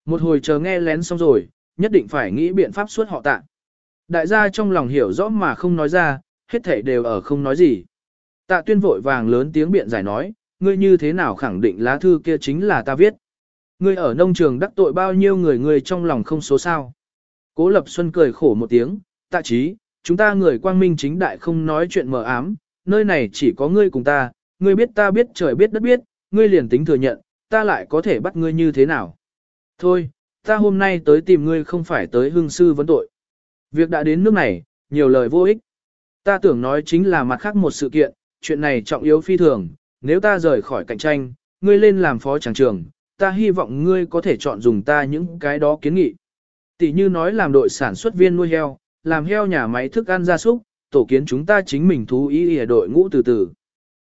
Một hồi chờ nghe lén xong rồi, nhất định phải nghĩ biện pháp suốt họ tạ. Đại gia trong lòng hiểu rõ mà không nói ra, hết thảy đều ở không nói gì. Tạ tuyên vội vàng lớn tiếng biện giải nói, ngươi như thế nào khẳng định lá thư kia chính là ta viết. Ngươi ở nông trường đắc tội bao nhiêu người người trong lòng không số sao. Cố Lập Xuân cười khổ một tiếng, tạ trí, chúng ta người quang minh chính đại không nói chuyện mờ ám, nơi này chỉ có ngươi cùng ta, ngươi biết ta biết trời biết đất biết, ngươi liền tính thừa nhận, ta lại có thể bắt ngươi như thế nào. Thôi, ta hôm nay tới tìm ngươi không phải tới hương sư vấn tội. Việc đã đến nước này, nhiều lời vô ích. Ta tưởng nói chính là mặt khác một sự kiện, chuyện này trọng yếu phi thường, nếu ta rời khỏi cạnh tranh, ngươi lên làm phó tràng trường, ta hy vọng ngươi có thể chọn dùng ta những cái đó kiến nghị. Tỷ như nói làm đội sản xuất viên nuôi heo, làm heo nhà máy thức ăn gia súc, tổ kiến chúng ta chính mình thú ý ở đội ngũ từ từ.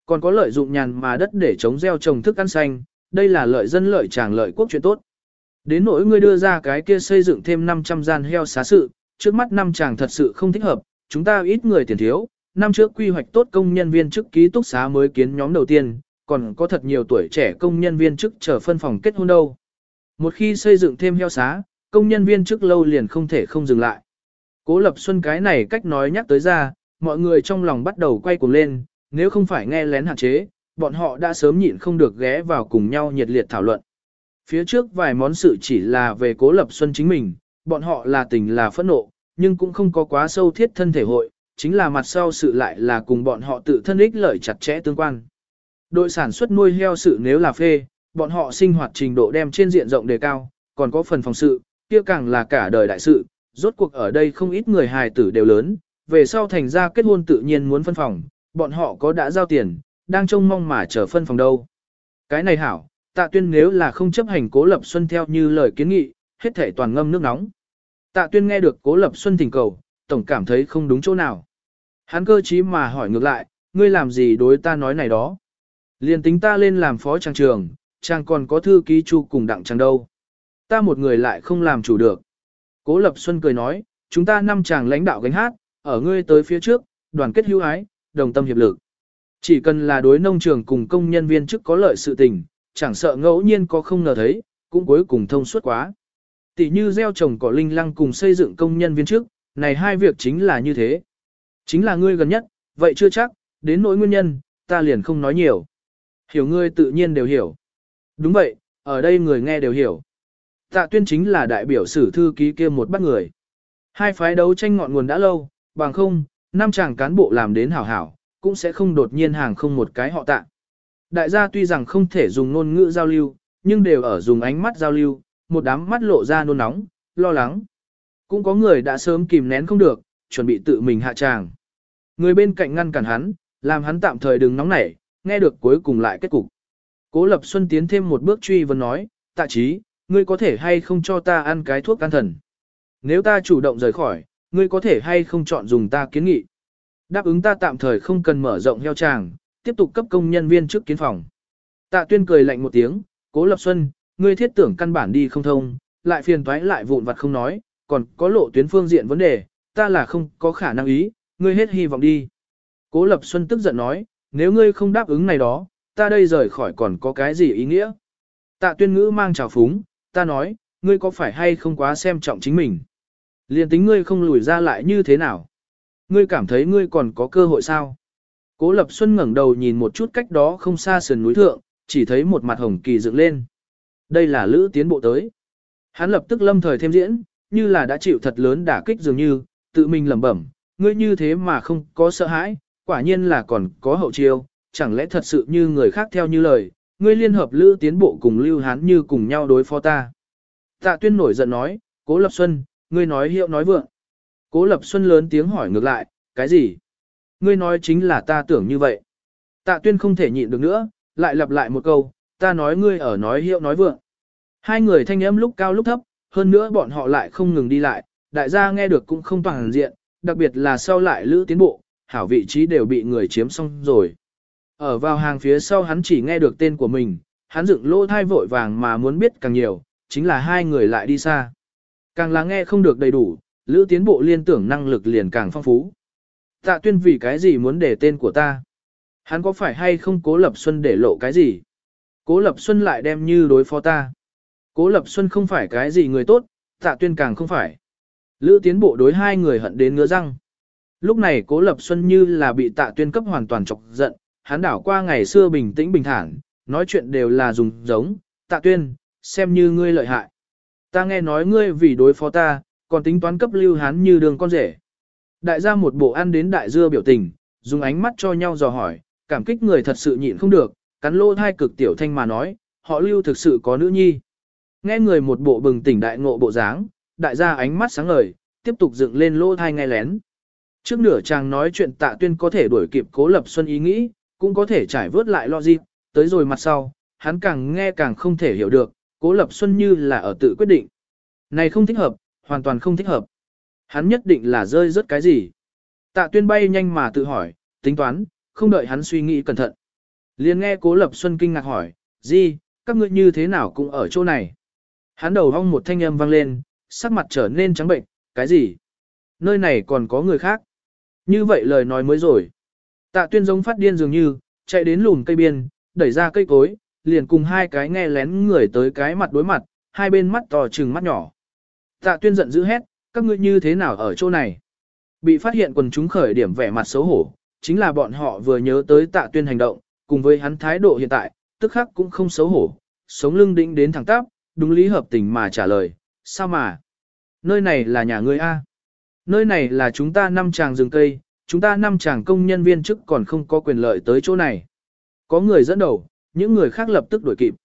Còn có lợi dụng nhàn mà đất để chống gieo trồng thức ăn xanh, đây là lợi dân lợi tràng lợi quốc chuyện tốt. Đến nỗi ngươi đưa ra cái kia xây dựng thêm 500 gian heo xá sự, trước mắt năm chàng thật sự không thích hợp, chúng ta ít người tiền thiếu, năm trước quy hoạch tốt công nhân viên chức ký túc xá mới kiến nhóm đầu tiên, còn có thật nhiều tuổi trẻ công nhân viên chức chờ phân phòng kết hôn đâu. Một khi xây dựng thêm heo xá, công nhân viên chức lâu liền không thể không dừng lại. Cố Lập Xuân cái này cách nói nhắc tới ra, mọi người trong lòng bắt đầu quay cuồng lên, nếu không phải nghe lén hạn chế, bọn họ đã sớm nhịn không được ghé vào cùng nhau nhiệt liệt thảo luận. Phía trước vài món sự chỉ là về Cố Lập Xuân chính mình, bọn họ là tình là phẫn nộ, nhưng cũng không có quá sâu thiết thân thể hội, chính là mặt sau sự lại là cùng bọn họ tự thân ích lợi chặt chẽ tương quan. Đội sản xuất nuôi heo sự nếu là phê, bọn họ sinh hoạt trình độ đem trên diện rộng đề cao, còn có phần phòng sự, kia càng là cả đời đại sự, rốt cuộc ở đây không ít người hài tử đều lớn, về sau thành ra kết hôn tự nhiên muốn phân phòng, bọn họ có đã giao tiền, đang trông mong mà chờ phân phòng đâu. Cái này hảo, tạ tuyên nếu là không chấp hành cố lập xuân theo như lời kiến nghị, hết thể toàn ngâm nước nóng. Tạ tuyên nghe được cố lập xuân thỉnh cầu, tổng cảm thấy không đúng chỗ nào. Hắn cơ trí mà hỏi ngược lại, ngươi làm gì đối ta nói này đó. Liền tính ta lên làm phó trang trường, trang còn có thư ký chu cùng đặng trang đâu. Ta một người lại không làm chủ được. Cố Lập Xuân cười nói, chúng ta năm chàng lãnh đạo gánh hát, ở ngươi tới phía trước, đoàn kết hữu ái, đồng tâm hiệp lực. Chỉ cần là đối nông trường cùng công nhân viên chức có lợi sự tình, chẳng sợ ngẫu nhiên có không ngờ thấy, cũng cuối cùng thông suốt quá. Tỷ như gieo trồng cỏ linh lăng cùng xây dựng công nhân viên chức, này hai việc chính là như thế. Chính là ngươi gần nhất, vậy chưa chắc, đến nỗi nguyên nhân, ta liền không nói nhiều. Hiểu ngươi tự nhiên đều hiểu. Đúng vậy, ở đây người nghe đều hiểu. Tạ tuyên chính là đại biểu sử thư ký kia một bắt người. Hai phái đấu tranh ngọn nguồn đã lâu, bằng không, năm chàng cán bộ làm đến hảo hảo, cũng sẽ không đột nhiên hàng không một cái họ tạ. Đại gia tuy rằng không thể dùng ngôn ngữ giao lưu, nhưng đều ở dùng ánh mắt giao lưu, một đám mắt lộ ra nôn nóng, lo lắng. Cũng có người đã sớm kìm nén không được, chuẩn bị tự mình hạ tràng. Người bên cạnh ngăn cản hắn, làm hắn tạm thời đừng nóng nảy, nghe được cuối cùng lại kết cục. Cố Lập Xuân tiến thêm một bước truy vấn nói, tạ trí, ngươi có thể hay không cho ta ăn cái thuốc an thần? Nếu ta chủ động rời khỏi, ngươi có thể hay không chọn dùng ta kiến nghị? Đáp ứng ta tạm thời không cần mở rộng heo tràng, tiếp tục cấp công nhân viên trước kiến phòng. Tạ tuyên cười lạnh một tiếng, cố lập xuân, ngươi thiết tưởng căn bản đi không thông, lại phiền toái lại vụn vặt không nói, còn có lộ tuyến phương diện vấn đề, ta là không có khả năng ý, ngươi hết hy vọng đi. Cố lập xuân tức giận nói, nếu ngươi không đáp ứng này đó, ta đây rời khỏi còn có cái gì ý nghĩa? Tạ tuyên ngữ mang trào phúng, ta nói, ngươi có phải hay không quá xem trọng chính mình? Liên tính ngươi không lùi ra lại như thế nào? Ngươi cảm thấy ngươi còn có cơ hội sao? Cố Lập Xuân ngẩng đầu nhìn một chút cách đó không xa sườn núi thượng, chỉ thấy một mặt hồng kỳ dựng lên. Đây là lữ tiến bộ tới. Hắn lập tức lâm thời thêm diễn, như là đã chịu thật lớn đả kích dường như, tự mình lẩm bẩm, ngươi như thế mà không có sợ hãi, quả nhiên là còn có hậu chiêu, chẳng lẽ thật sự như người khác theo như lời, ngươi liên hợp lữ tiến bộ cùng lưu hán như cùng nhau đối phó ta. Tạ tuyên nổi giận nói, cố lập xuân, ngươi nói hiệu nói vượng. Cố lập xuân lớn tiếng hỏi ngược lại, cái gì? Ngươi nói chính là ta tưởng như vậy. Tạ tuyên không thể nhịn được nữa, lại lặp lại một câu, ta nói ngươi ở nói hiệu nói vượng. Hai người thanh âm lúc cao lúc thấp, hơn nữa bọn họ lại không ngừng đi lại, đại gia nghe được cũng không bằng diện, đặc biệt là sau lại lữ tiến bộ, hảo vị trí đều bị người chiếm xong rồi. Ở vào hàng phía sau hắn chỉ nghe được tên của mình, hắn dựng lỗ thai vội vàng mà muốn biết càng nhiều, chính là hai người lại đi xa. Càng là nghe không được đầy đủ, lữ tiến bộ liên tưởng năng lực liền càng phong phú. Tạ tuyên vì cái gì muốn để tên của ta? Hắn có phải hay không cố lập xuân để lộ cái gì? Cố lập xuân lại đem như đối phó ta. Cố lập xuân không phải cái gì người tốt, tạ tuyên càng không phải. Lữ tiến bộ đối hai người hận đến ngứa răng. Lúc này cố lập xuân như là bị tạ tuyên cấp hoàn toàn chọc giận, hắn đảo qua ngày xưa bình tĩnh bình thản, nói chuyện đều là dùng giống, tạ tuyên, xem như ngươi lợi hại. Ta nghe nói ngươi vì đối phó ta, còn tính toán cấp lưu hắn như đường con rể. Đại gia một bộ ăn đến đại dưa biểu tình, dùng ánh mắt cho nhau dò hỏi, cảm kích người thật sự nhịn không được, cắn lô thai cực tiểu thanh mà nói, họ lưu thực sự có nữ nhi. Nghe người một bộ bừng tỉnh đại ngộ bộ dáng, đại gia ánh mắt sáng ngời, tiếp tục dựng lên lô thai nghe lén. Trước nửa chàng nói chuyện tạ tuyên có thể đuổi kịp cố lập xuân ý nghĩ, cũng có thể trải vớt lại lo gì. tới rồi mặt sau, hắn càng nghe càng không thể hiểu được, cố lập xuân như là ở tự quyết định. Này không thích hợp, hoàn toàn không thích hợp. Hắn nhất định là rơi rớt cái gì. Tạ tuyên bay nhanh mà tự hỏi, tính toán, không đợi hắn suy nghĩ cẩn thận. liền nghe cố lập xuân kinh ngạc hỏi, gì, các ngươi như thế nào cũng ở chỗ này. Hắn đầu hong một thanh âm vang lên, sắc mặt trở nên trắng bệnh, cái gì? Nơi này còn có người khác. Như vậy lời nói mới rồi. Tạ tuyên giống phát điên dường như, chạy đến lùn cây biên, đẩy ra cây cối, liền cùng hai cái nghe lén người tới cái mặt đối mặt, hai bên mắt to trừng mắt nhỏ. Tạ tuyên giận dữ hét, các ngươi như thế nào ở chỗ này? Bị phát hiện quần chúng khởi điểm vẻ mặt xấu hổ, chính là bọn họ vừa nhớ tới tạ tuyên hành động, cùng với hắn thái độ hiện tại, tức khắc cũng không xấu hổ, sống lưng đĩnh đến thẳng tắp, đúng lý hợp tình mà trả lời, sao mà? Nơi này là nhà ngươi A. Nơi này là chúng ta năm chàng rừng cây, chúng ta năm chàng công nhân viên chức còn không có quyền lợi tới chỗ này. Có người dẫn đầu, những người khác lập tức đuổi kịp.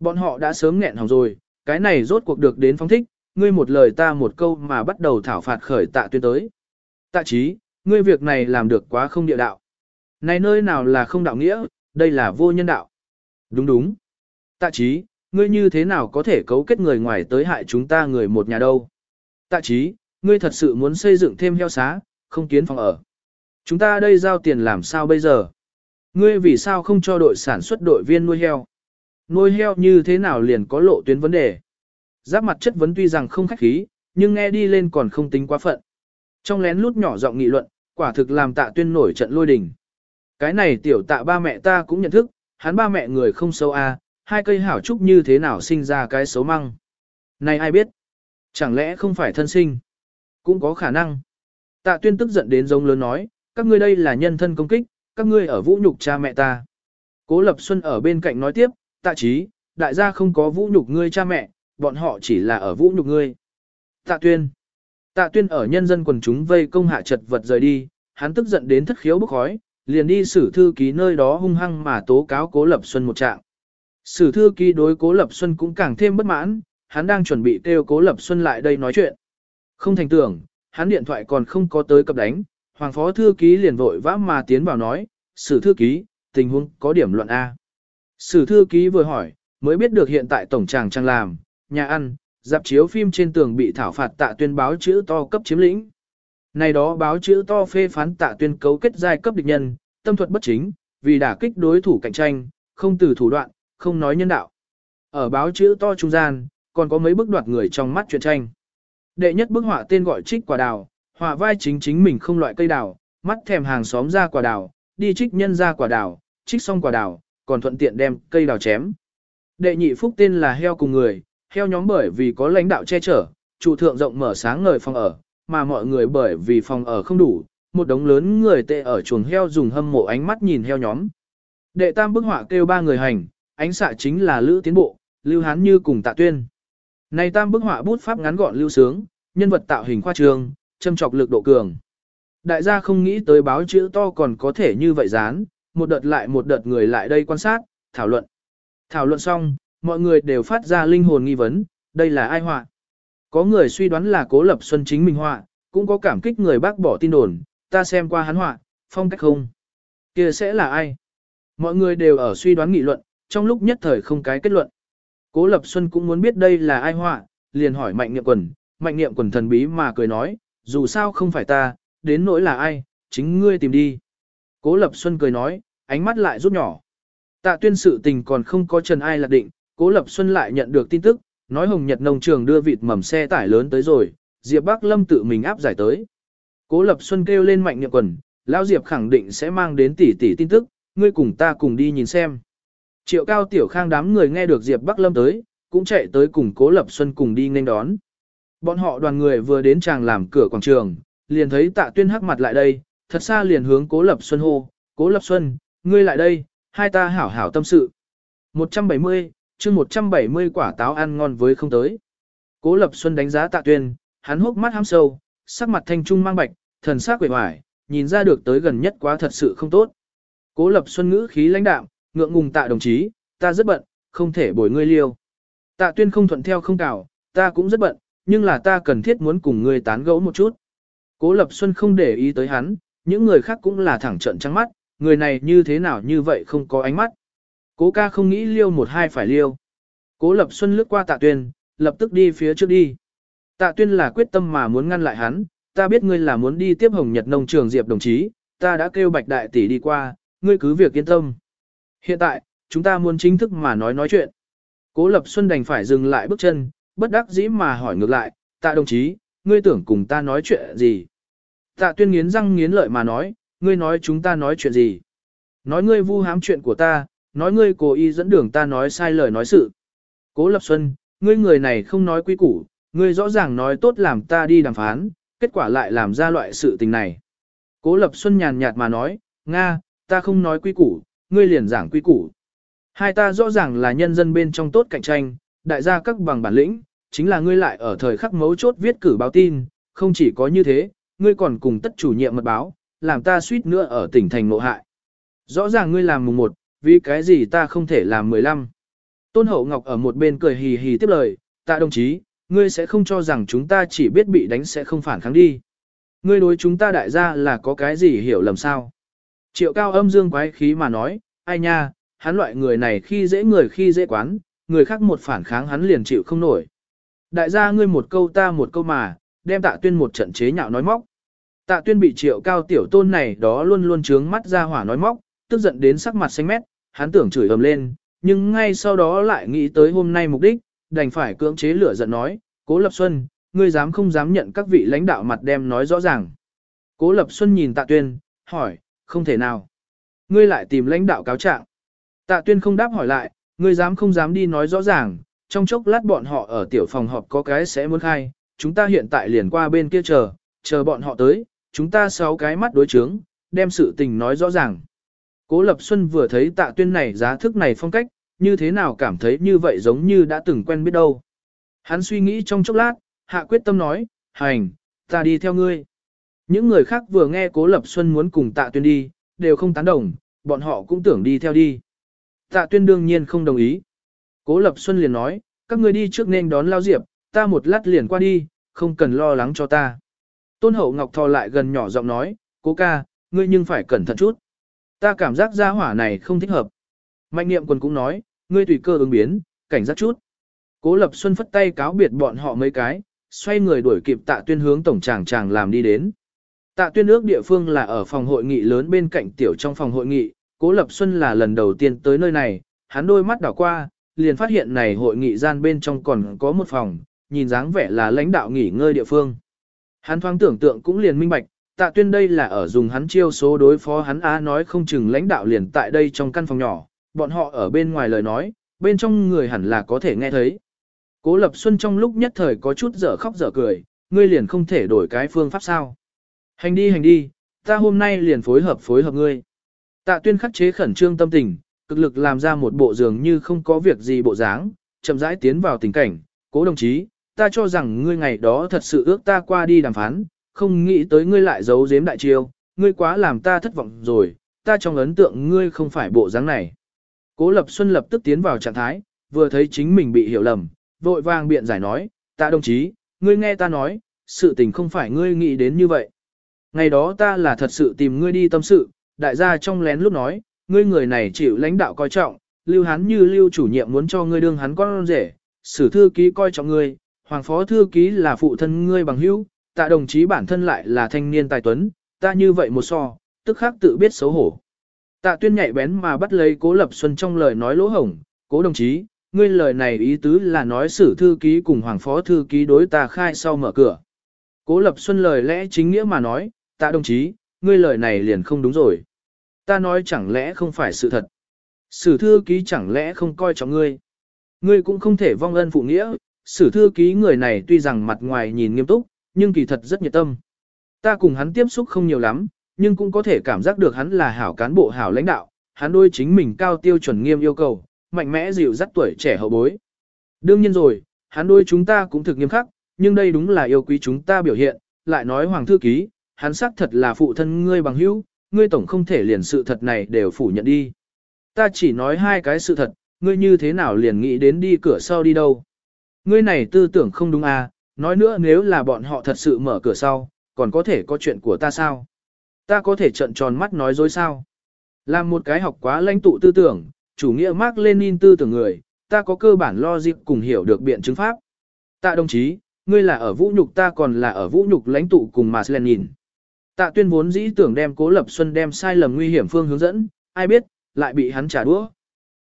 Bọn họ đã sớm nghẹn hỏng rồi, cái này rốt cuộc được đến phong thích, ngươi một lời ta một câu mà bắt đầu thảo phạt khởi tạ tuyên tới. Tạ trí, ngươi việc này làm được quá không địa đạo. Này nơi nào là không đạo nghĩa, đây là vô nhân đạo. Đúng đúng. Tạ trí, ngươi như thế nào có thể cấu kết người ngoài tới hại chúng ta người một nhà đâu. Tạ trí, ngươi thật sự muốn xây dựng thêm heo xá, không kiến phòng ở. Chúng ta đây giao tiền làm sao bây giờ? Ngươi vì sao không cho đội sản xuất đội viên nuôi heo? Nuôi heo như thế nào liền có lộ tuyến vấn đề? Giáp mặt chất vấn tuy rằng không khách khí, nhưng nghe đi lên còn không tính quá phận. Trong lén lút nhỏ giọng nghị luận, quả thực làm tạ tuyên nổi trận lôi đình. Cái này tiểu tạ ba mẹ ta cũng nhận thức, hắn ba mẹ người không xấu a, à, hai cây hảo trúc như thế nào sinh ra cái xấu măng. Này ai biết? Chẳng lẽ không phải thân sinh? Cũng có khả năng. Tạ tuyên tức giận đến giống lớn nói, các ngươi đây là nhân thân công kích, các ngươi ở vũ nhục cha mẹ ta. Cố Lập Xuân ở bên cạnh nói tiếp, tạ trí, đại gia không có vũ nhục ngươi cha mẹ, bọn họ chỉ là ở vũ nhục ngươi. Tạ tuyên. Tạ tuyên ở nhân dân quần chúng vây công hạ chật vật rời đi, hắn tức giận đến thất khiếu bức khói, liền đi xử thư ký nơi đó hung hăng mà tố cáo Cố Lập Xuân một trạng. Sử thư ký đối Cố Lập Xuân cũng càng thêm bất mãn, hắn đang chuẩn bị kêu Cố Lập Xuân lại đây nói chuyện. Không thành tưởng, hắn điện thoại còn không có tới cập đánh, Hoàng phó thư ký liền vội vã mà tiến vào nói, sử thư ký, tình huống có điểm luận A. Sử thư ký vừa hỏi, mới biết được hiện tại tổng tràng trang làm, nhà ăn, dạp chiếu phim trên tường bị thảo phạt tạ tuyên báo chữ to cấp chiếm lĩnh. Này đó báo chữ to phê phán tạ tuyên cấu kết giai cấp địch nhân, tâm thuật bất chính, vì đả kích đối thủ cạnh tranh, không từ thủ đoạn, không nói nhân đạo. Ở báo chữ to trung gian, còn có mấy bức đoạt người trong mắt chuyện tranh. Đệ nhất bức họa tên gọi trích quả đào, họa vai chính chính mình không loại cây đào, mắt thèm hàng xóm ra quả đào, đi trích nhân ra quả đào, trích xong quả đào, còn thuận tiện đem cây đào chém. Đệ nhị phúc tên là heo cùng người, heo nhóm bởi vì có lãnh đạo che chở, trụ thượng rộng mở sáng ngời phòng ở, mà mọi người bởi vì phòng ở không đủ, một đống lớn người tệ ở chuồng heo dùng hâm mộ ánh mắt nhìn heo nhóm. Đệ tam bức họa kêu ba người hành, ánh xạ chính là Lữ Tiến Bộ, Lưu Hán Như cùng Tạ Tuyên. Này tam bức họa bút pháp ngắn gọn lưu sướng, nhân vật tạo hình khoa trương, châm trọc lực độ cường. Đại gia không nghĩ tới báo chữ to còn có thể như vậy dán, một đợt lại một đợt người lại đây quan sát, thảo luận. Thảo luận xong, mọi người đều phát ra linh hồn nghi vấn, đây là ai họa? Có người suy đoán là Cố Lập Xuân chính mình họa, cũng có cảm kích người bác bỏ tin đồn, ta xem qua hắn họa, phong cách không. kia sẽ là ai? Mọi người đều ở suy đoán nghị luận, trong lúc nhất thời không cái kết luận. Cố Lập Xuân cũng muốn biết đây là ai họa, liền hỏi Mạnh Niệm Quần, Mạnh Niệm Quần thần bí mà cười nói, dù sao không phải ta, đến nỗi là ai, chính ngươi tìm đi. Cố Lập Xuân cười nói, ánh mắt lại rút nhỏ. Tạ tuyên sự tình còn không có trần ai lạc định, Cố Lập Xuân lại nhận được tin tức, nói Hồng Nhật nông trường đưa vịt mầm xe tải lớn tới rồi, Diệp Bắc Lâm tự mình áp giải tới. Cố Lập Xuân kêu lên mạnh niệm quần, Lão Diệp khẳng định sẽ mang đến tỷ tỷ tin tức, ngươi cùng ta cùng đi nhìn xem. Triệu cao tiểu khang đám người nghe được Diệp Bắc Lâm tới, cũng chạy tới cùng Cố Lập Xuân cùng đi nên đón. Bọn họ đoàn người vừa đến chàng làm cửa quảng trường, liền thấy tạ tuyên hắc mặt lại đây, thật xa liền hướng Cố Lập Xuân hô, Cố Lập Xuân, ngươi lại đây, hai ta hảo hảo tâm sự. 170, chương 170 quả táo ăn ngon với không tới. Cố Lập Xuân đánh giá tạ tuyên, hắn hốc mắt ham sâu, sắc mặt thanh trung mang bạch, thần sắc quệ hoài, nhìn ra được tới gần nhất quá thật sự không tốt. Cố Lập Xuân ngữ khí lãnh đạm, ngượng ngùng tạ đồng chí, ta rất bận, không thể bồi ngươi liêu. Tạ tuyên không thuận theo không cào, ta cũng rất bận, nhưng là ta cần thiết muốn cùng ngươi tán gẫu một chút. Cố Lập Xuân không để ý tới hắn, những người khác cũng là thẳng trận trắng mắt, người này như thế nào như vậy không có ánh mắt. Cố ca không nghĩ liêu một hai phải liêu. Cố Lập Xuân lướt qua tạ tuyên, lập tức đi phía trước đi. Tạ tuyên là quyết tâm mà muốn ngăn lại hắn, ta biết ngươi là muốn đi tiếp Hồng Nhật Nông Trường Diệp đồng chí, ta đã kêu Bạch Đại Tỷ đi qua, ngươi cứ việc yên tâm. Hiện tại, chúng ta muốn chính thức mà nói nói chuyện. Cố Lập Xuân đành phải dừng lại bước chân, bất đắc dĩ mà hỏi ngược lại, tạ đồng chí, ngươi tưởng cùng ta nói chuyện gì? Tạ tuyên nghiến răng nghiến lợi mà nói, ngươi nói chúng ta nói chuyện gì? Nói ngươi vu hám chuyện của ta, nói ngươi cố ý dẫn đường ta nói sai lời nói sự. Cố Lập Xuân, ngươi người này không nói quý củ, ngươi rõ ràng nói tốt làm ta đi đàm phán, kết quả lại làm ra loại sự tình này. Cố Lập Xuân nhàn nhạt mà nói, Nga, ta không nói quý củ, ngươi liền giảng quý củ. Hai ta rõ ràng là nhân dân bên trong tốt cạnh tranh, đại gia các bằng bản lĩnh, chính là ngươi lại ở thời khắc mấu chốt viết cử báo tin, không chỉ có như thế, ngươi còn cùng tất chủ nhiệm mật báo, làm ta suýt nữa ở tỉnh thành nộ hại. Rõ ràng ngươi làm mùng một vì cái gì ta không thể làm 15. Tôn Hậu Ngọc ở một bên cười hì hì tiếp lời, tạ đồng chí, ngươi sẽ không cho rằng chúng ta chỉ biết bị đánh sẽ không phản kháng đi. Ngươi đối chúng ta đại gia là có cái gì hiểu lầm sao? Triệu cao âm dương quái khí mà nói, ai nha, hắn loại người này khi dễ người khi dễ quán, người khác một phản kháng hắn liền chịu không nổi. Đại gia ngươi một câu ta một câu mà, đem tạ tuyên một trận chế nhạo nói móc. Tạ tuyên bị triệu cao tiểu tôn này đó luôn luôn trướng mắt ra hỏa nói móc, tức giận đến sắc mặt xanh mét, hắn tưởng chửi ầm lên, nhưng ngay sau đó lại nghĩ tới hôm nay mục đích, đành phải cưỡng chế lửa giận nói, Cố Lập Xuân, ngươi dám không dám nhận các vị lãnh đạo mặt đem nói rõ ràng. Cố Lập Xuân nhìn Tạ Tuyên, hỏi, không thể nào. Ngươi lại tìm lãnh đạo cáo trạng. Tạ Tuyên không đáp hỏi lại, ngươi dám không dám đi nói rõ ràng, trong chốc lát bọn họ ở tiểu phòng họp có cái sẽ muốn khai, chúng ta hiện tại liền qua bên kia chờ, chờ bọn họ tới, chúng ta sáu cái mắt đối chướng, đem sự tình nói rõ ràng. Cố Lập Xuân vừa thấy tạ tuyên này giá thức này phong cách, như thế nào cảm thấy như vậy giống như đã từng quen biết đâu. Hắn suy nghĩ trong chốc lát, hạ quyết tâm nói, hành, ta đi theo ngươi. Những người khác vừa nghe Cố Lập Xuân muốn cùng tạ tuyên đi, đều không tán đồng, bọn họ cũng tưởng đi theo đi. Tạ tuyên đương nhiên không đồng ý. Cố Lập Xuân liền nói, các ngươi đi trước nên đón Lao Diệp, ta một lát liền qua đi, không cần lo lắng cho ta. Tôn Hậu Ngọc thò lại gần nhỏ giọng nói, cố ca, ngươi nhưng phải cẩn thận chút. Ta cảm giác gia hỏa này không thích hợp. Mạnh niệm quần cũng nói, ngươi tùy cơ ứng biến, cảnh giác chút. Cố Lập Xuân phất tay cáo biệt bọn họ mấy cái, xoay người đuổi kịp tạ tuyên hướng tổng tràng tràng làm đi đến. Tạ tuyên ước địa phương là ở phòng hội nghị lớn bên cạnh tiểu trong phòng hội nghị, Cố Lập Xuân là lần đầu tiên tới nơi này, hắn đôi mắt đảo qua, liền phát hiện này hội nghị gian bên trong còn có một phòng, nhìn dáng vẻ là lãnh đạo nghỉ ngơi địa phương. Hắn thoáng tưởng tượng cũng liền minh bạch, tạ tuyên đây là ở dùng hắn chiêu số đối phó hắn á nói không chừng lãnh đạo liền tại đây trong căn phòng nhỏ, bọn họ ở bên ngoài lời nói, bên trong người hẳn là có thể nghe thấy. Cố Lập Xuân trong lúc nhất thời có chút dở khóc dở cười, ngươi liền không thể đổi cái phương pháp sao. Hành đi hành đi, ta hôm nay liền phối hợp phối hợp ngươi. Tạ tuyên khắc chế khẩn trương tâm tình, cực lực làm ra một bộ dường như không có việc gì bộ dáng, chậm rãi tiến vào tình cảnh, cố đồng chí, ta cho rằng ngươi ngày đó thật sự ước ta qua đi đàm phán, không nghĩ tới ngươi lại giấu giếm đại chiêu, ngươi quá làm ta thất vọng rồi, ta trong ấn tượng ngươi không phải bộ dáng này. Cố Lập Xuân lập tức tiến vào trạng thái, vừa thấy chính mình bị hiểu lầm, vội vàng biện giải nói, ta đồng chí, ngươi nghe ta nói, sự tình không phải ngươi nghĩ đến như vậy. Ngày đó ta là thật sự tìm ngươi đi tâm sự, đại gia trong lén lúc nói, ngươi người này chịu lãnh đạo coi trọng, lưu hắn như lưu chủ nhiệm muốn cho ngươi đương hắn con rể, sử thư ký coi trọng ngươi, hoàng phó thư ký là phụ thân ngươi bằng hữu, tạ đồng chí bản thân lại là thanh niên tài tuấn, ta như vậy một so, tức khác tự biết xấu hổ. Tạ tuyên nhạy bén mà bắt lấy cố lập xuân trong lời nói lỗ hổng, cố đồng chí, ngươi lời này ý tứ là nói sử thư ký cùng hoàng phó thư ký đối ta khai sau mở cửa. Cố lập xuân lời lẽ chính nghĩa mà nói, tạ đồng chí, ngươi lời này liền không đúng rồi. Ta nói chẳng lẽ không phải sự thật. Sử thư ký chẳng lẽ không coi trọng ngươi. Ngươi cũng không thể vong ân phụ nghĩa, sử thư ký người này tuy rằng mặt ngoài nhìn nghiêm túc, nhưng kỳ thật rất nhiệt tâm. Ta cùng hắn tiếp xúc không nhiều lắm, nhưng cũng có thể cảm giác được hắn là hảo cán bộ hảo lãnh đạo, hắn đôi chính mình cao tiêu chuẩn nghiêm yêu cầu, mạnh mẽ dịu dắt tuổi trẻ hậu bối. Đương nhiên rồi, hắn đôi chúng ta cũng thực nghiêm khắc, nhưng đây đúng là yêu quý chúng ta biểu hiện, lại nói hoàng thư ký, hắn xác thật là phụ thân ngươi bằng hữu, ngươi tổng không thể liền sự thật này đều phủ nhận đi. Ta chỉ nói hai cái sự thật, ngươi như thế nào liền nghĩ đến đi cửa sau đi đâu. Ngươi này tư tưởng không đúng à, nói nữa nếu là bọn họ thật sự mở cửa sau, còn có thể có chuyện của ta sao? Ta có thể trận tròn mắt nói dối sao? Làm một cái học quá lãnh tụ tư tưởng, chủ nghĩa Mark Lenin tư tưởng người, ta có cơ bản logic cùng hiểu được biện chứng pháp. Tạ đồng chí, ngươi là ở vũ nhục ta còn là ở vũ nhục lãnh tụ cùng Mark Lenin. Tạ tuyên vốn dĩ tưởng đem cố lập xuân đem sai lầm nguy hiểm phương hướng dẫn, ai biết, lại bị hắn trả đũa.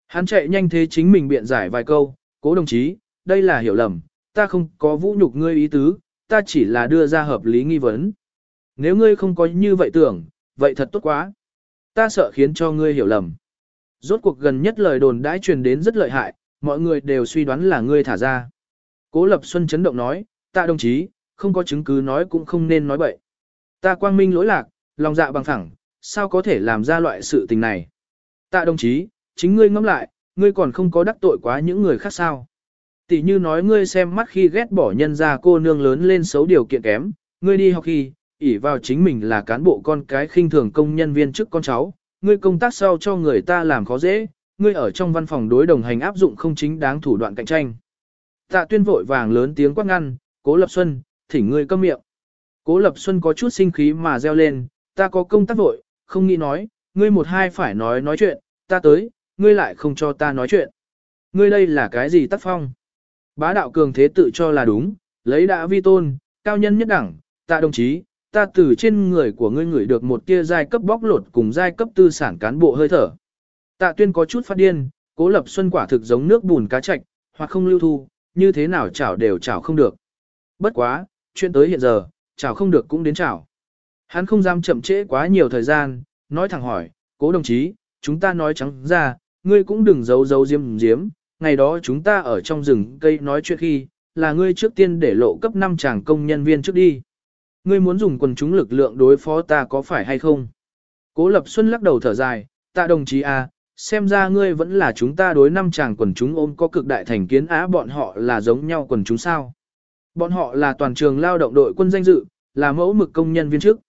Hắn chạy nhanh thế chính mình biện giải vài câu, cố đồng chí, đây là hiểu lầm, ta không có vũ nhục ngươi ý tứ, ta chỉ là đưa ra hợp lý nghi vấn. Nếu ngươi không có như vậy tưởng, vậy thật tốt quá. Ta sợ khiến cho ngươi hiểu lầm. Rốt cuộc gần nhất lời đồn đãi truyền đến rất lợi hại, mọi người đều suy đoán là ngươi thả ra. Cố Lập Xuân chấn động nói, ta đồng chí, không có chứng cứ nói cũng không nên nói bậy. Ta quang minh lỗi lạc, lòng dạ bằng thẳng, sao có thể làm ra loại sự tình này. Tạ đồng chí, chính ngươi ngẫm lại, ngươi còn không có đắc tội quá những người khác sao. Tỷ như nói ngươi xem mắt khi ghét bỏ nhân ra cô nương lớn lên xấu điều kiện kém, ngươi đi học khi, ỷ vào chính mình là cán bộ con cái khinh thường công nhân viên chức con cháu, ngươi công tác sau cho người ta làm khó dễ, ngươi ở trong văn phòng đối đồng hành áp dụng không chính đáng thủ đoạn cạnh tranh. Tạ tuyên vội vàng lớn tiếng quát ngăn, cố lập xuân, thỉnh ngươi câm miệng. Cố lập xuân có chút sinh khí mà reo lên, ta có công tác vội, không nghĩ nói, ngươi một hai phải nói nói chuyện, ta tới, ngươi lại không cho ta nói chuyện. Ngươi đây là cái gì tác phong? Bá đạo cường thế tự cho là đúng, lấy đã vi tôn, cao nhân nhất đẳng, tạ đồng chí, ta từ trên người của ngươi ngửi được một tia giai cấp bóc lột cùng giai cấp tư sản cán bộ hơi thở. Tạ tuyên có chút phát điên, cố lập xuân quả thực giống nước bùn cá chạch, hoặc không lưu thu, như thế nào chảo đều chảo không được. Bất quá, chuyện tới hiện giờ, chảo không được cũng đến chảo. Hắn không dám chậm trễ quá nhiều thời gian, nói thẳng hỏi, cố đồng chí, chúng ta nói trắng ra, ngươi cũng đừng giấu giấu diếm diếm, ngày đó chúng ta ở trong rừng cây nói chuyện khi, là ngươi trước tiên để lộ cấp 5 chàng công nhân viên trước đi. Ngươi muốn dùng quần chúng lực lượng đối phó ta có phải hay không? Cố Lập Xuân lắc đầu thở dài, tạ đồng chí a, à, xem ra ngươi vẫn là chúng ta đối năm chàng quần chúng ôm có cực đại thành kiến á bọn họ là giống nhau quần chúng sao. Bọn họ là toàn trường lao động đội quân danh dự, là mẫu mực công nhân viên chức.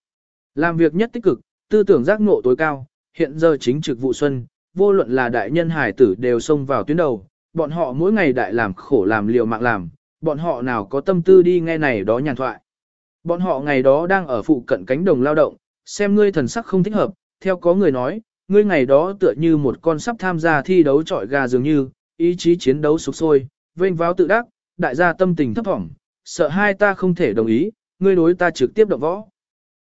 Làm việc nhất tích cực, tư tưởng giác ngộ tối cao, hiện giờ chính trực vụ xuân, vô luận là đại nhân hải tử đều xông vào tuyến đầu, bọn họ mỗi ngày đại làm khổ làm liều mạng làm, bọn họ nào có tâm tư đi nghe này đó nhàn thoại. Bọn họ ngày đó đang ở phụ cận cánh đồng lao động, xem ngươi thần sắc không thích hợp, theo có người nói, ngươi ngày đó tựa như một con sắp tham gia thi đấu trọi gà dường như, ý chí chiến đấu sục sôi, vênh váo tự đắc, đại gia tâm tình thấp thỏm, sợ hai ta không thể đồng ý, ngươi đối ta trực tiếp động võ.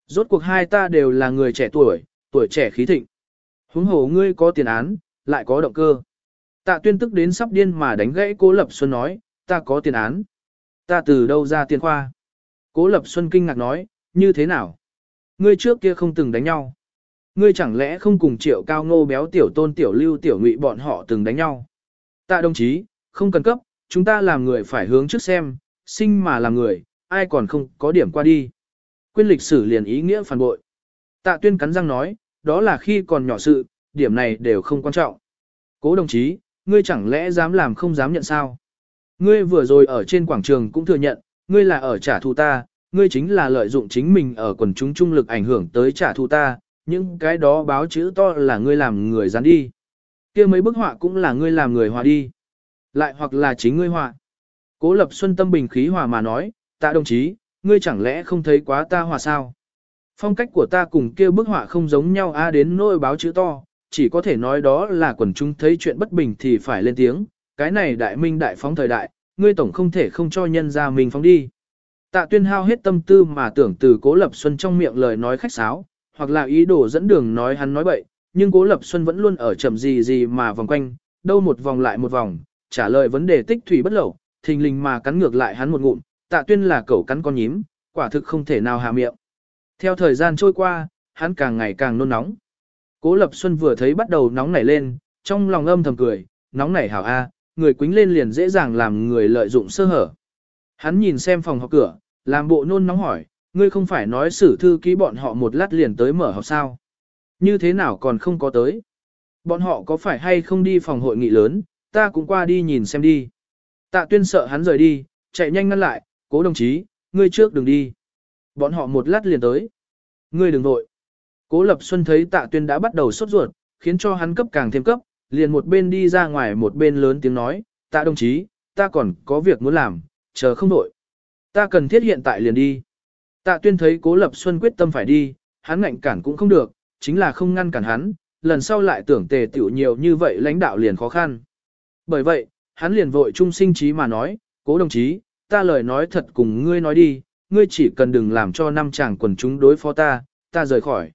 Rốt cuộc hai ta đều là người trẻ tuổi, tuổi trẻ khí thịnh. Huống hồ ngươi có tiền án, lại có động cơ. Tạ tuyên tức đến sắp điên mà đánh gãy cố Lập Xuân nói, ta có tiền án. Ta từ đâu ra tiền khoa? Cố Lập Xuân kinh ngạc nói, như thế nào? Ngươi trước kia không từng đánh nhau. Ngươi chẳng lẽ không cùng triệu cao ngô béo tiểu tôn tiểu lưu tiểu ngụy bọn họ từng đánh nhau? Tạ đồng chí, không cần cấp, chúng ta làm người phải hướng trước xem, sinh mà làm người, ai còn không có điểm qua đi. Quyên lịch sử liền ý nghĩa phản bội. Tạ tuyên cắn răng nói, đó là khi còn nhỏ sự, điểm này đều không quan trọng. Cố đồng chí, ngươi chẳng lẽ dám làm không dám nhận sao? Ngươi vừa rồi ở trên quảng trường cũng thừa nhận, ngươi là ở trả thù ta, ngươi chính là lợi dụng chính mình ở quần chúng trung lực ảnh hưởng tới trả thù ta, những cái đó báo chữ to là ngươi làm người dán đi. kia mấy bức họa cũng là ngươi làm người hòa đi. Lại hoặc là chính ngươi họa. Cố Lập Xuân tâm bình khí hòa mà nói, tạ đồng chí, ngươi chẳng lẽ không thấy quá ta hòa sao? Phong cách của ta cùng kia bức họa không giống nhau a đến nỗi báo chữ to, chỉ có thể nói đó là quần chúng thấy chuyện bất bình thì phải lên tiếng, cái này đại minh đại phóng thời đại, ngươi tổng không thể không cho nhân ra mình phóng đi. Tạ tuyên hao hết tâm tư mà tưởng từ cố lập xuân trong miệng lời nói khách sáo, hoặc là ý đồ dẫn đường nói hắn nói bậy, nhưng cố lập xuân vẫn luôn ở chậm gì gì mà vòng quanh, đâu một vòng lại một vòng, trả lời vấn đề tích thủy bất lẩu, thình lình mà cắn ngược lại hắn một ngụm, tạ tuyên là cẩu cắn con nhím, quả thực không thể nào hạ miệng. Theo thời gian trôi qua, hắn càng ngày càng nôn nóng. Cố Lập Xuân vừa thấy bắt đầu nóng nảy lên, trong lòng âm thầm cười, nóng nảy hảo a, người quính lên liền dễ dàng làm người lợi dụng sơ hở. Hắn nhìn xem phòng học cửa, làm bộ nôn nóng hỏi, ngươi không phải nói sử thư ký bọn họ một lát liền tới mở học sao? Như thế nào còn không có tới? Bọn họ có phải hay không đi phòng hội nghị lớn, ta cũng qua đi nhìn xem đi. Tạ tuyên sợ hắn rời đi, chạy nhanh ngăn lại, cố đồng chí, ngươi trước đừng đi. Bọn họ một lát liền tới. Ngươi đừng vội. Cố Lập Xuân thấy tạ tuyên đã bắt đầu sốt ruột, khiến cho hắn cấp càng thêm cấp, liền một bên đi ra ngoài một bên lớn tiếng nói, tạ đồng chí, ta còn có việc muốn làm, chờ không đổi. Ta cần thiết hiện tại liền đi. Tạ tuyên thấy Cố Lập Xuân quyết tâm phải đi, hắn ngạnh cản cũng không được, chính là không ngăn cản hắn, lần sau lại tưởng tề tiểu nhiều như vậy lãnh đạo liền khó khăn. Bởi vậy, hắn liền vội trung sinh trí mà nói, cố đồng chí, ta lời nói thật cùng ngươi nói đi, ngươi chỉ cần đừng làm cho năm chàng quần chúng đối phó ta, ta rời khỏi.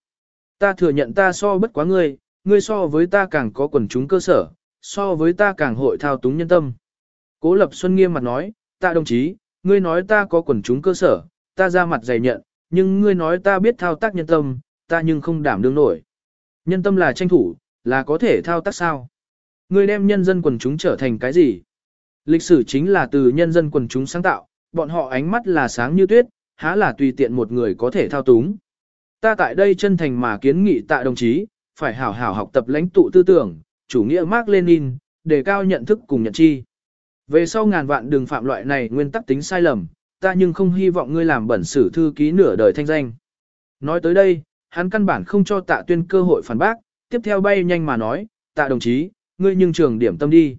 Ta thừa nhận ta so bất quá ngươi, ngươi so với ta càng có quần chúng cơ sở, so với ta càng hội thao túng nhân tâm. Cố Lập Xuân nghiêm mặt nói, ta đồng chí, ngươi nói ta có quần chúng cơ sở, ta ra mặt dày nhận, nhưng ngươi nói ta biết thao tác nhân tâm, ta nhưng không đảm đương nổi. Nhân tâm là tranh thủ, là có thể thao tác sao? Ngươi đem nhân dân quần chúng trở thành cái gì? Lịch sử chính là từ nhân dân quần chúng sáng tạo, bọn họ ánh mắt là sáng như tuyết, há là tùy tiện một người có thể thao túng. Ta tại đây chân thành mà kiến nghị tạ đồng chí, phải hảo hảo học tập lãnh tụ tư tưởng, chủ nghĩa Mark Lenin, đề cao nhận thức cùng nhận chi. Về sau ngàn vạn đừng phạm loại này nguyên tắc tính sai lầm, ta nhưng không hy vọng ngươi làm bẩn sử thư ký nửa đời thanh danh. Nói tới đây, hắn căn bản không cho tạ tuyên cơ hội phản bác, tiếp theo bay nhanh mà nói, tạ đồng chí, ngươi nhưng trường điểm tâm đi.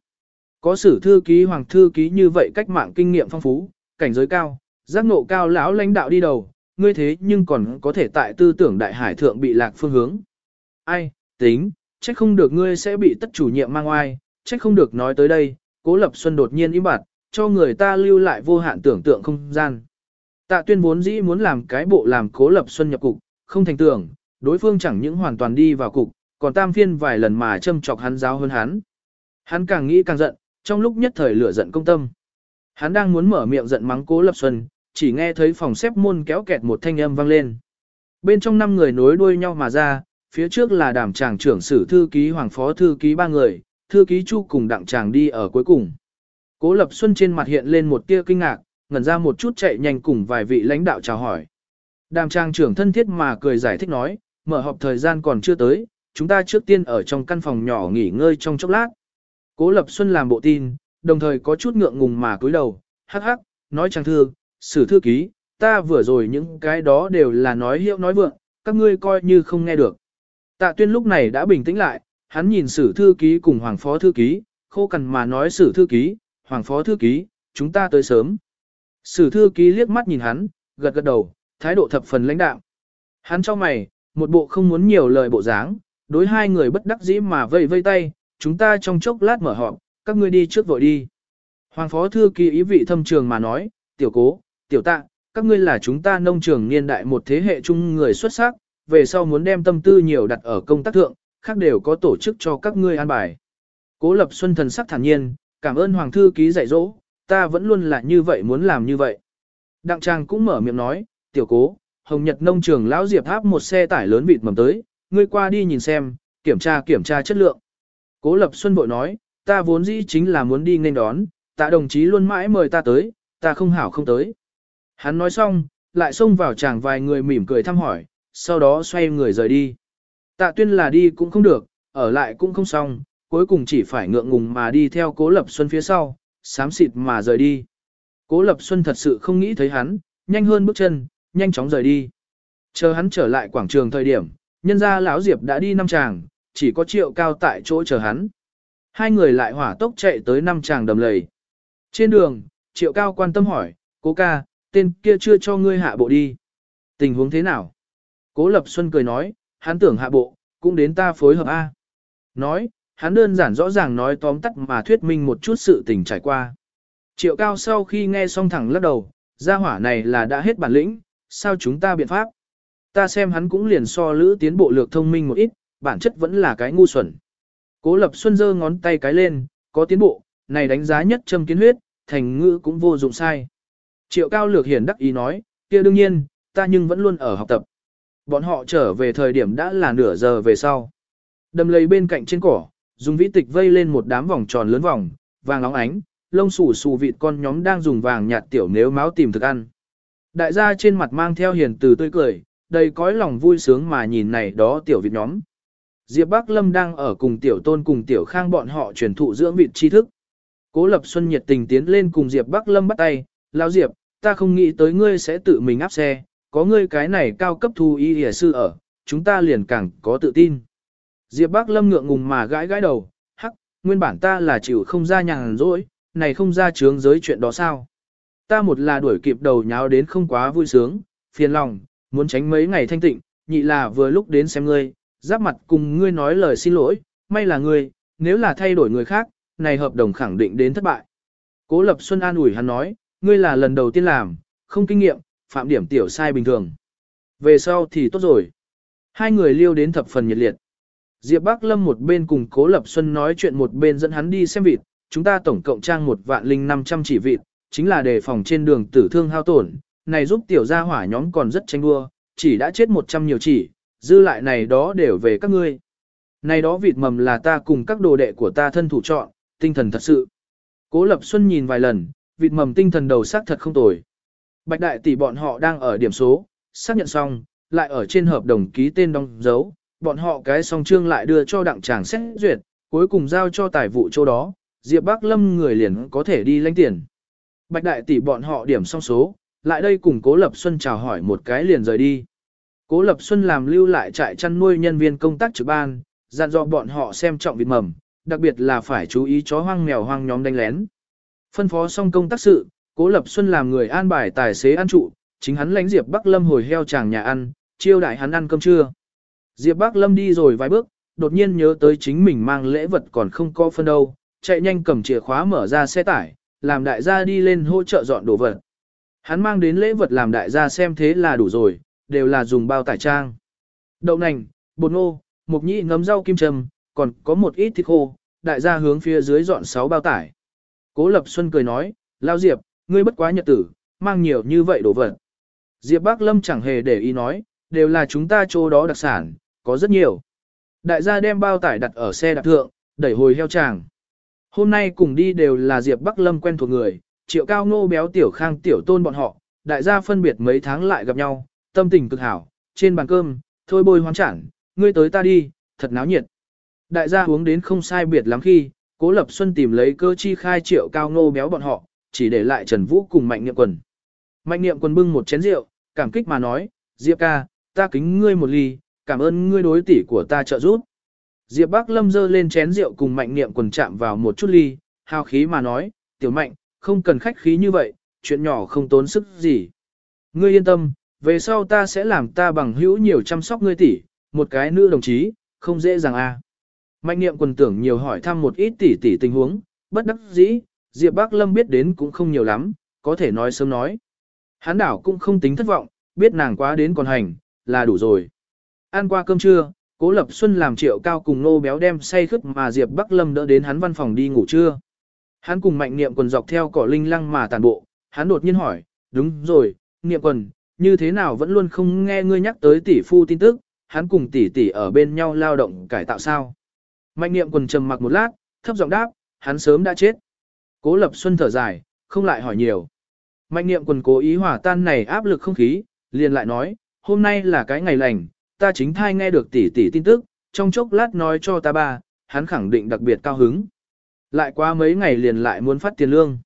Có sử thư ký hoàng thư ký như vậy cách mạng kinh nghiệm phong phú, cảnh giới cao, giác ngộ cao lão lãnh đạo đi đầu, ngươi thế nhưng còn có thể tại tư tưởng đại hải thượng bị lạc phương hướng. Ai, tính, trách không được ngươi sẽ bị tất chủ nhiệm mang oai, trách không được nói tới đây, cố lập xuân đột nhiên im bặt, cho người ta lưu lại vô hạn tưởng tượng không gian. Tạ tuyên vốn dĩ muốn làm cái bộ làm cố lập xuân nhập cục, không thành tưởng, đối phương chẳng những hoàn toàn đi vào cục, còn tam phiên vài lần mà châm chọc hắn giáo hơn hắn. Hắn càng nghĩ càng giận, trong lúc nhất thời lửa giận công tâm. Hắn đang muốn mở miệng giận mắng cố lập xuân, chỉ nghe thấy phòng xếp môn kéo kẹt một thanh âm vang lên. Bên trong năm người nối đuôi nhau mà ra, phía trước là đảm tràng trưởng sử thư ký hoàng phó thư ký ba người, thư ký chu cùng đặng tràng đi ở cuối cùng. Cố Lập Xuân trên mặt hiện lên một tia kinh ngạc, ngẩn ra một chút chạy nhanh cùng vài vị lãnh đạo chào hỏi. Đàm trang trưởng thân thiết mà cười giải thích nói, mở họp thời gian còn chưa tới, chúng ta trước tiên ở trong căn phòng nhỏ nghỉ ngơi trong chốc lát. Cố Lập Xuân làm bộ tin, đồng thời có chút ngượng ngùng mà cúi đầu, hắc hắc, nói trang thư, sử thư ký, ta vừa rồi những cái đó đều là nói hiệu nói vượng, các ngươi coi như không nghe được. Tạ tuyên lúc này đã bình tĩnh lại, hắn nhìn sử thư ký cùng hoàng phó thư ký, khô cằn mà nói sử thư ký, hoàng phó thư ký, chúng ta tới sớm. Sử thư ký liếc mắt nhìn hắn, gật gật đầu, thái độ thập phần lãnh đạo. Hắn cho mày, một bộ không muốn nhiều lời bộ dáng, đối hai người bất đắc dĩ mà vây vây tay, chúng ta trong chốc lát mở họp, các ngươi đi trước vội đi. Hoàng phó thư ký ý vị thâm trường mà nói, tiểu cố, tiểu tạ, các ngươi là chúng ta nông trường niên đại một thế hệ chung người xuất sắc, về sau muốn đem tâm tư nhiều đặt ở công tác thượng, khác đều có tổ chức cho các ngươi an bài. Cố Lập Xuân thần sắc thản nhiên, cảm ơn Hoàng thư ký dạy dỗ, ta vẫn luôn là như vậy muốn làm như vậy. Đặng Trang cũng mở miệng nói, tiểu cố, Hồng Nhật nông trường lão Diệp Tháp một xe tải lớn vịt mầm tới, ngươi qua đi nhìn xem, kiểm tra kiểm tra chất lượng. Cố Lập Xuân bội nói, ta vốn dĩ chính là muốn đi nên đón, tạ đồng chí luôn mãi mời ta tới, ta không hảo không tới. Hắn nói xong, lại xông vào chàng vài người mỉm cười thăm hỏi, sau đó xoay người rời đi. Tạ tuyên là đi cũng không được, ở lại cũng không xong, cuối cùng chỉ phải ngượng ngùng mà đi theo Cố Lập Xuân phía sau, xám xịt mà rời đi. Cố Lập Xuân thật sự không nghĩ thấy hắn, nhanh hơn bước chân, nhanh chóng rời đi. Chờ hắn trở lại quảng trường thời điểm, nhân ra lão Diệp đã đi năm tràng, chỉ có triệu cao tại chỗ chờ hắn. Hai người lại hỏa tốc chạy tới năm tràng đầm lầy. Trên đường, triệu cao quan tâm hỏi, cố ca, tên kia chưa cho ngươi hạ bộ đi. Tình huống thế nào? Cố Lập Xuân cười nói, hắn tưởng hạ bộ, cũng đến ta phối hợp A. Nói, hắn đơn giản rõ ràng nói tóm tắt mà thuyết minh một chút sự tình trải qua. Triệu cao sau khi nghe xong thẳng lắc đầu, gia hỏa này là đã hết bản lĩnh, sao chúng ta biện pháp? Ta xem hắn cũng liền so lữ tiến bộ lược thông minh một ít, bản chất vẫn là cái ngu xuẩn. Cố Lập Xuân giơ ngón tay cái lên, có tiến bộ, này đánh giá nhất châm kiến huyết, thành ngữ cũng vô dụng sai. Triệu cao lược hiển đắc ý nói, kia đương nhiên, ta nhưng vẫn luôn ở học tập. Bọn họ trở về thời điểm đã là nửa giờ về sau. Đầm lầy bên cạnh trên cỏ, dùng vĩ tịch vây lên một đám vòng tròn lớn vòng, vàng óng ánh, lông xù xù vịt con nhóm đang dùng vàng nhạt tiểu nếu máu tìm thực ăn. Đại gia trên mặt mang theo hiền từ tươi cười, đầy cõi lòng vui sướng mà nhìn này đó tiểu vịt nhóm. Diệp Bắc Lâm đang ở cùng tiểu tôn cùng tiểu khang bọn họ truyền thụ dưỡng vịt tri thức. Cố Lập Xuân nhiệt tình tiến lên cùng Diệp Bắc Lâm bắt tay, Lão Diệp, ta không nghĩ tới ngươi sẽ tự mình áp xe, có ngươi cái này cao cấp thu y hìa sư ở, chúng ta liền càng có tự tin. Diệp Bác Lâm ngượng ngùng mà gãi gãi đầu, hắc, nguyên bản ta là chịu không ra nhàn rỗi, này không ra chướng giới chuyện đó sao. Ta một là đuổi kịp đầu nháo đến không quá vui sướng, phiền lòng, muốn tránh mấy ngày thanh tịnh, nhị là vừa lúc đến xem ngươi, giáp mặt cùng ngươi nói lời xin lỗi, may là ngươi, nếu là thay đổi người khác, này hợp đồng khẳng định đến thất bại. Cố Lập Xuân an ủi hắn nói, ngươi là lần đầu tiên làm, không kinh nghiệm, phạm điểm tiểu sai bình thường. Về sau thì tốt rồi. Hai người liêu đến thập phần nhiệt liệt. Diệp Bắc Lâm một bên cùng Cố Lập Xuân nói chuyện một bên dẫn hắn đi xem vịt, chúng ta tổng cộng trang một vạn linh năm trăm chỉ vịt, chính là đề phòng trên đường tử thương hao tổn, này giúp tiểu gia hỏa nhóm còn rất tranh đua, chỉ đã chết một trăm nhiều chỉ, dư lại này đó đều về các ngươi. Này đó vịt mầm là ta cùng các đồ đệ của ta thân thủ chọn, tinh thần thật sự. Cố Lập Xuân nhìn vài lần, vịt mầm tinh thần đầu sắc thật không tồi. Bạch đại tỷ bọn họ đang ở điểm số, xác nhận xong, lại ở trên hợp đồng ký tên đóng dấu, bọn họ cái song trương lại đưa cho đặng tràng xét duyệt, cuối cùng giao cho tài vụ chỗ đó, Diệp Bắc Lâm người liền có thể đi lãnh tiền. Bạch đại tỷ bọn họ điểm xong số, lại đây cùng Cố Lập Xuân chào hỏi một cái liền rời đi. Cố Lập Xuân làm lưu lại trại chăn nuôi nhân viên công tác trực ban, dặn dò bọn họ xem trọng vịt mầm, đặc biệt là phải chú ý chó hoang mèo hoang nhóm đánh lén. Phân phó xong công tác sự, Cố Lập Xuân làm người an bài tài xế ăn trụ, chính hắn lãnh Diệp Bắc Lâm hồi heo chàng nhà ăn, chiêu đại hắn ăn cơm trưa. Diệp Bắc Lâm đi rồi vài bước, đột nhiên nhớ tới chính mình mang lễ vật còn không có phân đâu, chạy nhanh cầm chìa khóa mở ra xe tải, làm đại gia đi lên hỗ trợ dọn đồ vật. Hắn mang đến lễ vật làm đại gia xem thế là đủ rồi, đều là dùng bao tải trang. Đậu nành, bột ngô, mộc nhĩ ngấm rau kim châm, còn có một ít thịt khô, đại gia hướng phía dưới dọn 6 bao tải. Cố Lập Xuân cười nói, Lao Diệp, ngươi bất quá nhật tử, mang nhiều như vậy đồ vật. Diệp Bác Lâm chẳng hề để ý nói, đều là chúng ta chỗ đó đặc sản, có rất nhiều. Đại gia đem bao tải đặt ở xe đạp thượng, đẩy hồi heo tràng. Hôm nay cùng đi đều là Diệp Bắc Lâm quen thuộc người, triệu cao ngô béo tiểu khang tiểu tôn bọn họ, đại gia phân biệt mấy tháng lại gặp nhau, tâm tình cực hảo, trên bàn cơm, thôi bôi hoang chẳng, ngươi tới ta đi, thật náo nhiệt. Đại gia uống đến không sai biệt lắm khi, Cố Lập Xuân tìm lấy cơ chi khai triệu cao ngô béo bọn họ, chỉ để lại Trần Vũ cùng Mạnh Niệm Quần. Mạnh Niệm Quần bưng một chén rượu, cảm kích mà nói, Diệp ca, ta kính ngươi một ly, cảm ơn ngươi đối tỷ của ta trợ giúp. Diệp Bắc Lâm dơ lên chén rượu cùng Mạnh Niệm Quần chạm vào một chút ly, hào khí mà nói, tiểu Mạnh, không cần khách khí như vậy, chuyện nhỏ không tốn sức gì. Ngươi yên tâm, về sau ta sẽ làm ta bằng hữu nhiều chăm sóc ngươi tỷ, một cái nữ đồng chí, không dễ dàng a. À. Mạnh niệm quần tưởng nhiều hỏi thăm một ít tỷ tỷ tình huống, bất đắc dĩ, Diệp Bác Lâm biết đến cũng không nhiều lắm, có thể nói sớm nói. Hán đảo cũng không tính thất vọng, biết nàng quá đến còn hành, là đủ rồi. Ăn qua cơm trưa, Cố Lập Xuân làm triệu cao cùng nô béo đem say khướt mà Diệp Bắc Lâm đỡ đến hắn văn phòng đi ngủ trưa. Hắn cùng mạnh niệm quần dọc theo cỏ linh lăng mà tàn bộ, hắn đột nhiên hỏi, đúng rồi, niệm quần, như thế nào vẫn luôn không nghe ngươi nhắc tới tỷ phu tin tức, hắn cùng tỷ tỷ ở bên nhau lao động cải tạo sao. Mạnh niệm quần trầm mặc một lát, thấp giọng đáp, hắn sớm đã chết. Cố lập xuân thở dài, không lại hỏi nhiều. Mạnh niệm quần cố ý hòa tan này áp lực không khí, liền lại nói, hôm nay là cái ngày lành, ta chính thai nghe được tỷ tỷ tin tức, trong chốc lát nói cho ta ba, hắn khẳng định đặc biệt cao hứng. Lại qua mấy ngày liền lại muốn phát tiền lương.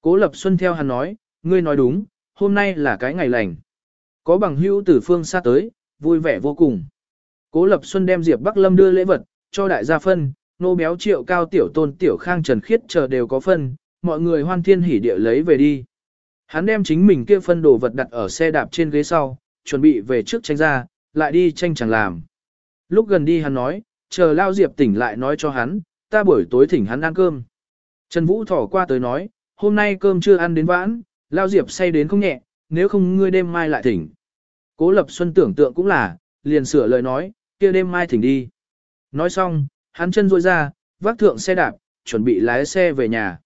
Cố Lập Xuân theo hắn nói, ngươi nói đúng, hôm nay là cái ngày lành. Có bằng hữu từ phương xa tới, vui vẻ vô cùng. Cố Lập Xuân đem Diệp Bắc Lâm đưa lễ vật, cho đại gia phân, nô béo triệu cao tiểu tôn tiểu khang trần khiết chờ đều có phân, mọi người hoan thiên hỉ địa lấy về đi. Hắn đem chính mình kia phân đồ vật đặt ở xe đạp trên ghế sau, chuẩn bị về trước tranh ra, lại đi tranh chẳng làm. Lúc gần đi hắn nói, chờ Lao Diệp tỉnh lại nói cho hắn, ta buổi tối thỉnh hắn ăn cơm. Trần Vũ thỏ qua tới nói, hôm nay cơm chưa ăn đến vãn, Lao Diệp say đến không nhẹ, nếu không ngươi đêm mai lại thỉnh. Cố Lập Xuân tưởng tượng cũng là, liền sửa lời nói, kia đêm mai thỉnh đi. Nói xong, hắn chân rôi ra, vác thượng xe đạp, chuẩn bị lái xe về nhà.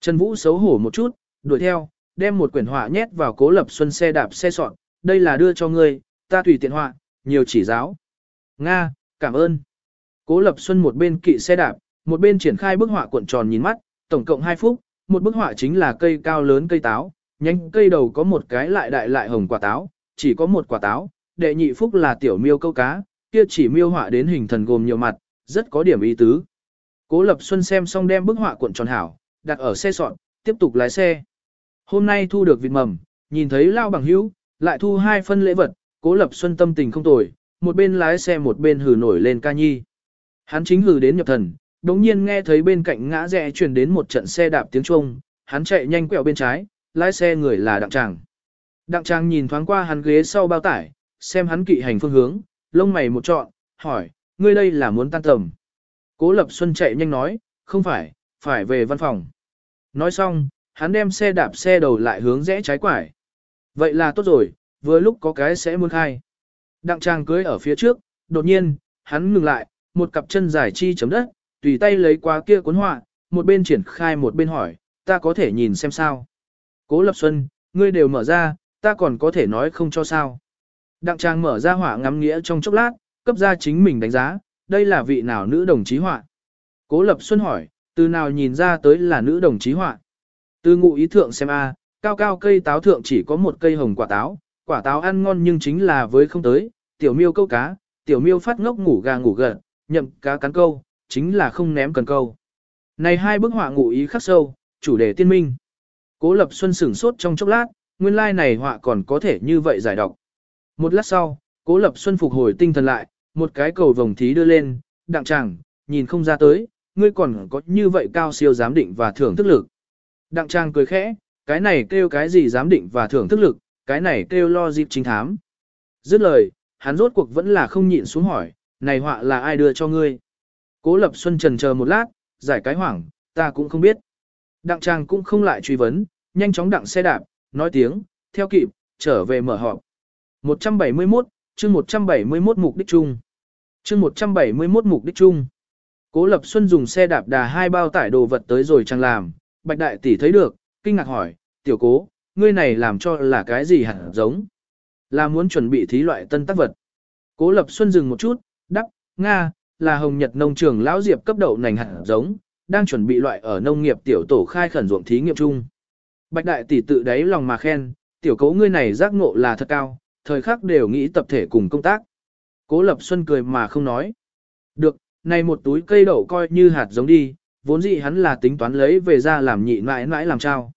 Trần Vũ xấu hổ một chút, đuổi theo, đem một quyển họa nhét vào Cố Lập Xuân xe đạp xe soạn. đây là đưa cho ngươi, ta tùy tiện họa, nhiều chỉ giáo. Nga, cảm ơn. Cố Lập Xuân một bên kỵ xe đạp, một bên triển khai bức họa cuộn tròn nhìn mắt, tổng cộng 2 phút, một bức họa chính là cây cao lớn cây táo, nhánh cây đầu có một cái lại đại lại hồng quả táo, chỉ có một quả táo, đệ nhị phúc là tiểu miêu câu cá, kia chỉ miêu họa đến hình thần gồm nhiều mặt, rất có điểm ý tứ. Cố Lập Xuân xem xong đem bức họa cuộn tròn hảo, đặt ở xe sọn, tiếp tục lái xe. Hôm nay thu được vịt mầm, nhìn thấy lao bằng hữu, lại thu hai phân lễ vật, Cố Lập Xuân tâm tình không tồi, một bên lái xe một bên hử nổi lên ca nhi. Hắn chính hử đến nhập thần, đống nhiên nghe thấy bên cạnh ngã rẽ truyền đến một trận xe đạp tiếng chuông, hắn chạy nhanh quẹo bên trái, lái xe người là đặng tràng. Đặng tràng nhìn thoáng qua hắn ghế sau bao tải, xem hắn kỵ hành phương hướng, lông mày một trọn, hỏi, ngươi đây là muốn tan tầm. Cố Lập Xuân chạy nhanh nói, không phải, phải về văn phòng. Nói xong, hắn đem xe đạp xe đầu lại hướng rẽ trái quải. Vậy là tốt rồi, vừa lúc có cái sẽ muốn khai. Đặng Trang cưới ở phía trước, đột nhiên, hắn ngừng lại, một cặp chân dài chi chấm đất, tùy tay lấy qua kia cuốn họa, một bên triển khai một bên hỏi, ta có thể nhìn xem sao. Cố Lập Xuân, ngươi đều mở ra, ta còn có thể nói không cho sao. Đặng trang mở ra họa ngắm nghĩa trong chốc lát, cấp ra chính mình đánh giá, đây là vị nào nữ đồng chí họa. Cố Lập Xuân hỏi, từ nào nhìn ra tới là nữ đồng chí họa. Từ ngụ ý thượng xem a, cao cao cây táo thượng chỉ có một cây hồng quả táo, quả táo ăn ngon nhưng chính là với không tới, tiểu miêu câu cá, tiểu miêu phát ngốc ngủ gà ngủ gật, nhậm cá cắn câu, chính là không ném cần câu. Này hai bức họa ngụ ý khắc sâu, chủ đề tiên minh. Cố Lập Xuân sửng sốt trong chốc lát, nguyên lai like này họa còn có thể như vậy giải đọc. Một lát sau, Cố Lập Xuân phục hồi tinh thần lại, một cái cầu vồng thí đưa lên, đặng chẳng, nhìn không ra tới, ngươi còn có như vậy cao siêu giám định và thưởng thức lực. Đặng trang cười khẽ, cái này kêu cái gì giám định và thưởng thức lực, cái này kêu lo dịp chính thám. Dứt lời, hắn rốt cuộc vẫn là không nhịn xuống hỏi, này họa là ai đưa cho ngươi? Cố Lập Xuân trần chờ một lát, giải cái hoảng, ta cũng không biết. Đặng trang cũng không lại truy vấn, nhanh chóng đặng xe đạp, nói tiếng, theo kịp, trở về mở họp. 171, chương 171 mục đích chung. Chương 171 mục đích chung. Cố Lập Xuân dùng xe đạp đà hai bao tải đồ vật tới rồi chẳng làm, Bạch Đại Tỷ thấy được, kinh ngạc hỏi, tiểu cố, ngươi này làm cho là cái gì hẳn giống? Là muốn chuẩn bị thí loại tân tác vật. Cố Lập Xuân dừng một chút, đắp, Nga, là Hồng Nhật nông trường lão diệp cấp đậu nành hẳn giống, đang chuẩn bị loại ở nông nghiệp tiểu tổ khai khẩn ruộng thí nghiệm chung. Bạch Đại Tỷ tự đáy lòng mà khen, tiểu cố ngươi này giác ngộ là thật cao, thời khắc đều nghĩ tập thể cùng công tác. Cố Lập Xuân cười mà không nói. Được, này một túi cây đậu coi như hạt giống đi, vốn dĩ hắn là tính toán lấy về ra làm nhị mãi mãi làm trao.